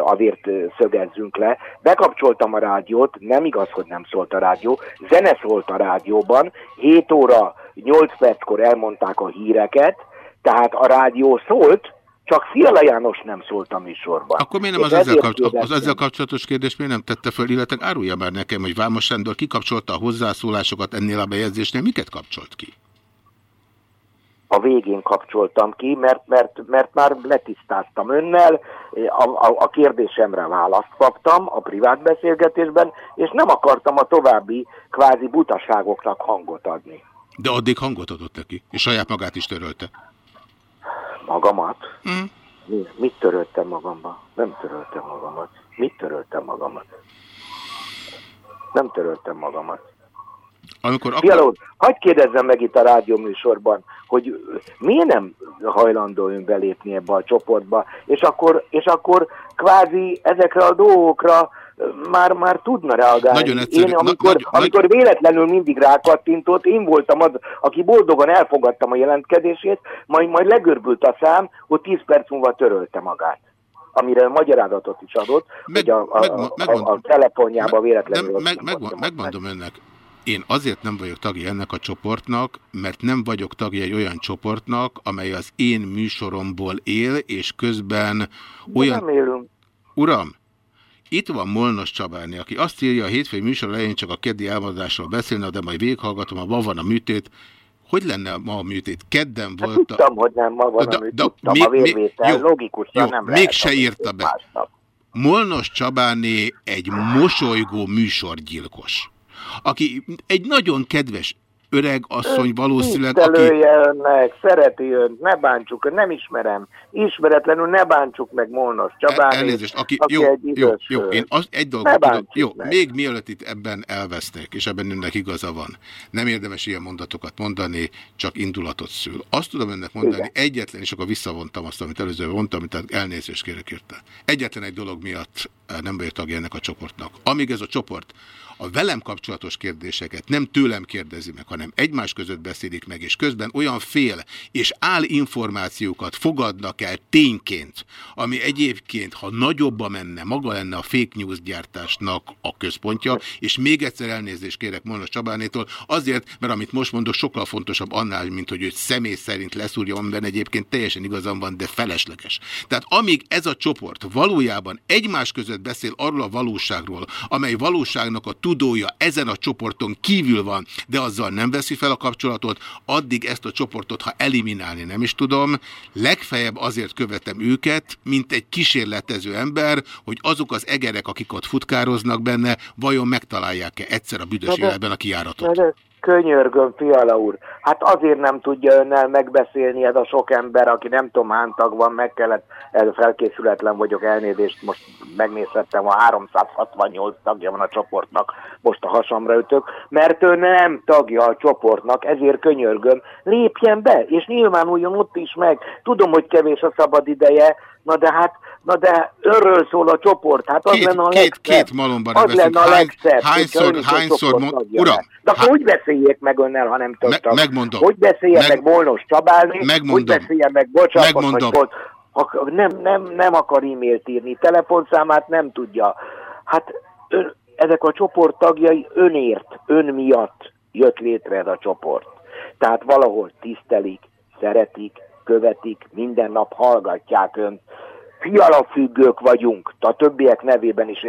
azért szögezzünk le. Bekapcsoltam a rádiót, nem igaz, hogy nem szólt a rádió, zene szólt a rádióban, 7 óra 8 perckor elmondták a híreket, tehát a rádió szólt, csak Fiala János nem szólt a műsorban. Akkor miért nem az ezzel, kapcsolatos, az ezzel kapcsolatos kérdést miért nem tette föl, illetve árulja már nekem, hogy Vámos Sándor kikapcsolta a hozzászólásokat ennél a bejegyzésnél, miket kapcsolt ki? a végén kapcsoltam ki, mert, mert, mert már letisztáztam önnel, a, a, a kérdésemre választ kaptam a privát beszélgetésben, és nem akartam a további kvázi butaságoknak hangot adni. De addig hangot adott neki, és saját magát is törölte. Magamat? Mm. Mi, mit töröltem magamba? Nem töröltem magamat. Mit töröltem magamat? Nem töröltem magamat. Amikor akar... Fiala hagyd kérdezzem meg itt a rádióműsorban, hogy miért nem hajlandó ön belépni ebbe a csoportba, és akkor, és akkor kvázi ezekre a dolgokra már, már tudna reagálni. Nagyon egyszerű. Én amikor, Na, amikor nagy... véletlenül mindig rákattintott, én voltam az, aki boldogan elfogadtam a jelentkezését, majd, majd legörbült a szám, hogy 10 perc múlva törölte magát amire magyarázatot is adott, meg, hogy a, a, meg, a, a telefonjába véletlenül... Nem, meg, meg, megmondom önnek, én azért nem vagyok tagja ennek a csoportnak, mert nem vagyok tagja egy olyan csoportnak, amely az én műsoromból él, és közben olyan... nem élünk. Uram, itt van Molnos Csabáni, aki azt írja, a hétfői műsor elején csak a keddi elmondásról beszélne, de majd véghallgatom, a ma van a műtét. Hogy lenne ma a műtét? Kedden hát volt a... Tudtam, hogy nem ma van a műtét. Tudtam, mi, a vérvétel, jó, logikusan jó, nem még se írta be. Másnap. Molnos Csabáné egy mosolygó műsorgyilkos aki egy nagyon kedves öreg asszony valószínűleg, aki... önnek, szereti önt, ne bántsuk, nem ismerem. Ismeretlenül ne bántsuk meg Molnos Csabán. Elnézést, aki, aki jó, egy jó, jó, én az, egy dolgot tudom, jó, meg. még mielőtt itt ebben elvesznek, és ebben önnek igaza van, nem érdemes ilyen mondatokat mondani, csak indulatot szül. Azt tudom önnek mondani, Igen. egyetlen, és akkor visszavontam azt, amit előző mondtam, tehát elnézést kérek érte. Egyetlen egy dolog miatt eh, nem vagyok tagja ennek a csoportnak. Amíg ez a csoport a velem kapcsolatos kérdéseket nem tőlem kérdezi meg, hanem egymás között beszélik meg, és közben olyan fél és áll információkat fogadnak el tényként, ami egyébként, ha nagyobba menne, maga lenne a fake news gyártásnak a központja, és még egyszer elnézést kérek Monos Csabánétól, azért, mert amit most mondok, sokkal fontosabb annál, mint hogy őt személy szerint leszúrja, amiben egyébként teljesen igazam van, de felesleges. Tehát amíg ez a csoport valójában egymás között beszél arról a valóságról, amely valóságnak a tudója ezen a csoporton kívül van, de azzal nem veszi fel a kapcsolatot, addig ezt a csoportot, ha eliminálni nem is tudom, legfeljebb azért követem őket, mint egy kísérletező ember, hogy azok az egerek, akik ott futkároznak benne, vajon megtalálják-e egyszer a büdös életben a kiáratot. Könyörgöm, Fiala úr. Hát azért nem tudja önnel megbeszélni ez a sok ember, aki nem tudom hány tag van, meg kellett, felkészületlen vagyok, elnézést, most megnézhettem, a 368 tagja van a csoportnak, most a hasamra ütök, mert ő nem tagja a csoportnak, ezért könyörgöm, lépjen be, és nyilvánuljon ott is meg. Tudom, hogy kevés a szabad ideje, na de hát Na de örről szól a csoport, hát az két, lenne a két, legszebb. Két malomban az lenne a legszebb. Hányszor, hányszor, mond, uram, De akkor hogy beszéljék meg önnel, ha nem tudtam? Me, megmondom. Hogy beszélje meg, meg Molnos Csabálni? Megmondom. Hogy beszélje meg Bocsánat, megmondom. Hogy ha nem, nem, nem akar e-mailt írni, telefonszámát nem tudja. Hát ön, ezek a csoport tagjai önért, ön miatt jött létre ez a csoport. Tehát valahol tisztelik, szeretik, követik, minden nap hallgatják önt, fialafüggők vagyunk, a többiek nevében is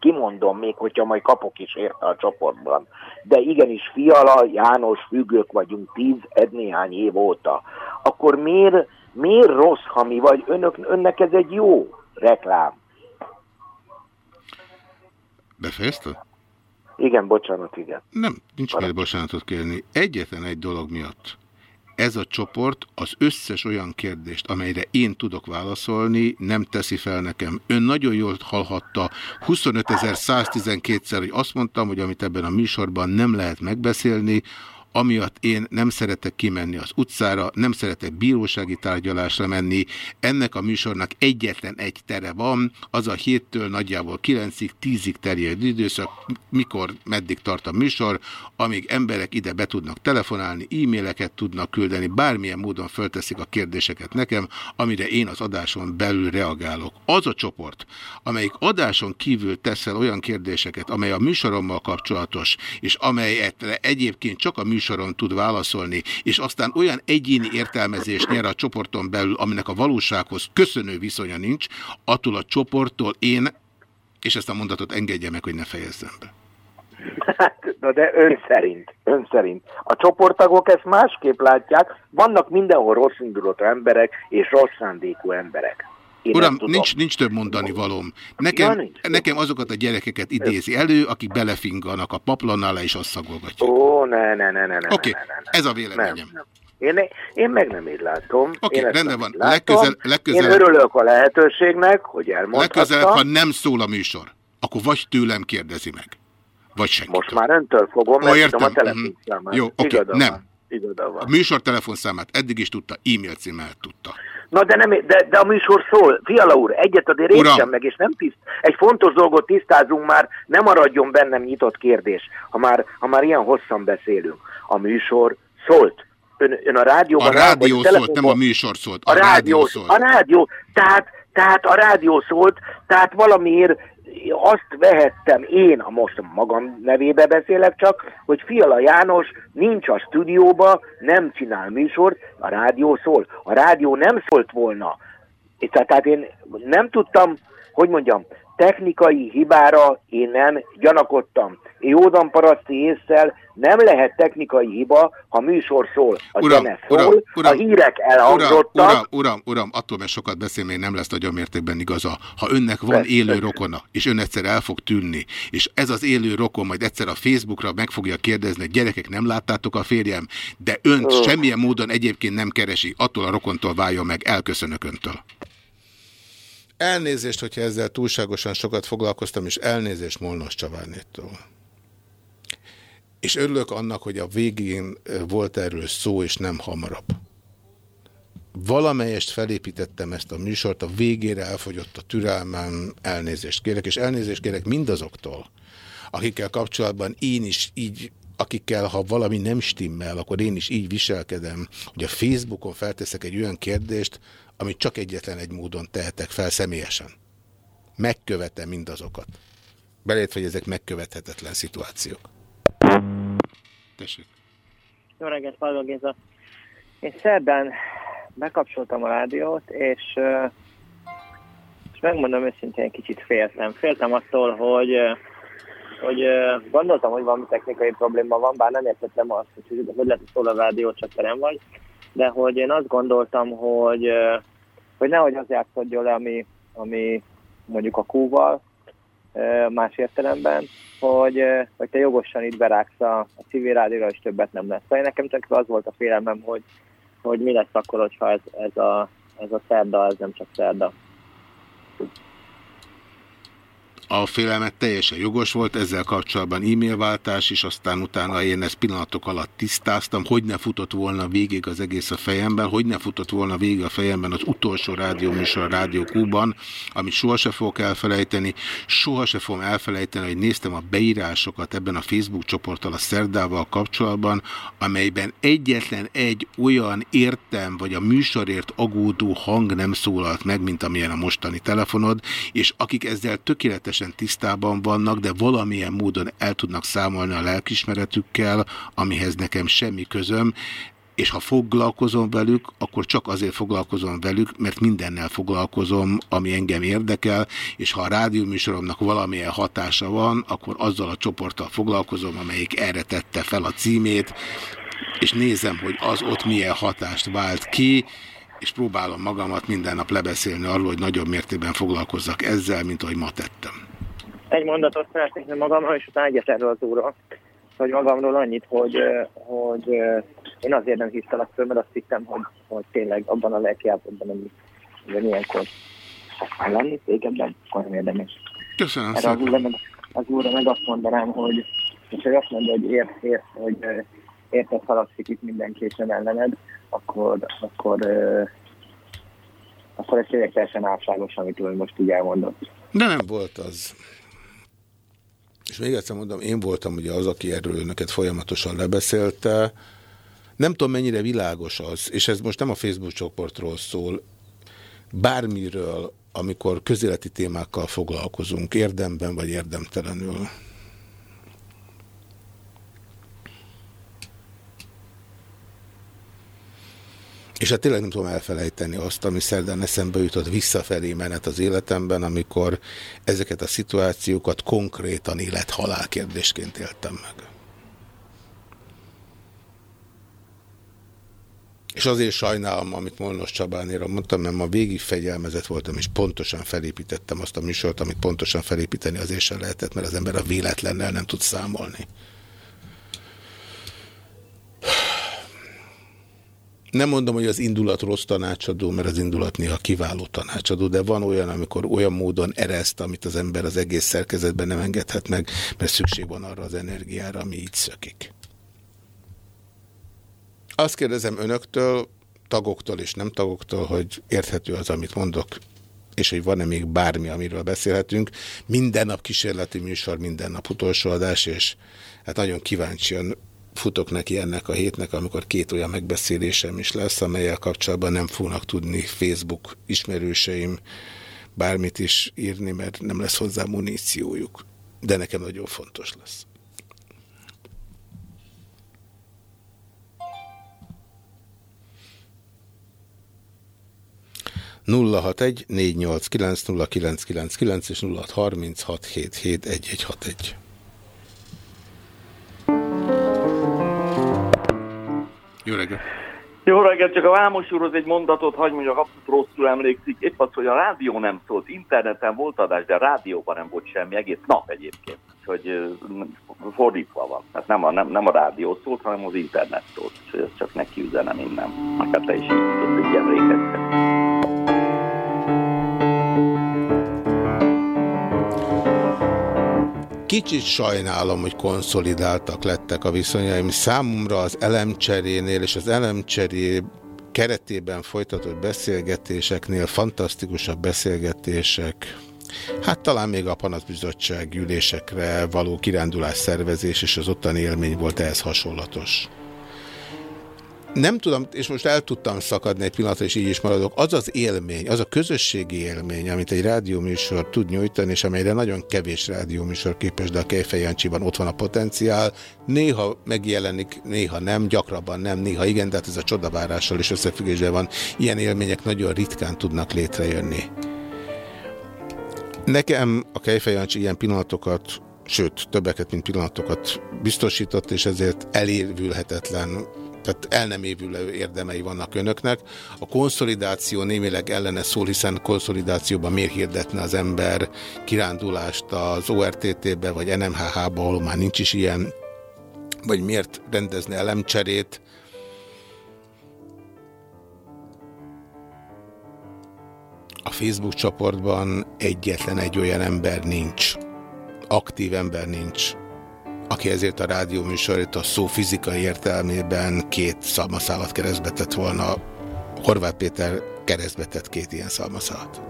kimondom még, hogyha majd kapok is érte a csoportban. De igenis Fiala, János függők vagyunk tíz, egy néhány év óta. Akkor miért, miért rossz, ha mi vagy? Önök, önnek ez egy jó reklám. Befejezte? Igen, bocsánat, igen. Nem, nincs miért bocsánatot kérni. Egyetlen egy dolog miatt ez a csoport az összes olyan kérdést, amelyre én tudok válaszolni, nem teszi fel nekem. Ön nagyon jól hallhatta 25.112-szer, hogy azt mondtam, hogy amit ebben a műsorban nem lehet megbeszélni, amiatt én nem szeretek kimenni az utcára, nem szeretek bírósági tárgyalásra menni. Ennek a műsornak egyetlen egy tere van, az a héttől nagyjából 9-ig, 10-ig terjed időszak, mikor, meddig tart a műsor, amíg emberek ide be tudnak telefonálni, e-maileket tudnak küldeni, bármilyen módon fölteszik a kérdéseket nekem, amire én az adáson belül reagálok. Az a csoport, amelyik adáson kívül teszel olyan kérdéseket, amely a műsorommal kapcsolatos, és amelyet egyébként csak a műsoron tud válaszolni, és aztán olyan egyéni értelmezést nyer a csoporton belül, aminek a valósághoz köszönő viszonya nincs, attól a csoporttól én, és ezt a mondatot engedje meg, hogy ne fejezzem be. Hát, na de ön szerint, ön szerint. A csoporttagok ezt másképp látják, vannak mindenhol rossz indulatú emberek és rossz szándékú emberek. Én Uram, nincs, nincs több mondani valóm. Nekem, Ja, nekem azokat a gyerekeket idézi elő, akik belefinganak a paplon alá és azt szagolgatják. Ó, ne, ne, ne, ne, ne. Oké, ne, ne, ne. ez a véleményem. Nem, nem. Én, én meg nem így látom. Oké, ezt rendben van. Legközel- legközelebb- Én örülök a lehetőségnek, hogy elmondhatta. Legközelebb, ha nem szól a műsor, akkor vagy tőlem kérdezi meg, vagy senki. Most már öntől fogom, mert értem. a Mhm. telefonszámát. Jó, oké, Igaza nem. van. Van. A műsor telefonszámát eddig is tudta, e-mail címet tudta. Na de, nem, de, de a műsor szól. Fiala úr, egyet azért értsem meg, és nem tiszt. Egy fontos dolgot tisztázunk már, nem maradjon bennem nyitott kérdés, ha már, ha már ilyen hosszan beszélünk. A műsor szólt. Ön, ön a rádióban... A rádió vagy szólt, nem a műsor szólt. A rádió, szólt. a rádió, tehát, tehát a rádió szólt, tehát valamiért azt vehettem én, a most magam nevébe beszélek csak, hogy Fiala János nincs a stúdióba, nem csinál műsort, a rádió szól. A rádió nem szólt volna. Tehát én nem tudtam, hogy mondjam, technikai hibára én nem gyanakodtam. Jódan paraszti észsel nem lehet technikai hiba, ha műsor szól. A Uram, zene szól, uram, uram, a hírek elhangzottak. Uram, uram, uram, uram, attól, mert sokat beszél, még nem lesz nagyon mértékben igaza. Ha önnek van Persze, élő rokona, és ön egyszer el fog tűnni, és ez az élő rokon majd egyszer a Facebookra meg fogja kérdezni, hogy gyerekek, nem láttátok a férjem, de önt Ö. semmilyen módon egyébként nem keresi, attól a rokontól váljon meg, elköszönök öntől. Elnézést, hogyha ezzel túlságosan sokat foglalkoztam, és elnézést Molnos Csavárnétól. És örülök annak, hogy a végén volt erről szó, és nem hamarabb. Valamelyest felépítettem ezt a műsort, a végére elfogyott a türelmem, elnézést kérek, és elnézést kérek mindazoktól, akikkel kapcsolatban én is így, akikkel, ha valami nem stimmel, akkor én is így viselkedem, hogy a Facebookon felteszek egy olyan kérdést, amit csak egyetlen egy módon tehetek fel személyesen. Megkövetem mindazokat. Belét, hogy ezek megkövethetetlen szituációk. Tessék. Jó reggelt, Palló Géza. Én szerdán bekapcsoltam a rádiót, és, és megmondom őszintén, kicsit féltem. Féltem attól, hogy, hogy gondoltam, hogy valami technikai probléma van, bár nem értettem azt, hogy hogy lehet, hogy szól a rádió, csak te nem vagy, de hogy én azt gondoltam, hogy, hogy nehogy az játszódjon le, ami, ami mondjuk a kúval, más értelemben, hogy, hogy te jogosan itt berágsz a, a civil rádióra, és többet nem lesz. Szóval nekem csak az volt a félelmem, hogy, hogy mi lesz akkor, hogyha ez, ez, a, ez a szerda, ez nem csak szerda. A félelmet teljesen jogos volt, ezzel kapcsolatban e-mailváltás is, aztán utána én ezt pillanatok alatt tisztáztam, hogy ne futott volna végig az egész a fejemben, hogy ne futott volna végig a fejemben az utolsó rádióműsor a Rádió Kúban, amit sohasem fogok elfelejteni, sohasem fogom elfelejteni, hogy néztem a beírásokat ebben a Facebook csoporttal a szerdával kapcsolatban, amelyben egyetlen egy olyan értem, vagy a műsorért agódó hang nem szólalt meg, mint amilyen a mostani telefonod, és akik ezzel tökéletesen tisztában vannak, de valamilyen módon el tudnak számolni a lelkismeretükkel, amihez nekem semmi közöm, és ha foglalkozom velük, akkor csak azért foglalkozom velük, mert mindennel foglalkozom, ami engem érdekel, és ha a rádióműsoromnak valamilyen hatása van, akkor azzal a csoporttal foglalkozom, amelyik erre tette fel a címét, és nézem, hogy az ott milyen hatást vált ki, és próbálom magamat minden nap lebeszélni arról, hogy nagyobb mértékben foglalkozzak ezzel, mint ahogy ma tettem. Egy mondatot szeretnék magamról, és utána egyet erről az úrról. Hogy magamról annyit, hogy, hogy én azért nem hívtalak föl, mert azt hittem, hogy, hogy tényleg abban a lelkiállapotban, ami hogy ilyenkor ha lenni tégedben, akkor nem érdemes. Köszönöm Erre az szépen. úrra, meg, az úrra meg azt mondanám, hogy és hogy azt mondja, hogy ér, ér, hogy érted haladszik itt mindenki és nem ellened, akkor, akkor, akkor ez tényleg teljesen átságos, amit ő most így elmondott. De nem volt az. És még egyszer mondom, én voltam ugye az, aki erről önöket folyamatosan lebeszélte. Nem tudom, mennyire világos az, és ez most nem a Facebook csoportról szól, bármiről, amikor közéleti témákkal foglalkozunk, érdemben vagy érdemtelenül. És hát tényleg nem tudom elfelejteni azt, ami szerdán eszembe jutott visszafelé menet az életemben, amikor ezeket a szituációkat konkrétan élet-halál kérdésként éltem meg. És azért sajnálom, amit Molnos Csabánéra mondtam, mert ma végig fegyelmezett voltam, és pontosan felépítettem azt a műsort, amit pontosan felépíteni azért sem lehetett, mert az ember a véletlennel nem tud számolni. Nem mondom, hogy az indulat rossz tanácsadó, mert az indulat néha kiváló tanácsadó, de van olyan, amikor olyan módon ereszt, amit az ember az egész szerkezetben nem engedhet meg, mert szükség van arra az energiára, ami így szökik. Azt kérdezem önöktől, tagoktól és nem tagoktól, hogy érthető az, amit mondok, és hogy van-e még bármi, amiről beszélhetünk. Minden nap kísérleti műsor, minden nap utolsó adás, és hát nagyon kíváncsian futok neki ennek a hétnek, amikor két olyan megbeszélésem is lesz, amelyel kapcsolatban nem fognak tudni Facebook ismerőseim bármit is írni, mert nem lesz hozzá muníciójuk. De nekem nagyon fontos lesz. 061 489 és 0636771161. Jó reggelt! Jó reggelt, csak a Vámos úrhoz egy mondatot, hagyj mondjak, abszolút rosszul emlékszik. Épp az, hogy a rádió nem szólt, interneten volt adás, de a rádióban nem volt semmi, egész nap egyébként. Úgyhogy fordítva van. Tehát nem a, nem, nem a rádió szólt, hanem az internet szólt. Úgyhogy ez csak neki üzenem innen. Akár te is így így emlékeztetni. Kicsit sajnálom, hogy konszolidáltak lettek a viszonyaim. Számomra az elemcserénél és az elemcseré keretében folytatott beszélgetéseknél fantasztikusabb beszélgetések, hát talán még a panaszbizottság ülésekre való kirándulás szervezés és az ottani élmény volt ehhez hasonlatos. Nem tudom, és most el tudtam szakadni egy pillanatra, és így is maradok. Az az élmény, az a közösségi élmény, amit egy rádióműsor tud nyújtani, és amelyre nagyon kevés rádióműsor képes, de a Kejfej Jancsiban ott van a potenciál. Néha megjelenik, néha nem, gyakrabban nem, néha igen, de hát ez a csodavárással is összefüggésben van. Ilyen élmények nagyon ritkán tudnak létrejönni. Nekem a Kejfej Jancsi ilyen pillanatokat sőt, többeket, mint pillanatokat biztosított, és ezért elérvülhetetlen tehát el nem évülő érdemei vannak önöknek. A konszolidáció némileg ellene szól, hiszen konszolidációban miért hirdetne az ember kirándulást az ORTT-be, vagy NMHH-ba, ahol már nincs is ilyen, vagy miért rendezne elemcserét. A Facebook csoportban egyetlen egy olyan ember nincs, aktív ember nincs, aki ezért a rádió műsorét a szó fizikai értelmében két szalmaszálat keresztbe tett volna. Horváth Péter keresztbe tett két ilyen szalmaszálat.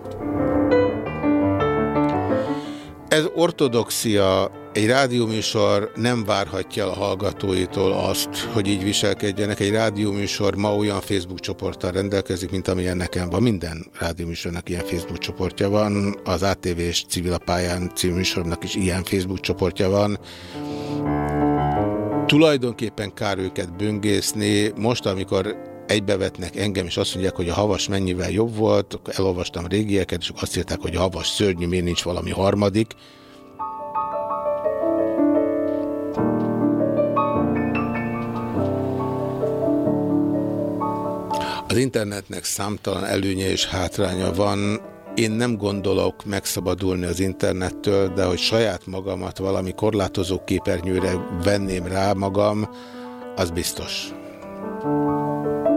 Ez ortodoxia, egy rádióműsor nem várhatja a hallgatóitól azt, hogy így viselkedjenek. Egy rádióműsor ma olyan Facebook csoporttal rendelkezik, mint amilyen nekem van. Minden rádióműsornak ilyen Facebook csoportja van. Az ATV-s civil a pályán című műsornak is ilyen Facebook csoportja van. Tulajdonképpen kár őket böngészni. Most, amikor egybevetnek engem, és azt mondják, hogy a havas mennyivel jobb volt, elolvastam régieket, és azt írták, hogy a havas szörnyű, miért nincs valami harmadik. Az internetnek számtalan előnye és hátránya van. Én nem gondolok megszabadulni az internettől, de hogy saját magamat valami korlátozó képernyőre venném rá magam, az biztos. Én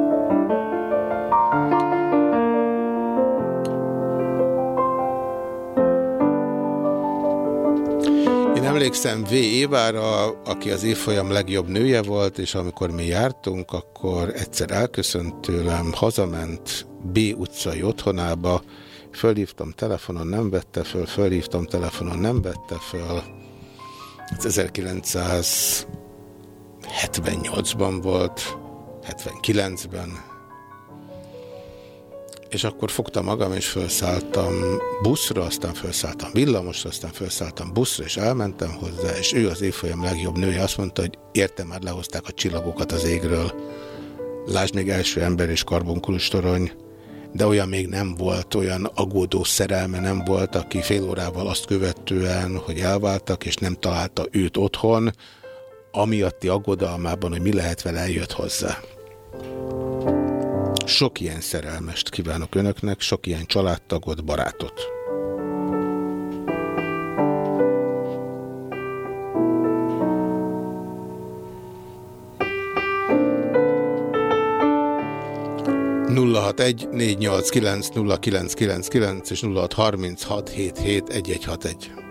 Emlékszem V. Évára, aki az évfolyam legjobb nője volt, és amikor mi jártunk, akkor egyszer elköszönt tőlem, hazament B. utcai otthonába, fölhívtam telefonon, nem vette föl, fölhívtam telefonon, nem vette föl. Ez 1978-ban volt, 79-ben, és akkor fogtam magam, és felszálltam buszra, aztán felszálltam villamosra, aztán felszálltam buszra, és elmentem hozzá, és ő az évfolyam legjobb nője azt mondta, hogy értem, már lehozták a csillagokat az égről. Lásd még első ember és karbonkulus de olyan még nem volt, olyan aggódó szerelme nem volt, aki fél órával azt követően, hogy elváltak, és nem találta őt otthon, amiatti aggodalmában, hogy mi lehet vele, eljött hozzá. Sok ilyen szerelmest kívánok önöknek, sok ilyen családtagot, barátot. egy és 0636771161.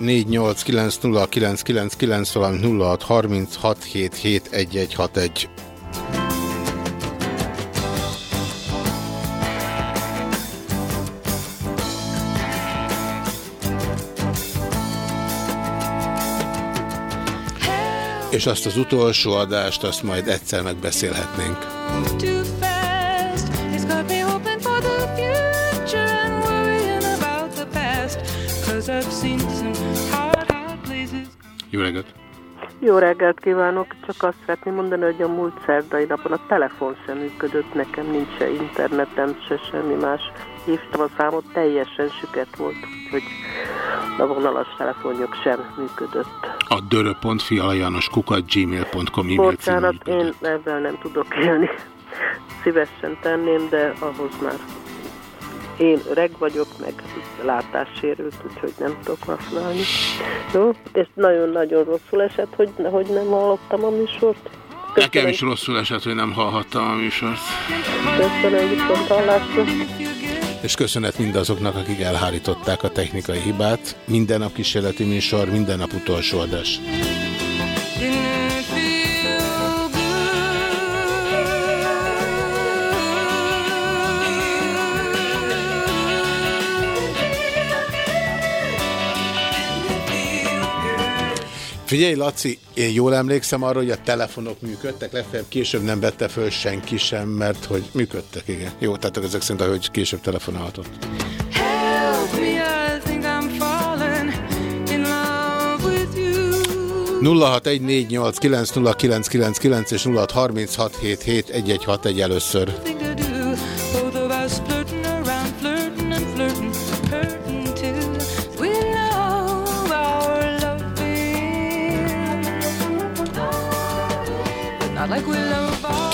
0614890999, valamint 0636771161. És azt az utolsó adást, azt majd egyszer megbeszélhetnénk. Jó reggelt! Jó reggelt kívánok! Csak azt szeretném mondani, hogy a múlt szerdai napon a telefon sem működött, nekem nincs se internetem, se semmi más. Hívtam a számot, teljesen süket volt, hogy a vonalas telefonjuk sem működött. A dörö.fi alajános kukat gmail.com e-mail Bocsánat, én ebben nem tudok élni. Szívesen tenném, de ahhoz már én öreg vagyok, meg látássérült, úgyhogy nem tudok használni. Jó? És nagyon-nagyon rosszul esett, hogy, hogy nem hallottam a műsort. Köszönöm. Nekem is rosszul esett, hogy nem hallhattam a műsort. Köszönöm, viszont hallásra. És köszönet mindazoknak, akik elhárították a technikai hibát. Minden nap kísérleti műsor, minden nap utolsó adás. Figyelj, Laci, én jól emlékszem arra, hogy a telefonok működtek, legfeljebb később nem vette föl senki sem, mert hogy működtek, igen. Jó, tehát ezek szerint, hogy később telefonálhatott. nulla és 0636771161 először.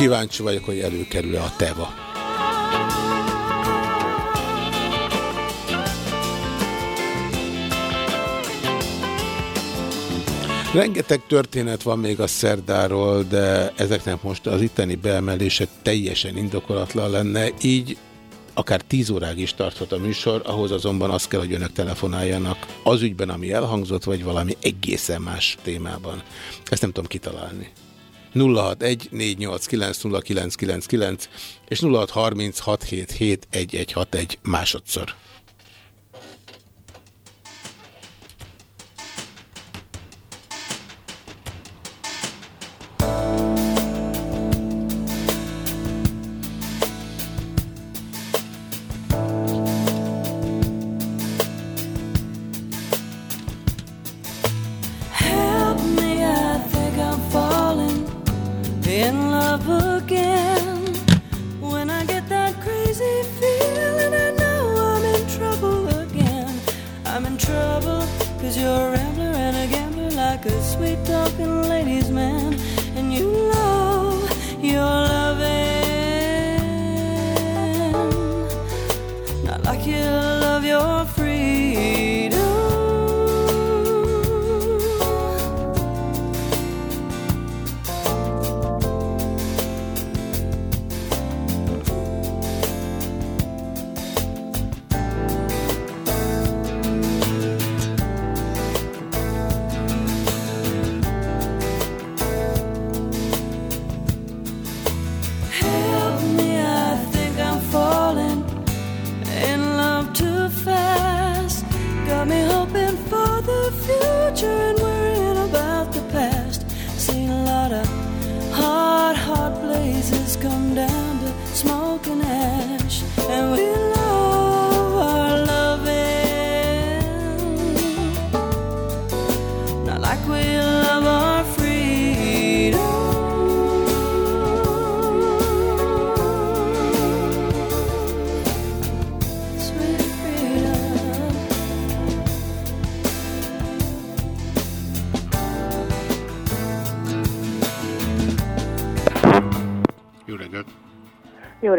Kíváncsi vagyok, hogy előkerül-e a teva. Rengeteg történet van még a szerdáról, de ezeknek most az itteni beemelése teljesen indokolatlan lenne, így akár 10 óráig is tarthat a műsor, ahhoz azonban azt kell, hogy önök telefonáljanak az ügyben, ami elhangzott, vagy valami egészen más témában. Ezt nem tudom kitalálni. 061 489 és 0636771161 másodszor.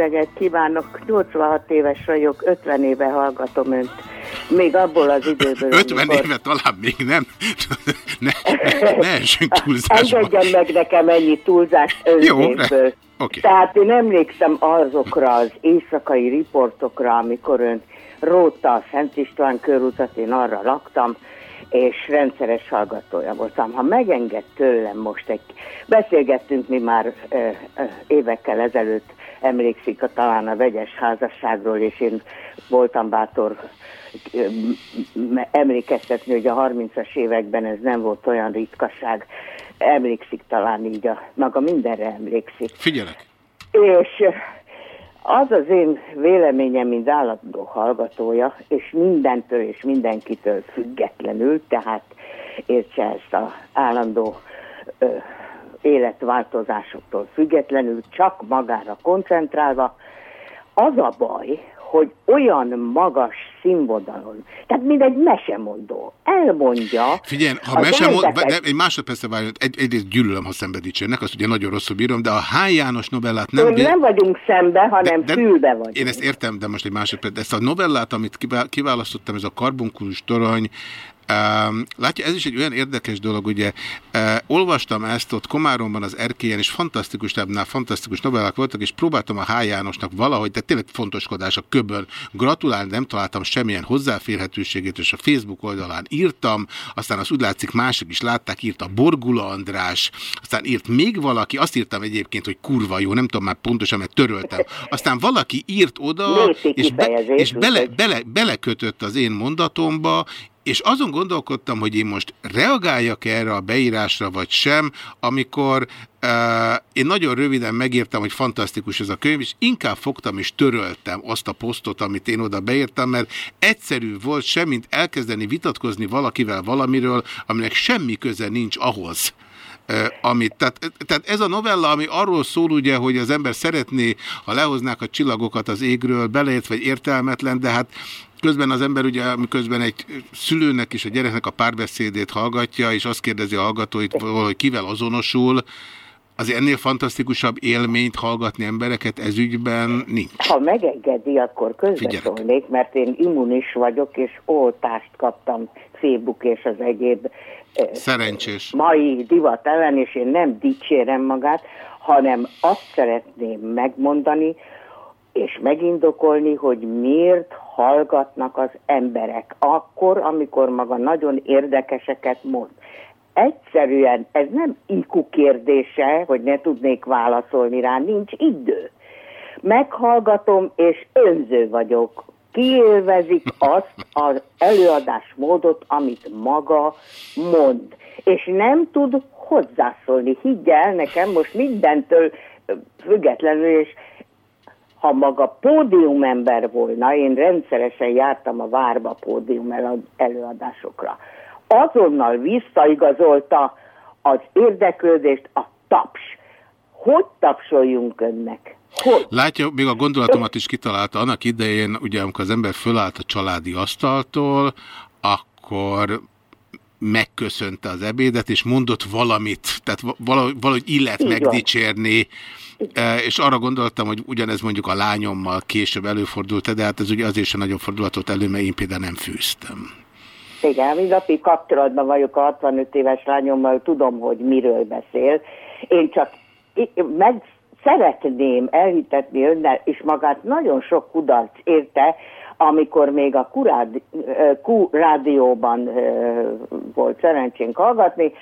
Reggelt kívánok! 86 éves vagyok, 50 éve hallgatom önt. Még abból az időből, 50 amikor- éve talán még nem. Ne, ne, ne essünk túlzásba. Engedjen meg nekem ennyi túlzást önzésből. oké. Tehát én emlékszem azokra az éjszakai riportokra, amikor ön rótta a Szent István körutat, én arra laktam, és rendszeres hallgatója voltam. Ha megenged tőlem most egy... Beszélgettünk mi már ö, ö, évekkel ezelőtt, emlékszik a, talán a vegyes házasságról, és én voltam bátor emlékeztetni, hogy a 30-as években ez nem volt olyan ritkaság. Emlékszik talán így, a, maga mindenre emlékszik. Figyelek! És az az én véleményem, mint állandó hallgatója, és mindentől és mindenkitől függetlenül, tehát értse ezt a állandó ö, életváltozásoktól függetlenül, csak magára koncentrálva, az a baj, hogy olyan magas színvonalon, tehát mint egy mesemondó, elmondja Figyelj, ha az mese mond, embereket- de egy másodpercre várjon, egy, egyrészt gyűlölöm, ha szenvedítsenek, azt ugye nagyon rosszul bírom, de a H. János novellát nem... vé- nem vagyunk szembe, hanem de- fülbe vagyunk. Én ezt értem, de most egy másodperc. Ezt a novellát, amit kivá- kiválasztottam, ez a karbonkulus torony, Um, látja, ez is egy olyan érdekes dolog, ugye, uh, olvastam ezt ott Komáromban az erkélyen, és fantasztikus, tábnál fantasztikus novellák voltak, és próbáltam a H. Jánosnak valahogy, de tényleg fontoskodás a köbön gratulálni, nem találtam semmilyen hozzáférhetőségét, és a Facebook oldalán írtam, aztán az úgy látszik mások is látták, írt a Borgula András, aztán írt még valaki, azt írtam egyébként, hogy kurva jó, nem tudom már pontosan, mert töröltem. Aztán valaki írt oda, és, be, és bele, bele, belekötött az én mondatomba, és azon gondolkodtam, hogy én most reagáljak erre a beírásra, vagy sem, amikor uh, én nagyon röviden megírtam, hogy fantasztikus ez a könyv, és inkább fogtam és töröltem azt a posztot, amit én oda beírtam, mert egyszerű volt sem, mint elkezdeni vitatkozni valakivel valamiről, aminek semmi köze nincs ahhoz, amit, tehát, tehát ez a novella, ami arról szól ugye, hogy az ember szeretné, ha lehoznák a csillagokat az égről, beleért vagy értelmetlen, de hát közben az ember ugye, miközben egy szülőnek és a gyereknek a párbeszédét hallgatja, és azt kérdezi a hallgatóit, hogy kivel azonosul, Az ennél fantasztikusabb élményt hallgatni embereket ez ügyben nincs. Ha megengedi, akkor közbeszólnék, mert én immunis vagyok, és oltást kaptam Facebook és az egyéb eh, Szerencsés. mai divat ellen, és én nem dicsérem magát, hanem azt szeretném megmondani, és megindokolni, hogy miért hallgatnak az emberek akkor, amikor maga nagyon érdekeseket mond. Egyszerűen ez nem IQ kérdése, hogy ne tudnék válaszolni rá, nincs idő. Meghallgatom, és önző vagyok. Kiélvezik azt az előadásmódot, amit maga mond. És nem tud hozzászólni. Higgyel nekem most mindentől függetlenül, és ha maga pódiumember volna, én rendszeresen jártam a Várba pódium előadásokra, azonnal visszaigazolta az érdeklődést a taps. Hogy tapsoljunk önnek? Hogy? Látja, még a gondolatomat is kitalálta annak idején, ugye amikor az ember fölállt a családi asztaltól, akkor megköszönte az ebédet, és mondott valamit, tehát va- valahogy, valahogy illet Így van. megdicsérni, E, és arra gondoltam, hogy ugyanez mondjuk a lányommal később előfordult, de hát ez ugye azért sem nagyon fordulatot elő, mert én például nem fűztem. Igen, mindennapi kapcsolatban vagyok a 65 éves lányommal, tudom, hogy miről beszél. Én csak meg szeretném elhitetni önnel, és magát nagyon sok kudarc érte, amikor még a Q, rádi, Q rádióban volt szerencsénk hallgatni,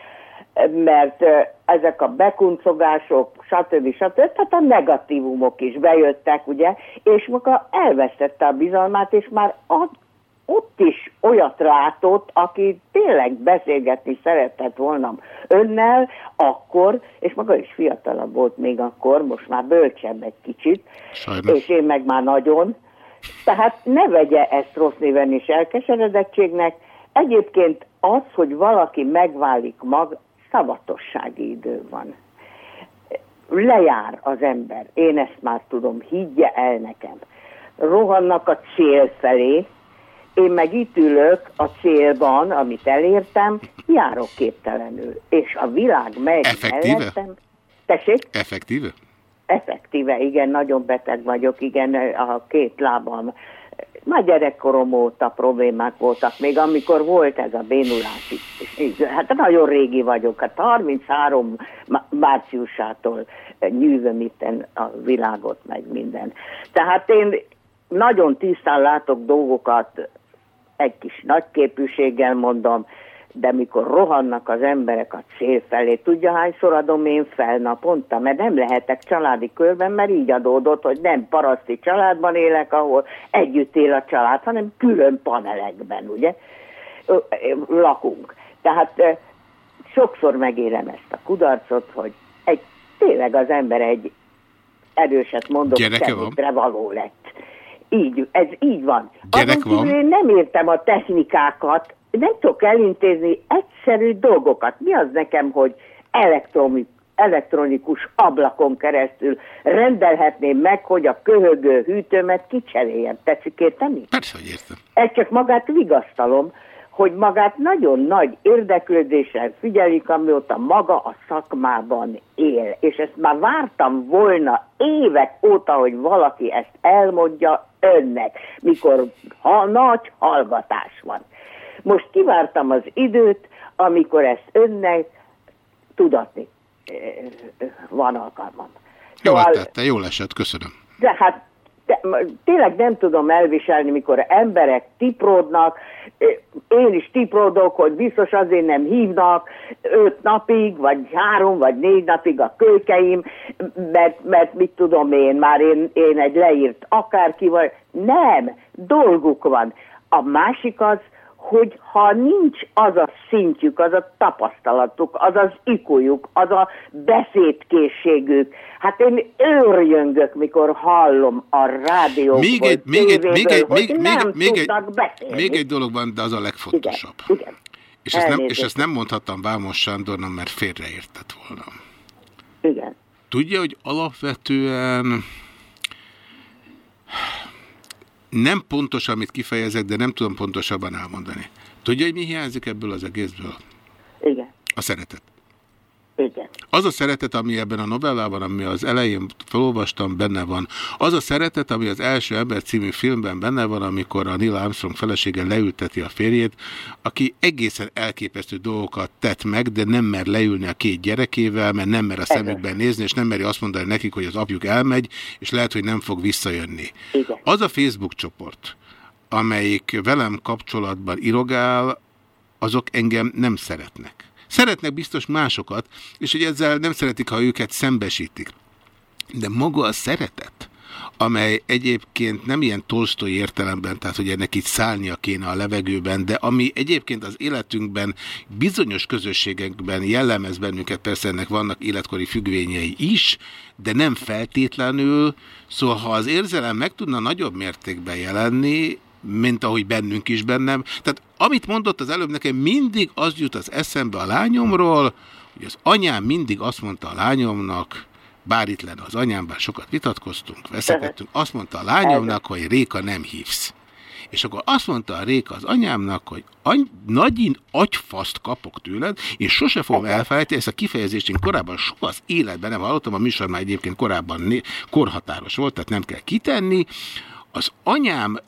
mert ezek a bekuncogások, stb. stb. Tehát a negatívumok is bejöttek, ugye, és maga elvesztette a bizalmát, és már a, ott is olyat látott, aki tényleg beszélgetni szeretett volna önnel akkor, és maga is fiatalabb volt még akkor, most már bölcsebb egy kicsit, Sajnos. és én meg már nagyon. Tehát ne vegye ezt rossz néven és elkeseredettségnek. Egyébként az, hogy valaki megválik mag, szavatossági idő van. Lejár az ember, én ezt már tudom, higgye el nekem. Rohannak a cél felé, én meg itt ülök a célban, amit elértem, járok képtelenül. És a világ megy Effektíve? mellettem. Tessék? Effektíve? Effektíve, igen, nagyon beteg vagyok, igen, a két lábam. Már gyerekkorom óta problémák voltak, még amikor volt ez a bénulás is. Hát nagyon régi vagyok, hát 33 má- márciusától nyűvöm itten a világot, meg minden. Tehát én nagyon tisztán látok dolgokat, egy kis nagyképűséggel mondom, de mikor rohannak az emberek a cél felé, tudja hányszor adom én fel naponta, mert nem lehetek családi körben, mert így adódott, hogy nem paraszti családban élek, ahol együtt él a család, hanem külön panelekben, ugye, lakunk. Tehát sokszor megélem ezt a kudarcot, hogy egy, tényleg az ember egy erőset mondok, semmitre való lett. Így, ez így van. Gyerek Azon van? én nem értem a technikákat, nem tudok elintézni egyszerű dolgokat. Mi az nekem, hogy elektronik, elektronikus ablakon keresztül rendelhetném meg, hogy a köhögő hűtőmet kicseréljem. Tetszik érteni? Persze, hogy értem. Ez csak magát vigasztalom, hogy magát nagyon nagy érdeklődéssel figyelik, amióta maga a szakmában él. És ezt már vártam volna évek óta, hogy valaki ezt elmondja önnek, mikor ha nagy hallgatás van. Most kivártam az időt, amikor ezt önnek tudatni eh, eh, van alkalmam. Jól tette, jól esett, köszönöm. De hát de, tényleg nem tudom elviselni, mikor emberek tipródnak, eh, én is tipródok, hogy biztos azért nem hívnak öt napig, vagy három, vagy négy napig a kölykeim, mert, mert mit tudom én, már én, én egy leírt akárki vagy. Nem, dolguk van. A másik az, hogy ha nincs az a szintjük, az a tapasztalatuk, az az ikujuk, az a beszédkészségük, hát én őrjöngök, mikor hallom a rádióból, Még egy, még egy, még egy, még, még, még, egy, beszélni. még egy dolog van, de az a legfontosabb. Igen. És ezt, nem, és Elnézést. ezt nem mondhattam Vámos Sándornak, mert félreértett volna. Igen. Tudja, hogy alapvetően nem pontos, amit kifejezek, de nem tudom pontosabban elmondani. Tudja, hogy mi hiányzik ebből az egészből? Igen. A szeretet. Igen. Az a szeretet, ami ebben a novellában, ami az elején felolvastam, benne van. Az a szeretet, ami az első ember című filmben benne van, amikor a Neil Armstrong felesége leülteti a férjét, aki egészen elképesztő dolgokat tett meg, de nem mer leülni a két gyerekével, mert nem mer a szemükben nézni, és nem meri azt mondani nekik, hogy az apjuk elmegy, és lehet, hogy nem fog visszajönni. Igen. Az a Facebook csoport, amelyik velem kapcsolatban irogál, azok engem nem szeretnek. Szeretnek biztos másokat, és hogy ezzel nem szeretik, ha őket szembesítik. De maga a szeretet, amely egyébként nem ilyen tolsztói értelemben, tehát hogy ennek itt szállnia kéne a levegőben, de ami egyébként az életünkben bizonyos közösségekben jellemez bennünket, persze ennek vannak életkori függvényei is, de nem feltétlenül, szóval ha az érzelem meg tudna nagyobb mértékben jelenni, mint ahogy bennünk is bennem. Tehát amit mondott az előbb nekem, mindig az jut az eszembe a lányomról, hogy az anyám mindig azt mondta a lányomnak, bár itt lenne az anyám, bár sokat vitatkoztunk, veszekedtünk, azt mondta a lányomnak, hogy Réka nem hívsz. És akkor azt mondta a Réka az anyámnak, hogy any, nagyin agyfaszt kapok tőled, és sose fogom elfelejteni, ezt a kifejezést én korábban soha az életben nem hallottam, a műsor már egyébként korábban korhatáros volt, tehát nem kell kitenni. Az anyám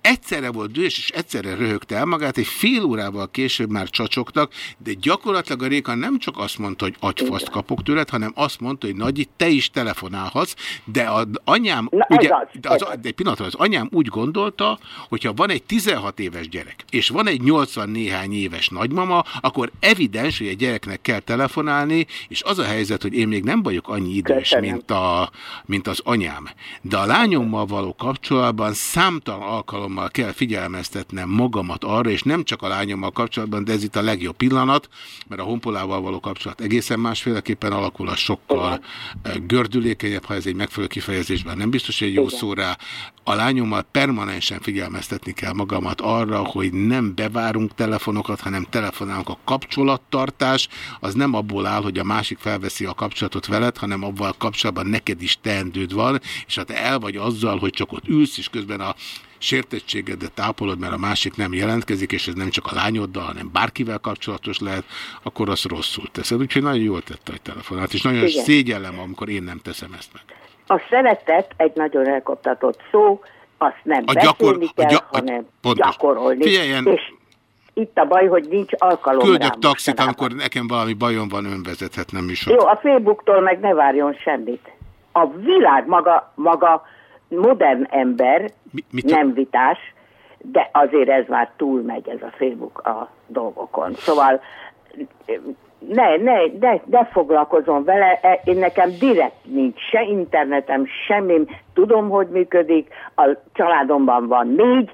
egyszerre volt dühös, és egyszerre röhögte el magát, egy fél órával később már csacsogtak, de gyakorlatilag a Réka nem csak azt mondta, hogy agyfaszt kapok tőled, hanem azt mondta, hogy Nagyi, te is telefonálhatsz, de az anyám, Na, ugye, az, de, az, de egy pillanatra, az anyám úgy gondolta, hogyha van egy 16 éves gyerek, és van egy 80 néhány éves nagymama, akkor evidens, hogy a gyereknek kell telefonálni, és az a helyzet, hogy én még nem vagyok annyi idős, mint, a, mint az anyám. De a lányommal való kapcsolatban számtalan alkalommal kell figyelmeztetnem magamat arra, és nem csak a lányommal kapcsolatban, de ez itt a legjobb pillanat, mert a honpolával való kapcsolat egészen másféleképpen alakul, a sokkal eh, gördülékenyebb, ha ez egy megfelelő kifejezésben nem biztos, hogy egy jó Igen. szó rá. A lányommal permanensen figyelmeztetni kell magamat arra, hogy nem bevárunk telefonokat, hanem telefonálunk a kapcsolattartás, az nem abból áll, hogy a másik felveszi a kapcsolatot veled, hanem abban kapcsolatban neked is teendőd van, és ha te el vagy azzal, hogy csak ott ülsz, és közben a sértettségedet tápolod, mert a másik nem jelentkezik, és ez nem csak a lányoddal, hanem bárkivel kapcsolatos lehet, akkor azt rosszul teszed. Úgyhogy nagyon jól tette, hogy telefonált, és nagyon Igen. szégyellem, amikor én nem teszem ezt meg. A szeretet egy nagyon elkoptatott szó, azt nem A beszélni gyakor- a kell, a- hanem pontos. gyakorolni. Figyeljen! És itt a baj, hogy nincs alkalom Küldök taxit, mostanában. amikor nekem valami bajom van, ön vezethet, nem is. Jó, a Facebooktól meg ne várjon semmit. A világ maga, maga modern ember, mit nem vitás, de azért ez már túlmegy ez a Facebook a dolgokon. Szóval ne, ne, ne, ne foglalkozom vele, E, én nekem direkt nincs se internetem, semmi, tudom, hogy működik, a családomban van négy,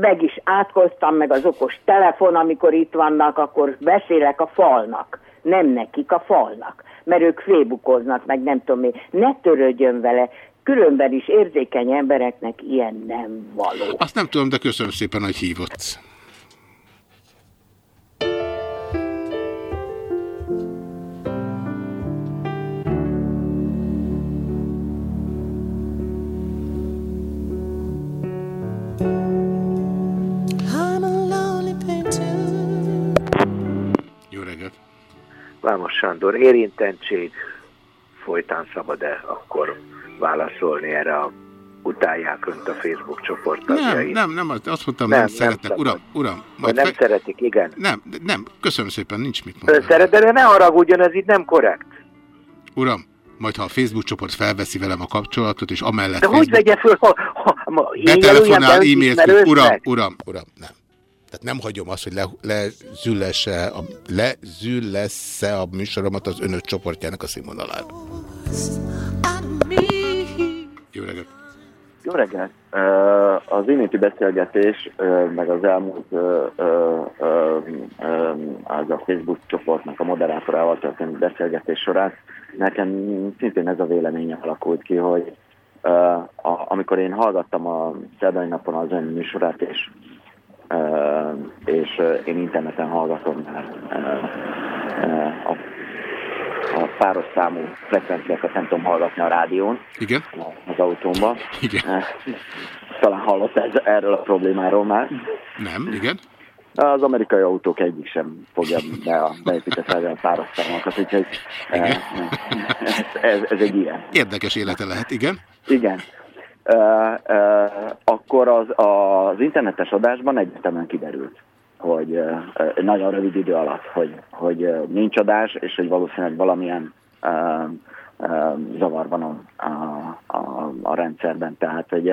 meg is átkoztam, meg az okos telefon, amikor itt vannak, akkor beszélek a falnak, nem nekik, a falnak, mert ők fébukoznak, meg nem tudom mi. Ne törődjön vele, különben is érzékeny embereknek ilyen nem való. Azt nem tudom, de köszönöm szépen, hogy hívott. Vámos Sándor, érintettség folytán szabad-e akkor válaszolni erre a utálják önt a Facebook csoport Nem, tagjai? nem, nem, azt azt mondtam, Nem, nem, nem szeretnek. szabad. Uram, uram, Vagy nem szeretik, igen. Nem, nem, köszönöm szépen, nincs mit Ön mondani. szeret, de ne haragudjon, ez így nem korrekt. Uram, majd ha a Facebook csoport felveszi velem a kapcsolatot, és amellett De hogy vegye föl, ha, ha, ha betelefonál, e-mail e-mailt, küld. uram, uram, uram, nem. Tehát nem hagyom azt, hogy le, lezüllesse a, lezüllesse a műsoromat az önök csoportjának a színvonalán. Reggelt! Jó reggelt! Az iménti beszélgetés, meg az elmúlt az a Facebook csoportnak a moderátorával történt beszélgetés során nekem szintén ez a véleménye alakult ki, hogy amikor én hallgattam a szerdai napon az ön műsorát, és és én interneten hallgatom már a, a páros számú frekvenciákat nem tudom hallgatni a rádión Igen. az autómban. Igen. Talán hallott ez, erről a problémáról már. Nem, igen. Az amerikai autók egyik sem fogja be a beépített a párosztalmakat, úgyhogy eh, ez, ez, ez egy ilyen. Érdekes élete lehet, igen. Igen. Uh, uh, akkor az, az internetes adásban egyetemen kiderült, hogy uh, nagyon rövid idő alatt, hogy, hogy uh, nincs adás, és hogy valószínűleg valamilyen zavar van a, a, a, a rendszerben. Tehát, hogy,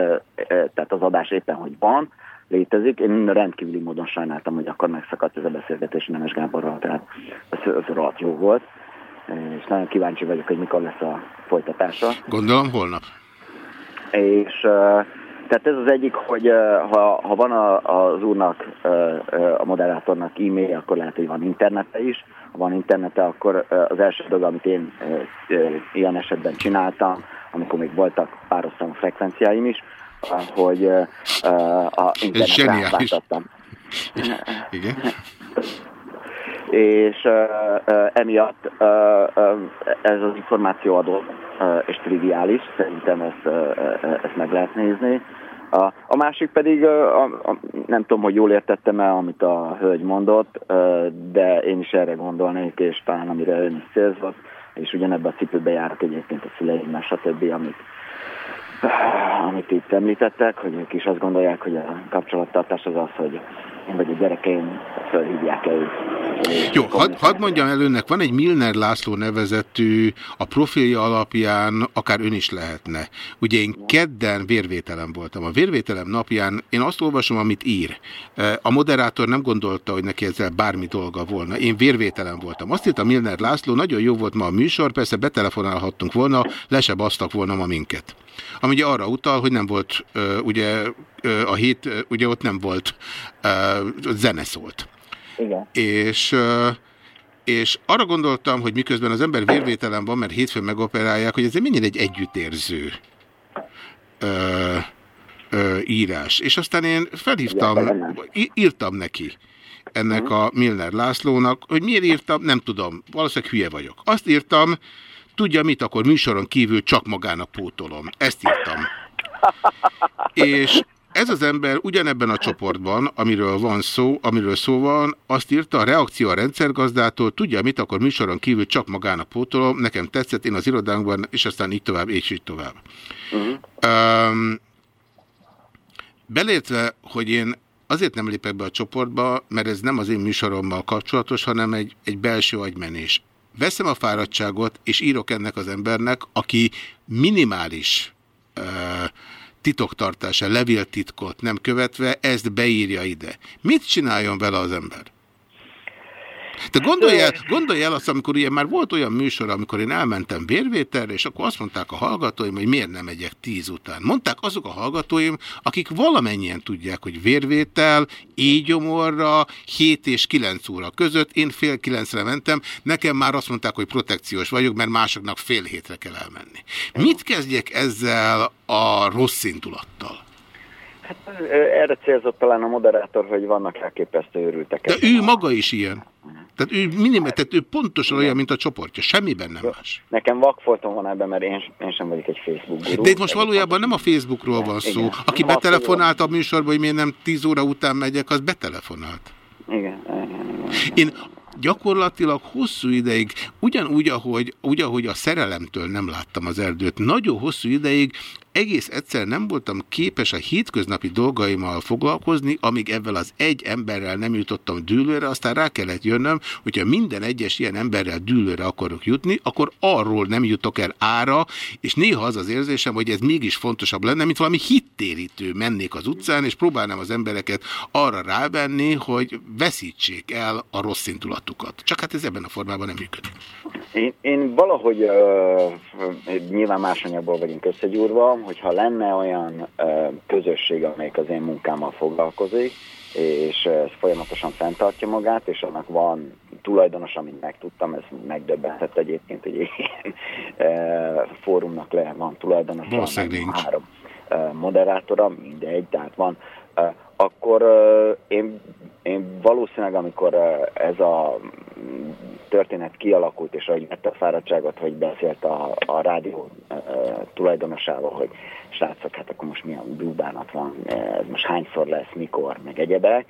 tehát az adás éppen, hogy van, létezik. Én rendkívüli módon sajnáltam, hogy akkor megszakadt ez a beszélgetés Nemes Gáborral, tehát ez, ez rohadt jó volt. És nagyon kíváncsi vagyok, hogy mikor lesz a folytatása. Gondolom holnap. És tehát ez az egyik, hogy ha, ha van a, az úrnak, a moderátornak e-mail, akkor lehet, hogy van internete is. Ha van internete, akkor az első dolog, amit én ilyen esetben csináltam, amikor még voltak párosztam frekvenciáim is, hogy a internetre átváltottam. Igen. És uh, emiatt uh, ez az információ adó uh, és triviális, szerintem ezt, uh, ezt meg lehet nézni. A, a másik pedig, a, a, nem tudom, hogy jól értettem-e, amit a hölgy mondott, de én is erre gondolnék, és talán amire ön is célzott, és ugyanebben a cipőbe járok egyébként a szüleimmel, stb., amit amit itt említettek, hogy ők is azt gondolják, hogy a kapcsolattartás az az, hogy én vagy a gyerekeim fölhívják el Jó, hadd had mondjam el önnek, van egy Milner László nevezetű, a profilja alapján akár ön is lehetne. Ugye én kedden vérvételem voltam. A vérvételem napján én azt olvasom, amit ír. A moderátor nem gondolta, hogy neki ezzel bármi dolga volna. Én vérvételem voltam. Azt írta Milner László, nagyon jó volt ma a műsor, persze betelefonálhattunk volna, le se basztak volna ma minket. Ami ugye arra utal, hogy nem volt, ugye a hét, ugye ott nem volt, zene szólt. Igen. És, és arra gondoltam, hogy miközben az ember vérvételen van, mert hétfőn megoperálják, hogy ez mennyire egy együttérző ö, ö, írás. És aztán én felhívtam, írtam neki ennek a Milner Lászlónak, hogy miért írtam, nem tudom, valószínűleg hülye vagyok. Azt írtam, tudja mit, akkor műsoron kívül csak magának pótolom. Ezt írtam. És ez az ember ugyanebben a csoportban, amiről van szó, amiről szó van, azt írta a reakció a rendszergazdától, tudja mit, akkor műsoron kívül csak magának pótolom, nekem tetszett, én az irodánkban, és aztán így tovább, és így tovább. Uh -huh. um, belértve, hogy én azért nem lépek be a csoportba, mert ez nem az én műsorommal kapcsolatos, hanem egy, egy belső agymenés. Veszem a fáradtságot, és írok ennek az embernek, aki minimális uh, titoktartása, levéltitkot nem követve, ezt beírja ide. Mit csináljon vele az ember? Te gondolj el, gondolj el azt, amikor ugye már volt olyan műsor, amikor én elmentem vérvételre, és akkor azt mondták a hallgatóim, hogy miért nem megyek tíz után. Mondták azok a hallgatóim, akik valamennyien tudják, hogy vérvétel, égyomorra, 7 és 9 óra között, én fél kilencre mentem, nekem már azt mondták, hogy protekciós vagyok, mert másoknak fél hétre kell elmenni. Mit kezdjek ezzel a rossz indulattal? Hát erre célzott talán a moderátor, hogy vannak elképesztő őrültek. De ő maga is ilyen. Tehát ő, minim, tehát ő pontosan olyan, mint a csoportja, semmiben nem más. Nekem vakfoltom van ebben, mert én, én sem vagyok egy Facebook gurú. De itt most valójában nem a Facebookról van szó. Igen. Aki nem betelefonált a műsorba, hogy miért nem 10 óra után megyek, az betelefonált. Igen, igen, igen. Én gyakorlatilag hosszú ideig, ugyanúgy, ahogy, úgy, ahogy a szerelemtől nem láttam az erdőt, nagyon hosszú ideig egész egyszer nem voltam képes a hétköznapi dolgaimmal foglalkozni, amíg ebben az egy emberrel nem jutottam dűlőre, aztán rá kellett jönnöm, hogyha minden egyes ilyen emberrel dűlőre akarok jutni, akkor arról nem jutok el ára, és néha az az érzésem, hogy ez mégis fontosabb lenne, mint valami hittérítő mennék az utcán, és próbálnám az embereket arra rávenni, hogy veszítsék el a rossz indulatukat. Csak hát ez ebben a formában nem működik. Én, én valahogy uh, nyilván más anyagból vagyunk összegyúrva, hogyha lenne olyan uh, közösség, amelyik az én munkámmal foglalkozik, és ez folyamatosan fenntartja magát, és annak van tulajdonos, amit megtudtam, ez megdöbbentett egyébként, hogy ilyen uh, fórumnak le van tulajdonos, van három uh, moderátora, mindegy, tehát van, uh, akkor én, én valószínűleg, amikor ez a történet kialakult, és ahogy vette a fáradtságot, hogy beszélt a, a rádió uh, tulajdonosával, hogy srácok, hát akkor most milyen búbánat van, ez most hányszor lesz, mikor, meg egyebek,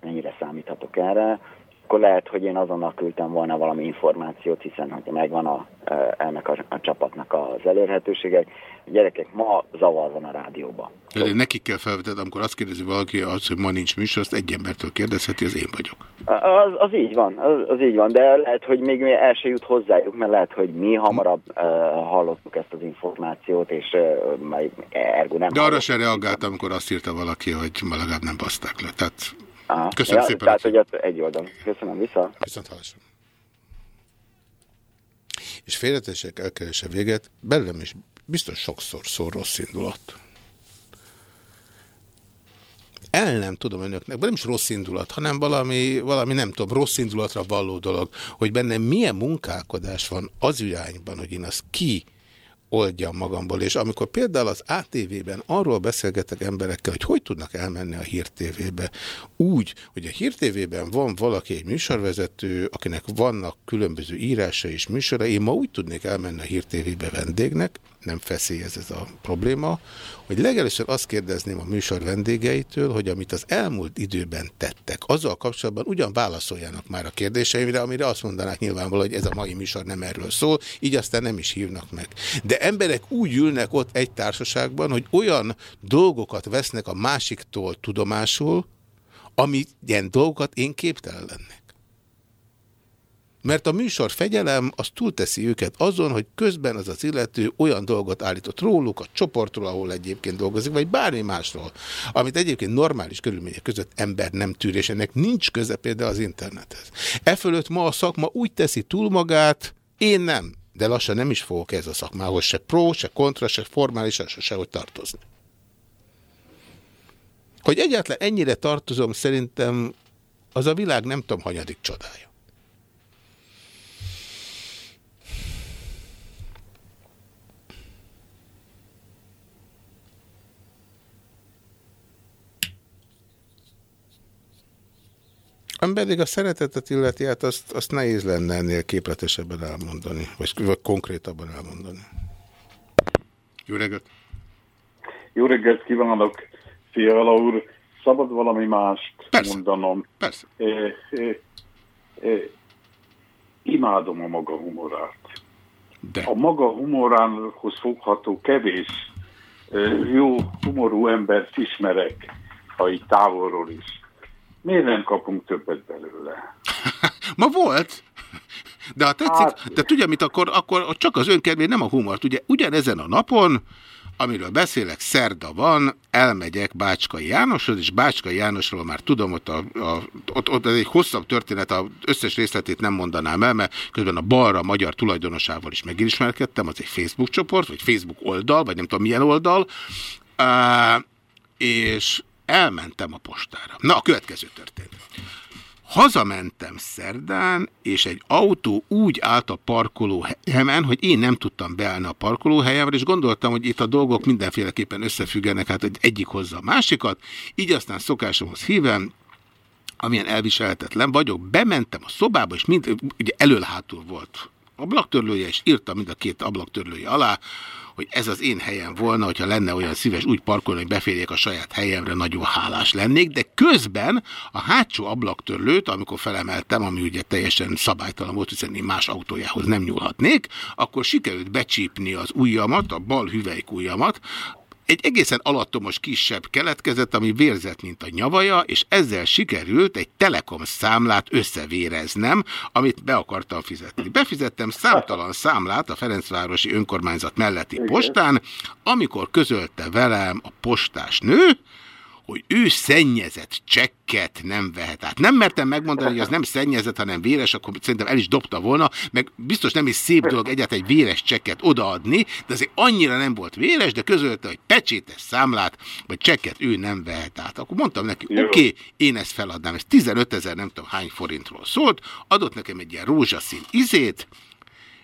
mennyire számíthatok erre, akkor lehet, hogy én azonnal küldtem volna valami információt, hiszen hogy megvan a, e, ennek a, a csapatnak az elérhetősége. A gyerekek, ma zavar van a rádióban. De nekik kell felvetni, amikor azt kérdezi valaki, az, hogy ma nincs műsor, azt egy embertől kérdezheti, az én vagyok. Az, az így van, az, az így van, de lehet, hogy még el se jut hozzájuk, mert lehet, hogy mi hamarabb uh, hallottuk ezt az információt, és uh, majd ergo nem De arra se reagáltam, amikor azt írta valaki, hogy ma legalább nem baszták le. Tehát Aha. Köszönöm ja, szépen. Tehát, hogy ott egy oldalon. Köszönöm, vissza. Viszont hallásra. És félretesek elkeresse véget, belem is biztos sokszor szól rossz indulat. El nem tudom önöknek, nem is rossz indulat, hanem valami, valami nem tudom, rossz indulatra valló dolog, hogy bennem milyen munkálkodás van az irányban, hogy én azt ki oldjam magamból. És amikor például az ATV-ben arról beszélgetek emberekkel, hogy hogy tudnak elmenni a hírtévébe, úgy, hogy a hírtévében van valaki egy műsorvezető, akinek vannak különböző írása és műsora, én ma úgy tudnék elmenni a hírtévébe vendégnek, nem feszélyez ez a probléma, hogy legelőször azt kérdezném a műsor vendégeitől, hogy amit az elmúlt időben tettek, azzal kapcsolatban ugyan válaszoljanak már a kérdéseimre, amire azt mondanák nyilvánvaló, hogy ez a mai műsor nem erről szól, így aztán nem is hívnak meg. De emberek úgy ülnek ott egy társaságban, hogy olyan dolgokat vesznek a másiktól tudomásul, ami ilyen dolgokat én képtelen lennék. Mert a műsor fegyelem az túlteszi őket azon, hogy közben az az illető olyan dolgot állított róluk, a csoportról, ahol egyébként dolgozik, vagy bármi másról, amit egyébként normális körülmények között ember nem tűr, és ennek nincs köze például az internethez. E fölött ma a szakma úgy teszi túl magát, én nem, de lassan nem is fogok ez a szakmához se pro, se kontra, se formális, se sehogy tartozni. Hogy egyáltalán ennyire tartozom, szerintem az a világ nem tudom, hanyadik csodája. Ami pedig a szeretetet illeti, hát azt, azt nehéz lenne ennél képletesebben elmondani, vagy, vagy konkrétabban elmondani. Jó reggelt! Jó reggelt kívánok, Fiala úr! Szabad valami mást Persze. mondanom? Persze. É, é, é, imádom a maga humorát. De. A maga humoránhoz fogható kevés jó humorú embert ismerek, ha így távolról is. Miért nem kapunk többet belőle? Ma volt, de ha tetszik, hát... de tudja mit, akkor, akkor csak az önkedvény, nem a humort. Ugye ugyanezen a napon, amiről beszélek, szerda van, elmegyek Bácskai Jánoshoz, és Bácskai Jánosról már tudom, ott, a, a, ott, ott ez egy hosszabb történet, az összes részletét nem mondanám el, mert közben a balra a magyar tulajdonosával is megismerkedtem, az egy Facebook csoport, vagy Facebook oldal, vagy nem tudom milyen oldal, uh, és elmentem a postára. Na, a következő történt. Hazamentem szerdán, és egy autó úgy állt a parkolóhelyemen, hogy én nem tudtam beállni a parkolóhelyemre, és gondoltam, hogy itt a dolgok mindenféleképpen összefüggenek, hát egy egyik hozza a másikat, így aztán szokásomhoz hívem, amilyen elviselhetetlen vagyok, bementem a szobába, és mind, ugye elől-hátul volt ablaktörlője, és írtam mind a két ablaktörlője alá, hogy ez az én helyem volna, hogyha lenne olyan szíves úgy parkolni, hogy beférjek a saját helyemre, nagyon hálás lennék, de közben a hátsó ablaktörlőt, amikor felemeltem, ami ugye teljesen szabálytalan volt, hiszen én más autójához nem nyúlhatnék, akkor sikerült becsípni az ujjamat, a bal hüvelykujjamat, egy egészen alattomos kisebb keletkezett, ami vérzett, mint a nyavaja, és ezzel sikerült egy telekom számlát összevéreznem, amit be akartam fizetni. Befizettem számtalan számlát a Ferencvárosi önkormányzat melletti postán, amikor közölte velem a postás nő, hogy ő szennyezett csekket nem vehet át. Nem mertem megmondani, hogy az nem szennyezett, hanem véres, akkor szerintem el is dobta volna, meg biztos nem is szép dolog egyáltalán egy véres csekket odaadni, de azért annyira nem volt véres, de közölte, hogy pecsétes számlát, vagy csekket ő nem vehet át. Akkor mondtam neki, oké, okay, én ezt feladnám. Ez 15 ezer nem tudom hány forintról szólt, adott nekem egy ilyen rózsaszín izét,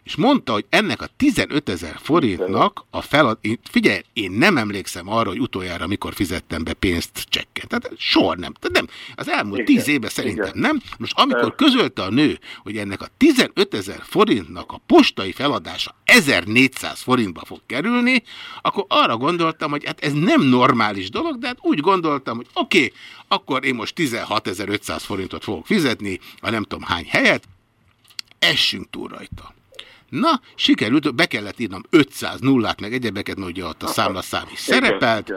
és mondta, hogy ennek a 15 ezer forintnak a felad... Én, figyelj, én nem emlékszem arra, hogy utoljára mikor fizettem be pénzt csekket. Tehát soha nem. Tehát nem. Az elmúlt 10 évben szerintem Igen. nem. Most amikor közölte a nő, hogy ennek a 15 ezer forintnak a postai feladása 1400 forintba fog kerülni, akkor arra gondoltam, hogy hát ez nem normális dolog, de hát úgy gondoltam, hogy oké, okay, akkor én most 16.500 forintot fogok fizetni, a nem tudom hány helyet, essünk túl rajta. Na, sikerült, be kellett írnom 500 nullát, meg egyebeket, mert ugye ott a számlaszám is szerepelt.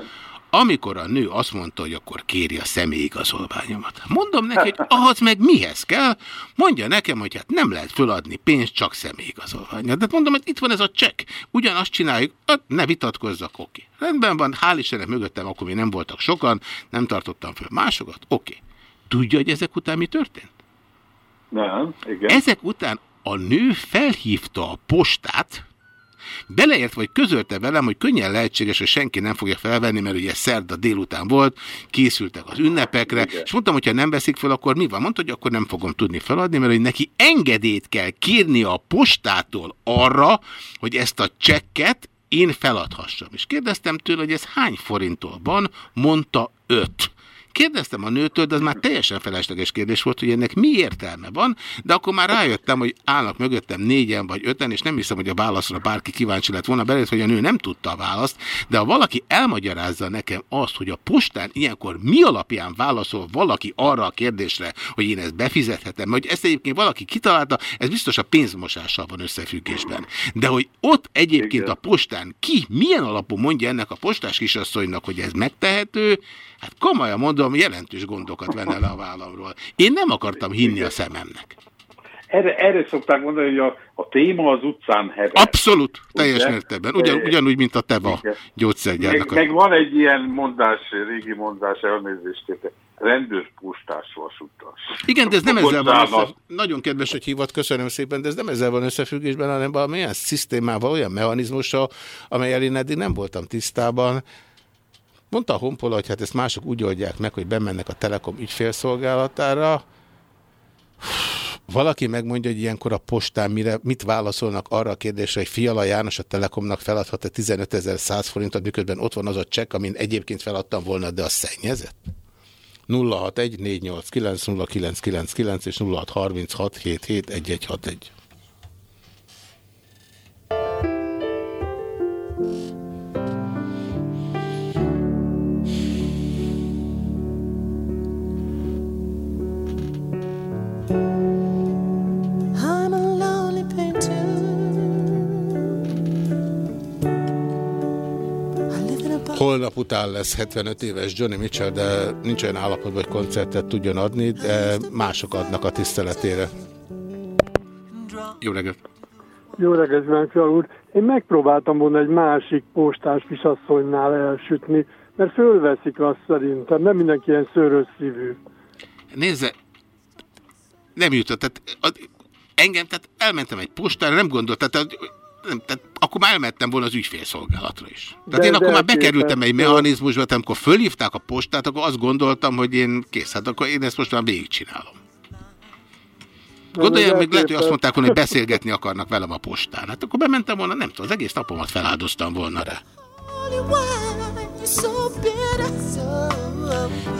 Amikor a nő azt mondta, hogy akkor kéri a személyigazolványomat. Mondom neki, hogy ahhoz meg mihez kell? Mondja nekem, hogy hát nem lehet föladni pénzt, csak személyigazolványot. De mondom, hogy itt van ez a csekk. Ugyanazt csináljuk, hát ne vitatkozzak, oké. Rendben van, hál' Istennek mögöttem, akkor még nem voltak sokan, nem tartottam föl másokat, oké. Tudja, hogy ezek után mi történt? Nem, igen. Ezek után a nő felhívta a postát, beleért vagy közölte velem, hogy könnyen lehetséges, hogy senki nem fogja felvenni, mert ugye szerda délután volt, készültek az ünnepekre, Igen. és mondtam, hogy ha nem veszik fel, akkor mi van? Mondta, hogy akkor nem fogom tudni feladni, mert hogy neki engedélyt kell kérni a postától arra, hogy ezt a csekket én feladhassam. És kérdeztem tőle, hogy ez hány forinttól van, mondta öt. Kérdeztem a nőtől, de az már teljesen felesleges kérdés volt, hogy ennek mi értelme van, de akkor már rájöttem, hogy állnak mögöttem négyen vagy öten, és nem hiszem, hogy a válaszra bárki kíváncsi lett volna belőle, hogy a nő nem tudta a választ, de ha valaki elmagyarázza nekem azt, hogy a postán ilyenkor mi alapján válaszol valaki arra a kérdésre, hogy én ezt befizethetem, hogy ezt egyébként valaki kitalálta, ez biztos a pénzmosással van összefüggésben. De hogy ott egyébként a postán ki, milyen alapon mondja ennek a postás kisasszonynak, hogy ez megtehető, hát komolyan mondom, jelentős gondokat venne le a vállamról. Én nem akartam hinni a szememnek. Erre, erre szokták mondani, hogy a, a téma az utcán hever. Abszolút, teljes mértékben. Ugyan, Eh, ugyanúgy, mint a teva meg, gyógyszergyárnak. a- meg van egy ilyen mondás, régi mondás, elnézést kérte, rendőr postás vasutas. Igen, de ez nem ezzel van Bocsánat. össze... Nagyon kedves, hogy hívott, köszönöm szépen, de ez nem ezzel van összefüggésben, hanem valamilyen szisztémával, olyan mechanizmussal, amelyel én eddig nem voltam tisztában. Mondta a Honpola, hogy hát ezt mások úgy oldják meg, hogy bemennek a Telekom ügyfélszolgálatára. Valaki megmondja, hogy ilyenkor a postán mire, mit válaszolnak arra a kérdésre, hogy Fiala János a Telekomnak feladhat-e 15.100 forintot, miközben ott van az a csekk, amin egyébként feladtam volna, de az szennyezett? 061 489 0999 és 0636 Holnap után lesz 75 éves Johnny Mitchell, de nincs olyan állapotban, hogy koncertet tudjon adni, de mások adnak a tiszteletére. Jó reggelt! Jó reggelt, kívánok, Fiala úr! Én megpróbáltam volna egy másik postás kisasszonynál elsütni, mert fölveszik azt szerintem, nem mindenki ilyen szőrös szívű. Nézze, nem jutott, tehát engem, tehát elmentem egy postára, nem gondoltam, tehát, nem, tehát akkor már elmentem volna az ügyfélszolgálatra is. Tehát De én akkor már bekerültem egy mechanizmusba, tehát amikor fölhívták a postát, akkor azt gondoltam, hogy én kész, hát akkor én ezt most már végigcsinálom. Gondolják, még lehet, hogy azt mondták volna, hogy beszélgetni akarnak velem a postán. Hát akkor bementem volna, nem tudom, az egész napomat feláldoztam volna rá.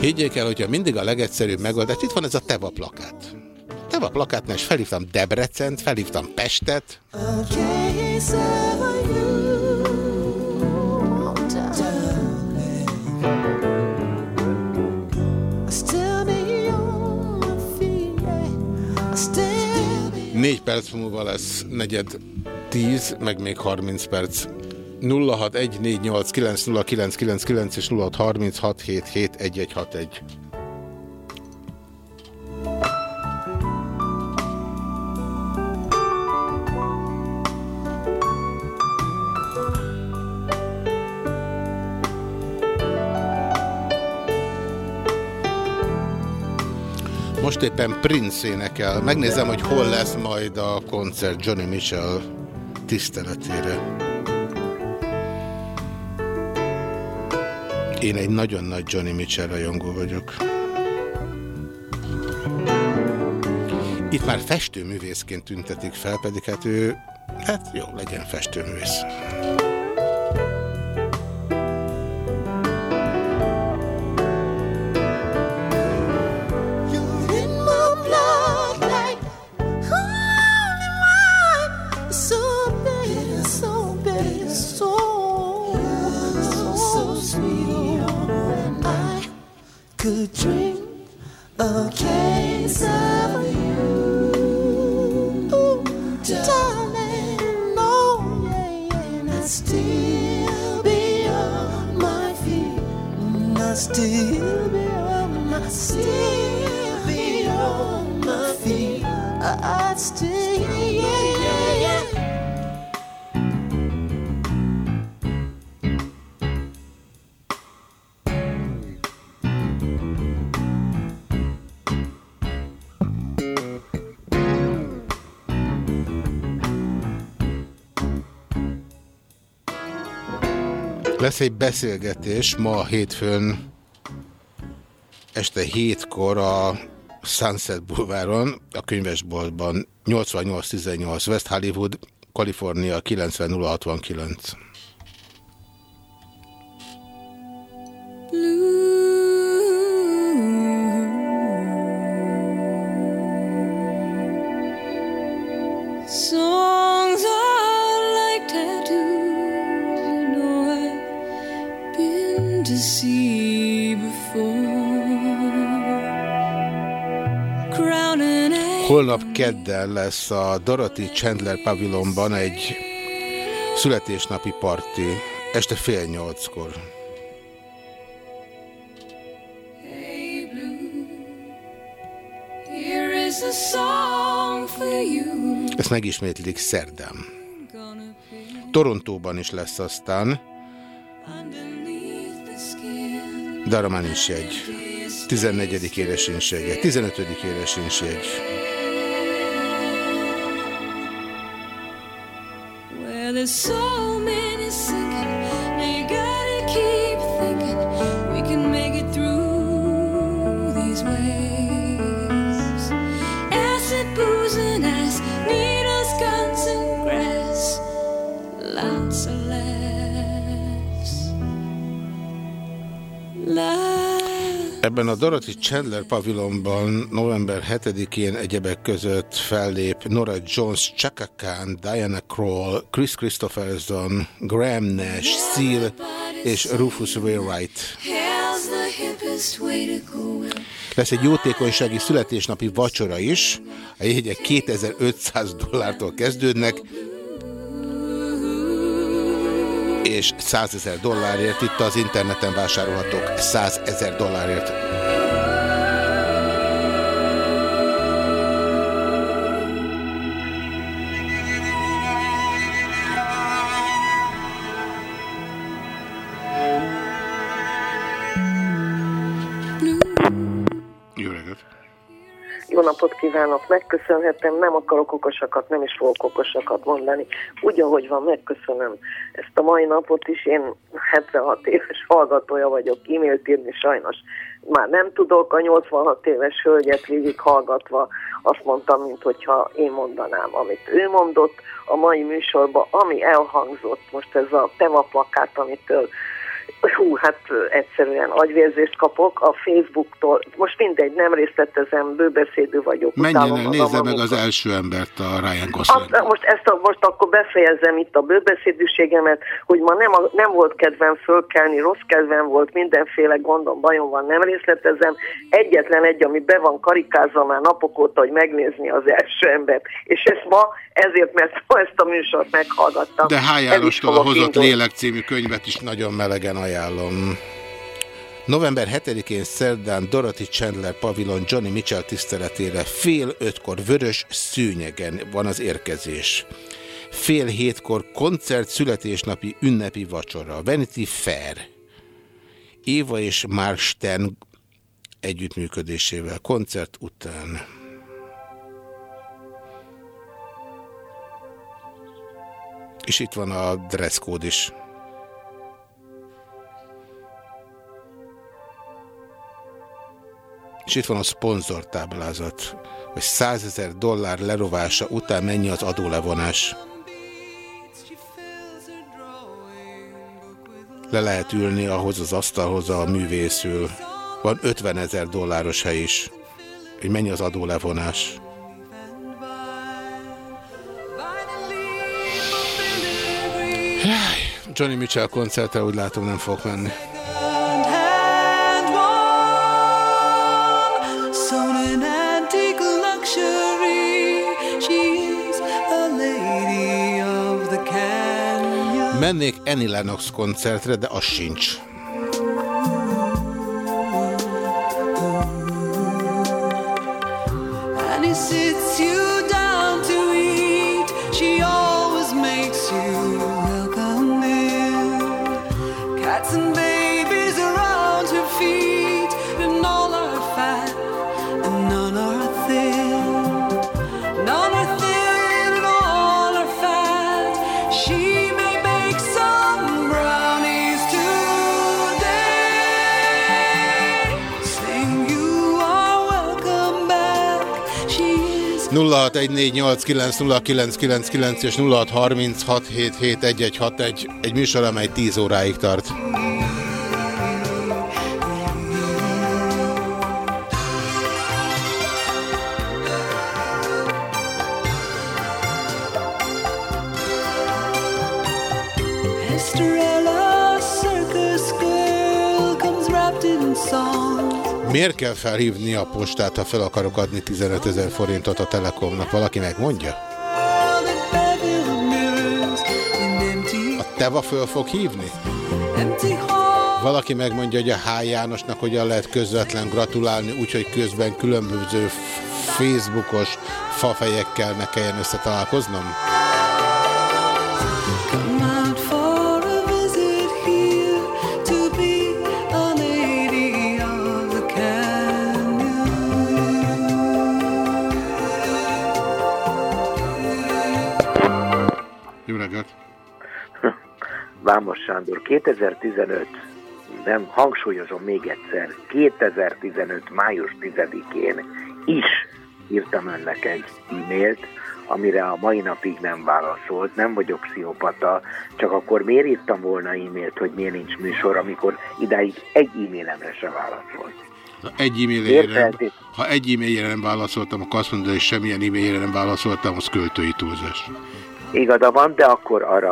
Higgyék el, hogyha mindig a legegyszerűbb megoldás, itt van ez a Teva plakát. Teva plakátnál is felhívtam Debrecent, felhívtam Pestet, Négy perc múlva lesz negyed tíz, meg még 30 perc. 0614890999 és 0636771161. éppen Prince énekel. Megnézem, hogy hol lesz majd a koncert Johnny Mitchell tiszteletére. Én egy nagyon nagy Johnny Mitchell rajongó vagyok. Itt már festőművészként tüntetik fel, pedig hát ő Hát jó, legyen festőművész. Lesz egy beszélgetés ma hétfőn este hétkor a Sunset Boulevardon, a könyvesboltban 8818 West Hollywood, Kalifornia 90069. Holnap kedden lesz a Dorothy Chandler pavilonban egy születésnapi parti, este fél nyolckor. Ezt megismétlik szerdán. Torontóban is lesz aztán, de arra már nincs jegy. 14. ére sincs jegy, 15. ére sincs jegy. There's so Ebben a Dorothy Chandler pavilonban november 7-én egyebek között fellép Nora Jones, Chaka Khan, Diana Kroll, Chris Christopherson, Graham Nash, Seal és Rufus Wainwright. Lesz egy jótékonysági születésnapi vacsora is. A jegyek 2500 dollártól kezdődnek, és 100 ezer dollárért itt az interneten vásárolhatók 100 ezer dollárért. Jó napot kívánok, megköszönhetem, nem akarok okosakat, nem is fogok okosakat mondani. Úgy, ahogy van, megköszönöm ezt a mai napot is. Én 76 éves hallgatója vagyok, e-mailt írni sajnos már nem tudok. A 86 éves hölgyet végig hallgatva azt mondtam, mint hogyha én mondanám, amit ő mondott a mai műsorban, ami elhangzott most ez a temaplakát, amitől hú, hát egyszerűen agyvérzést kapok a Facebooktól. Most mindegy, nem részletezem, bőbeszédő vagyok. Menjen el, nézze meg az első embert, a Ryan Gosling. azt, most, ezt a, most akkor befejezem itt a bőbeszédűségemet, hogy ma nem, a, nem volt kedvem fölkelni, rossz kedvem volt, mindenféle gondom, bajom van, nem részletezem. Egyetlen egy, ami be van karikázva már napok óta, hogy megnézni az első embert. És ezt ma ezért, mert ma ezt a műsort meghallgattam. De H. El is Jánostól a Hozott indulni. Lélek című könyvet is nagyon melegen ajánlom. November 7-én szerdán Dorothy Chandler pavilon Johnny Mitchell tiszteletére fél ötkor vörös szőnyegen van az érkezés. Fél hétkor koncert születésnapi ünnepi vacsora. Vanity Fair. Éva és Mark Stern együttműködésével koncert után. És itt van a dresscode is. és itt van a szponzortáblázat, hogy 100 ezer dollár lerovása után mennyi az adólevonás. Le lehet ülni ahhoz az asztalhoz, a művészül. Van 50 ezer dolláros hely is. Hogy mennyi az adólevonás. Johnny Mitchell koncertre úgy látom nem fog menni. Mennék Annie Lennox koncertre, de az sincs. 0614890999 és 0636771161 egy műsor, amely 10 óráig tart. Miért kell felhívni a postát, ha fel akarok adni 15 ezer forintot a Telekomnak? Valaki megmondja? A Teva föl fog hívni? Valaki megmondja, hogy a H. Jánosnak hogyan lehet közvetlen gratulálni, úgyhogy közben különböző Facebookos fafejekkel ne kelljen összetalálkoznom? Come Sándor, 2015, nem, hangsúlyozom még egyszer, 2015. május 10-én is írtam önnek egy e-mailt, amire a mai napig nem válaszolt, nem vagyok pszichopata, csak akkor miért írtam volna e-mailt, hogy miért nincs műsor, amikor idáig egy e-mailemre se válaszolt. Ha egy e-mailjére nem, e-mailjére nem válaszoltam, akkor azt mondod, hogy semmilyen e-mailjére nem válaszoltam, az költői túlzás. Igaza van, de akkor arra,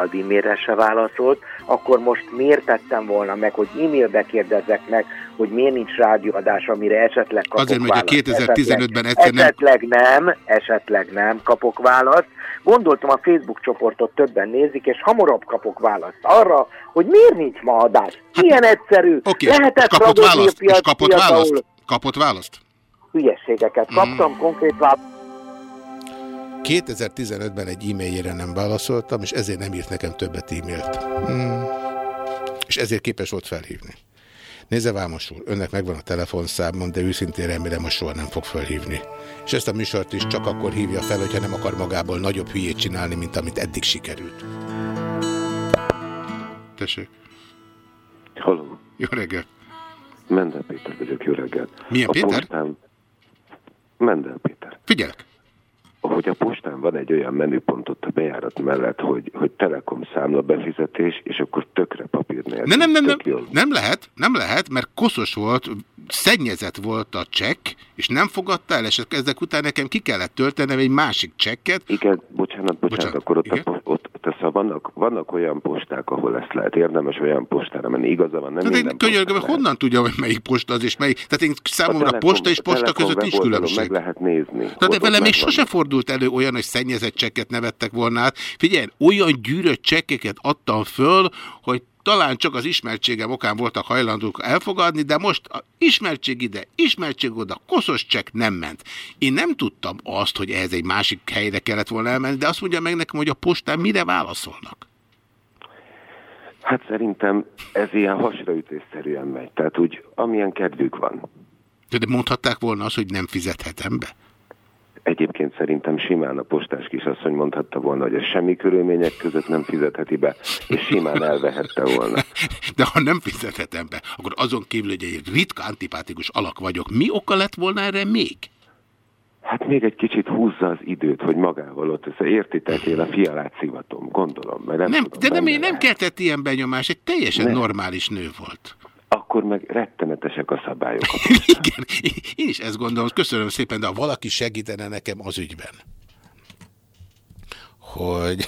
az e-mailre se válaszolt, akkor most miért tettem volna meg, hogy e-mailbe kérdezzek meg, hogy miért nincs rádióadás, amire esetleg kapok Azért, mert a választ. 2015-ben esetleg, egyszer nem- esetleg nem, esetleg nem kapok választ. Gondoltam, a Facebook csoportot többen nézik, és hamarabb kapok választ arra, hogy miért nincs ma adás. Ilyen egyszerű. Hát, Oké, Lehetett és kapott a választ? És kapott választ? Kapott választ? Hülyességeket kaptam, konkrét választ. 2015-ben egy e-mailjére nem válaszoltam, és ezért nem írt nekem többet e-mailt. Hmm. És ezért képes volt felhívni. Nézze Vámos úr, önnek megvan a telefonszámom, de őszintén remélem, hogy soha nem fog felhívni. És ezt a műsort is csak akkor hívja fel, hogyha nem akar magából nagyobb hülyét csinálni, mint amit eddig sikerült. Tessék. Halló. Jó reggelt. Mendel Péter vagyok, jó reggelt. Milyen a Péter? Postán... Mendel Péter. Figyelek. Hogy a postán van egy olyan menüpont ott a bejárat mellett, hogy, hogy Telekom számla befizetés, és akkor tökre papír nélkül. Nem, nem, nem, nem, nem lehet, nem lehet, mert koszos volt, szennyezett volt a csekk, és nem fogadta el, és ezek után nekem ki kellett töltenem egy másik csekket. Igen, bocsánat, bocsánat, bocsánat akkor ott, a, ott, ott szóval vannak, vannak olyan posták, ahol ezt lehet érdemes olyan postára menni. Igaza van, nem Tehát én minden könyörgöm, honnan tudja, hogy melyik posta az és melyik. Tehát én számomra Telekom- posta és a posta Telekom között nincs különbség. Meg lehet nézni. Na de Ott- vele ott még sose fordult elő olyan, hogy szennyezett csekket nevettek volna át. Figyelj, olyan gyűrött csekkeket adtam föl, hogy talán csak az ismertségem okán voltak hajlandók elfogadni, de most a ismertség ide, ismertség oda, koszos csekk nem ment. Én nem tudtam azt, hogy ehhez egy másik helyre kellett volna elmenni, de azt mondja meg nekem, hogy a postán mire válaszolnak. Hát szerintem ez ilyen hasraütésszerűen megy. Tehát úgy, amilyen kedvük van. De mondhatták volna azt, hogy nem fizethetem be? Egyébként szerintem simán a postás kisasszony mondhatta volna, hogy ez semmi körülmények között nem fizetheti be, és simán elvehette volna. De ha nem fizethetem be, akkor azon kívül, hogy egy ritka antipátikus alak vagyok, mi oka lett volna erre még? Hát még egy kicsit húzza az időt, hogy magával ott össze. Értitek, én a fialát szivatom, gondolom. Mert nem, Nem, tudom, de nem, benne nem keltett ilyen benyomás, egy teljesen Nem. normális nő volt. Akkor meg rettenetesek a szabályok. Igen, én is ezt gondolom, köszönöm szépen, de ha valaki segítene nekem az ügyben, hogy,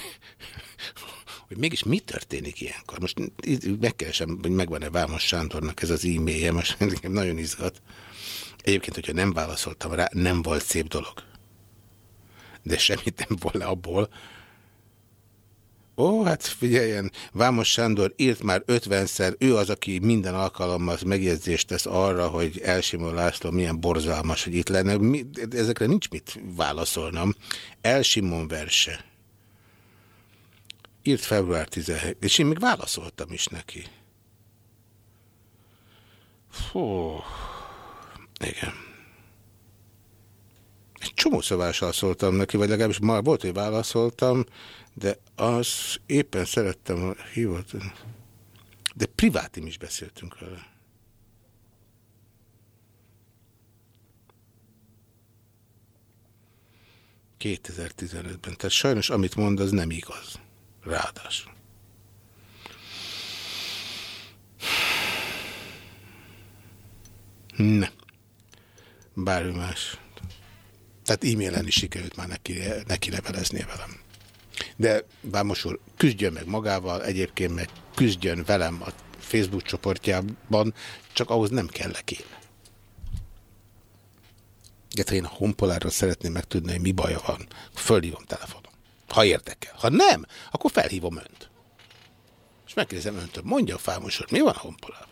hogy mégis mi történik ilyenkor. Most megkeresem, hogy megvan-e Vámos Sándornak ez az e-mailje, most nekem nagyon izgat. Egyébként, hogyha nem válaszoltam rá, nem volt szép dolog. De semmit nem volna abból. Ó, hát figyeljen, Vámos Sándor írt már 50-szer, ő az, aki minden alkalommal megjegyzést tesz arra, hogy Elsimon László milyen borzalmas, hogy itt lenne. Mi, ezekre nincs mit válaszolnom. Elsimon verse. Írt február 17, és én még válaszoltam is neki. Fú, igen. Egy csomó szövással szóltam neki, vagy legalábbis már volt, hogy válaszoltam, de az éppen szerettem, ha hívott. De privátim is beszéltünk vele. ...2015-ben. Tehát sajnos, amit mond, az nem igaz. Ráadásul. Ne. Bármi más. Tehát e-mailen is sikerült már neki, neki leveleznie velem. De Vámos úr, küzdjön meg magával, egyébként meg küzdjön velem a Facebook csoportjában, csak ahhoz nem kell én. De ha én a honpoláról szeretném megtudni, hogy mi baja van, fölhívom telefonon. Ha érdekel. Ha nem, akkor felhívom önt. És megkérdezem öntől, mondja a Fámos úr, mi van a honpolával?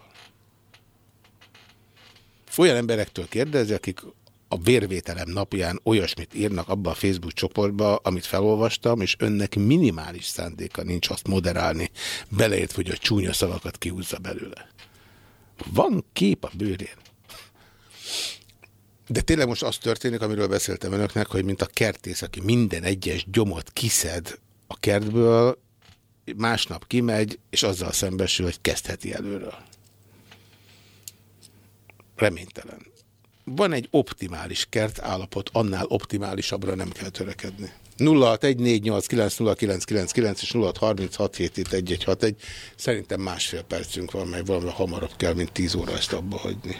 Olyan emberektől kérdezi, akik a vérvételem napján olyasmit írnak abba a Facebook csoportba, amit felolvastam, és önnek minimális szándéka nincs azt moderálni, beleért, hogy a csúnya szavakat kihúzza belőle. Van kép a bőrén. De tényleg most az történik, amiről beszéltem önöknek, hogy mint a kertész, aki minden egyes gyomot kiszed a kertből, másnap kimegy, és azzal szembesül, hogy kezdheti előről. Reménytelen van egy optimális kert állapot, annál optimálisabbra nem kell törekedni. 0614890999 és 0636771161. Szerintem másfél percünk van, mert valami hamarabb kell, mint 10 óra ezt abba hagyni.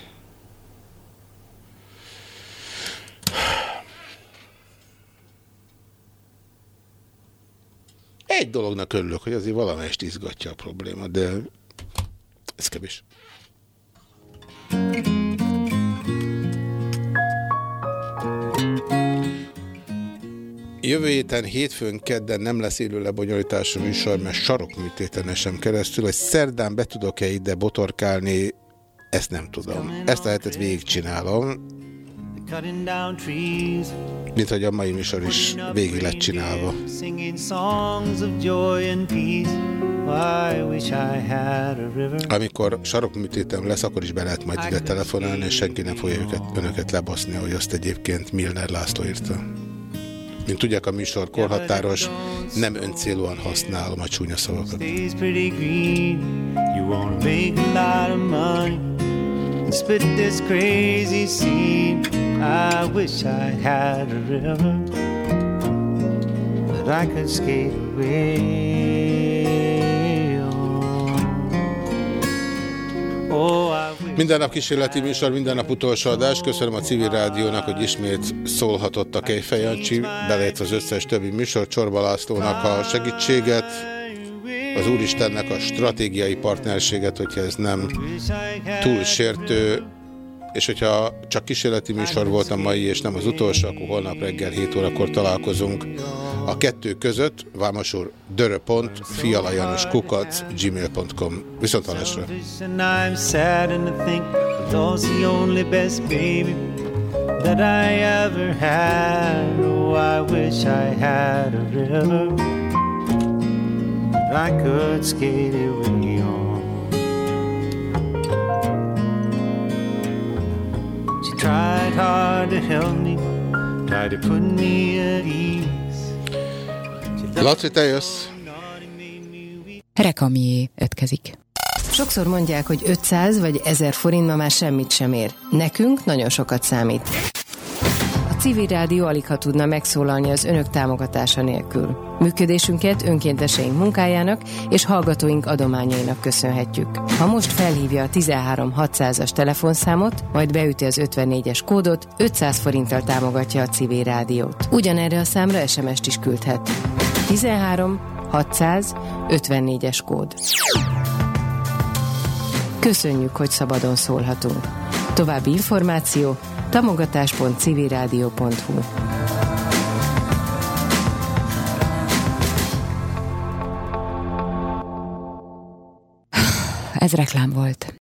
Egy dolognak örülök, hogy azért valamelyest izgatja a probléma, de ez kevés. Jövő héten, hétfőn, kedden nem lesz élő lebonyolítású műsor, mert sarokműtéten esem keresztül, hogy szerdán be tudok-e ide botorkálni, ezt nem tudom. Ezt a hetet végigcsinálom, mint hogy a mai műsor is végig lett csinálva. Amikor sarokműtétem lesz, akkor is be lehet majd ide telefonálni, és senki nem fogja őket, önöket lebaszni, ahogy azt egyébként Milner László írta. Mint tudják, a műsor korhatáros, nem öncélúan használom a csúnya szavakat. Stays pretty green. You wanna make a lot of money and split this crazy scene. I wish I had a river that I could skate away on. Oh, I Minden nap kísérleti műsor, minden nap utolsó adás. Köszönöm a civil rádiónak, hogy ismét szólhatott a Kejfej Jancsi, az összes többi műsor, Csorba Lászlónak a segítséget, az Úristennek a stratégiai partnerséget, hogyha ez nem túl sértő, és hogyha csak kísérleti műsor volt a mai, és nem az utolsó, akkor holnap reggel 7 órakor találkozunk. A kettő között, Vámos úr, dörö.pont, fialajanoskukac, gmail.com. Viszont hallásra! that I ever had. Oh, I wish I had a river I could skate away on. Tried hard to help me, tried to put me at ease. Laci, te jössz? Rekamié ötkezik. Sokszor mondják, hogy 500 vagy 1000 forint ma már semmit sem ér. Nekünk nagyon sokat számít. Civil rádió alig ha tudna megszólalni az önök támogatása nélkül. Működésünket önkénteseink munkájának és hallgatóink adományainak köszönhetjük. Ha most felhívja a 13 600-as telefonszámot, majd beüti az 54-es kódot, 500 forinttal támogatja a civil rádiót. Ugyanerre a számra SMS-t is küldhet. 13 600 54-es kód. Köszönjük, hogy szabadon szólhatunk. További információ tamogatás.civilradio.hu Ez reklám volt.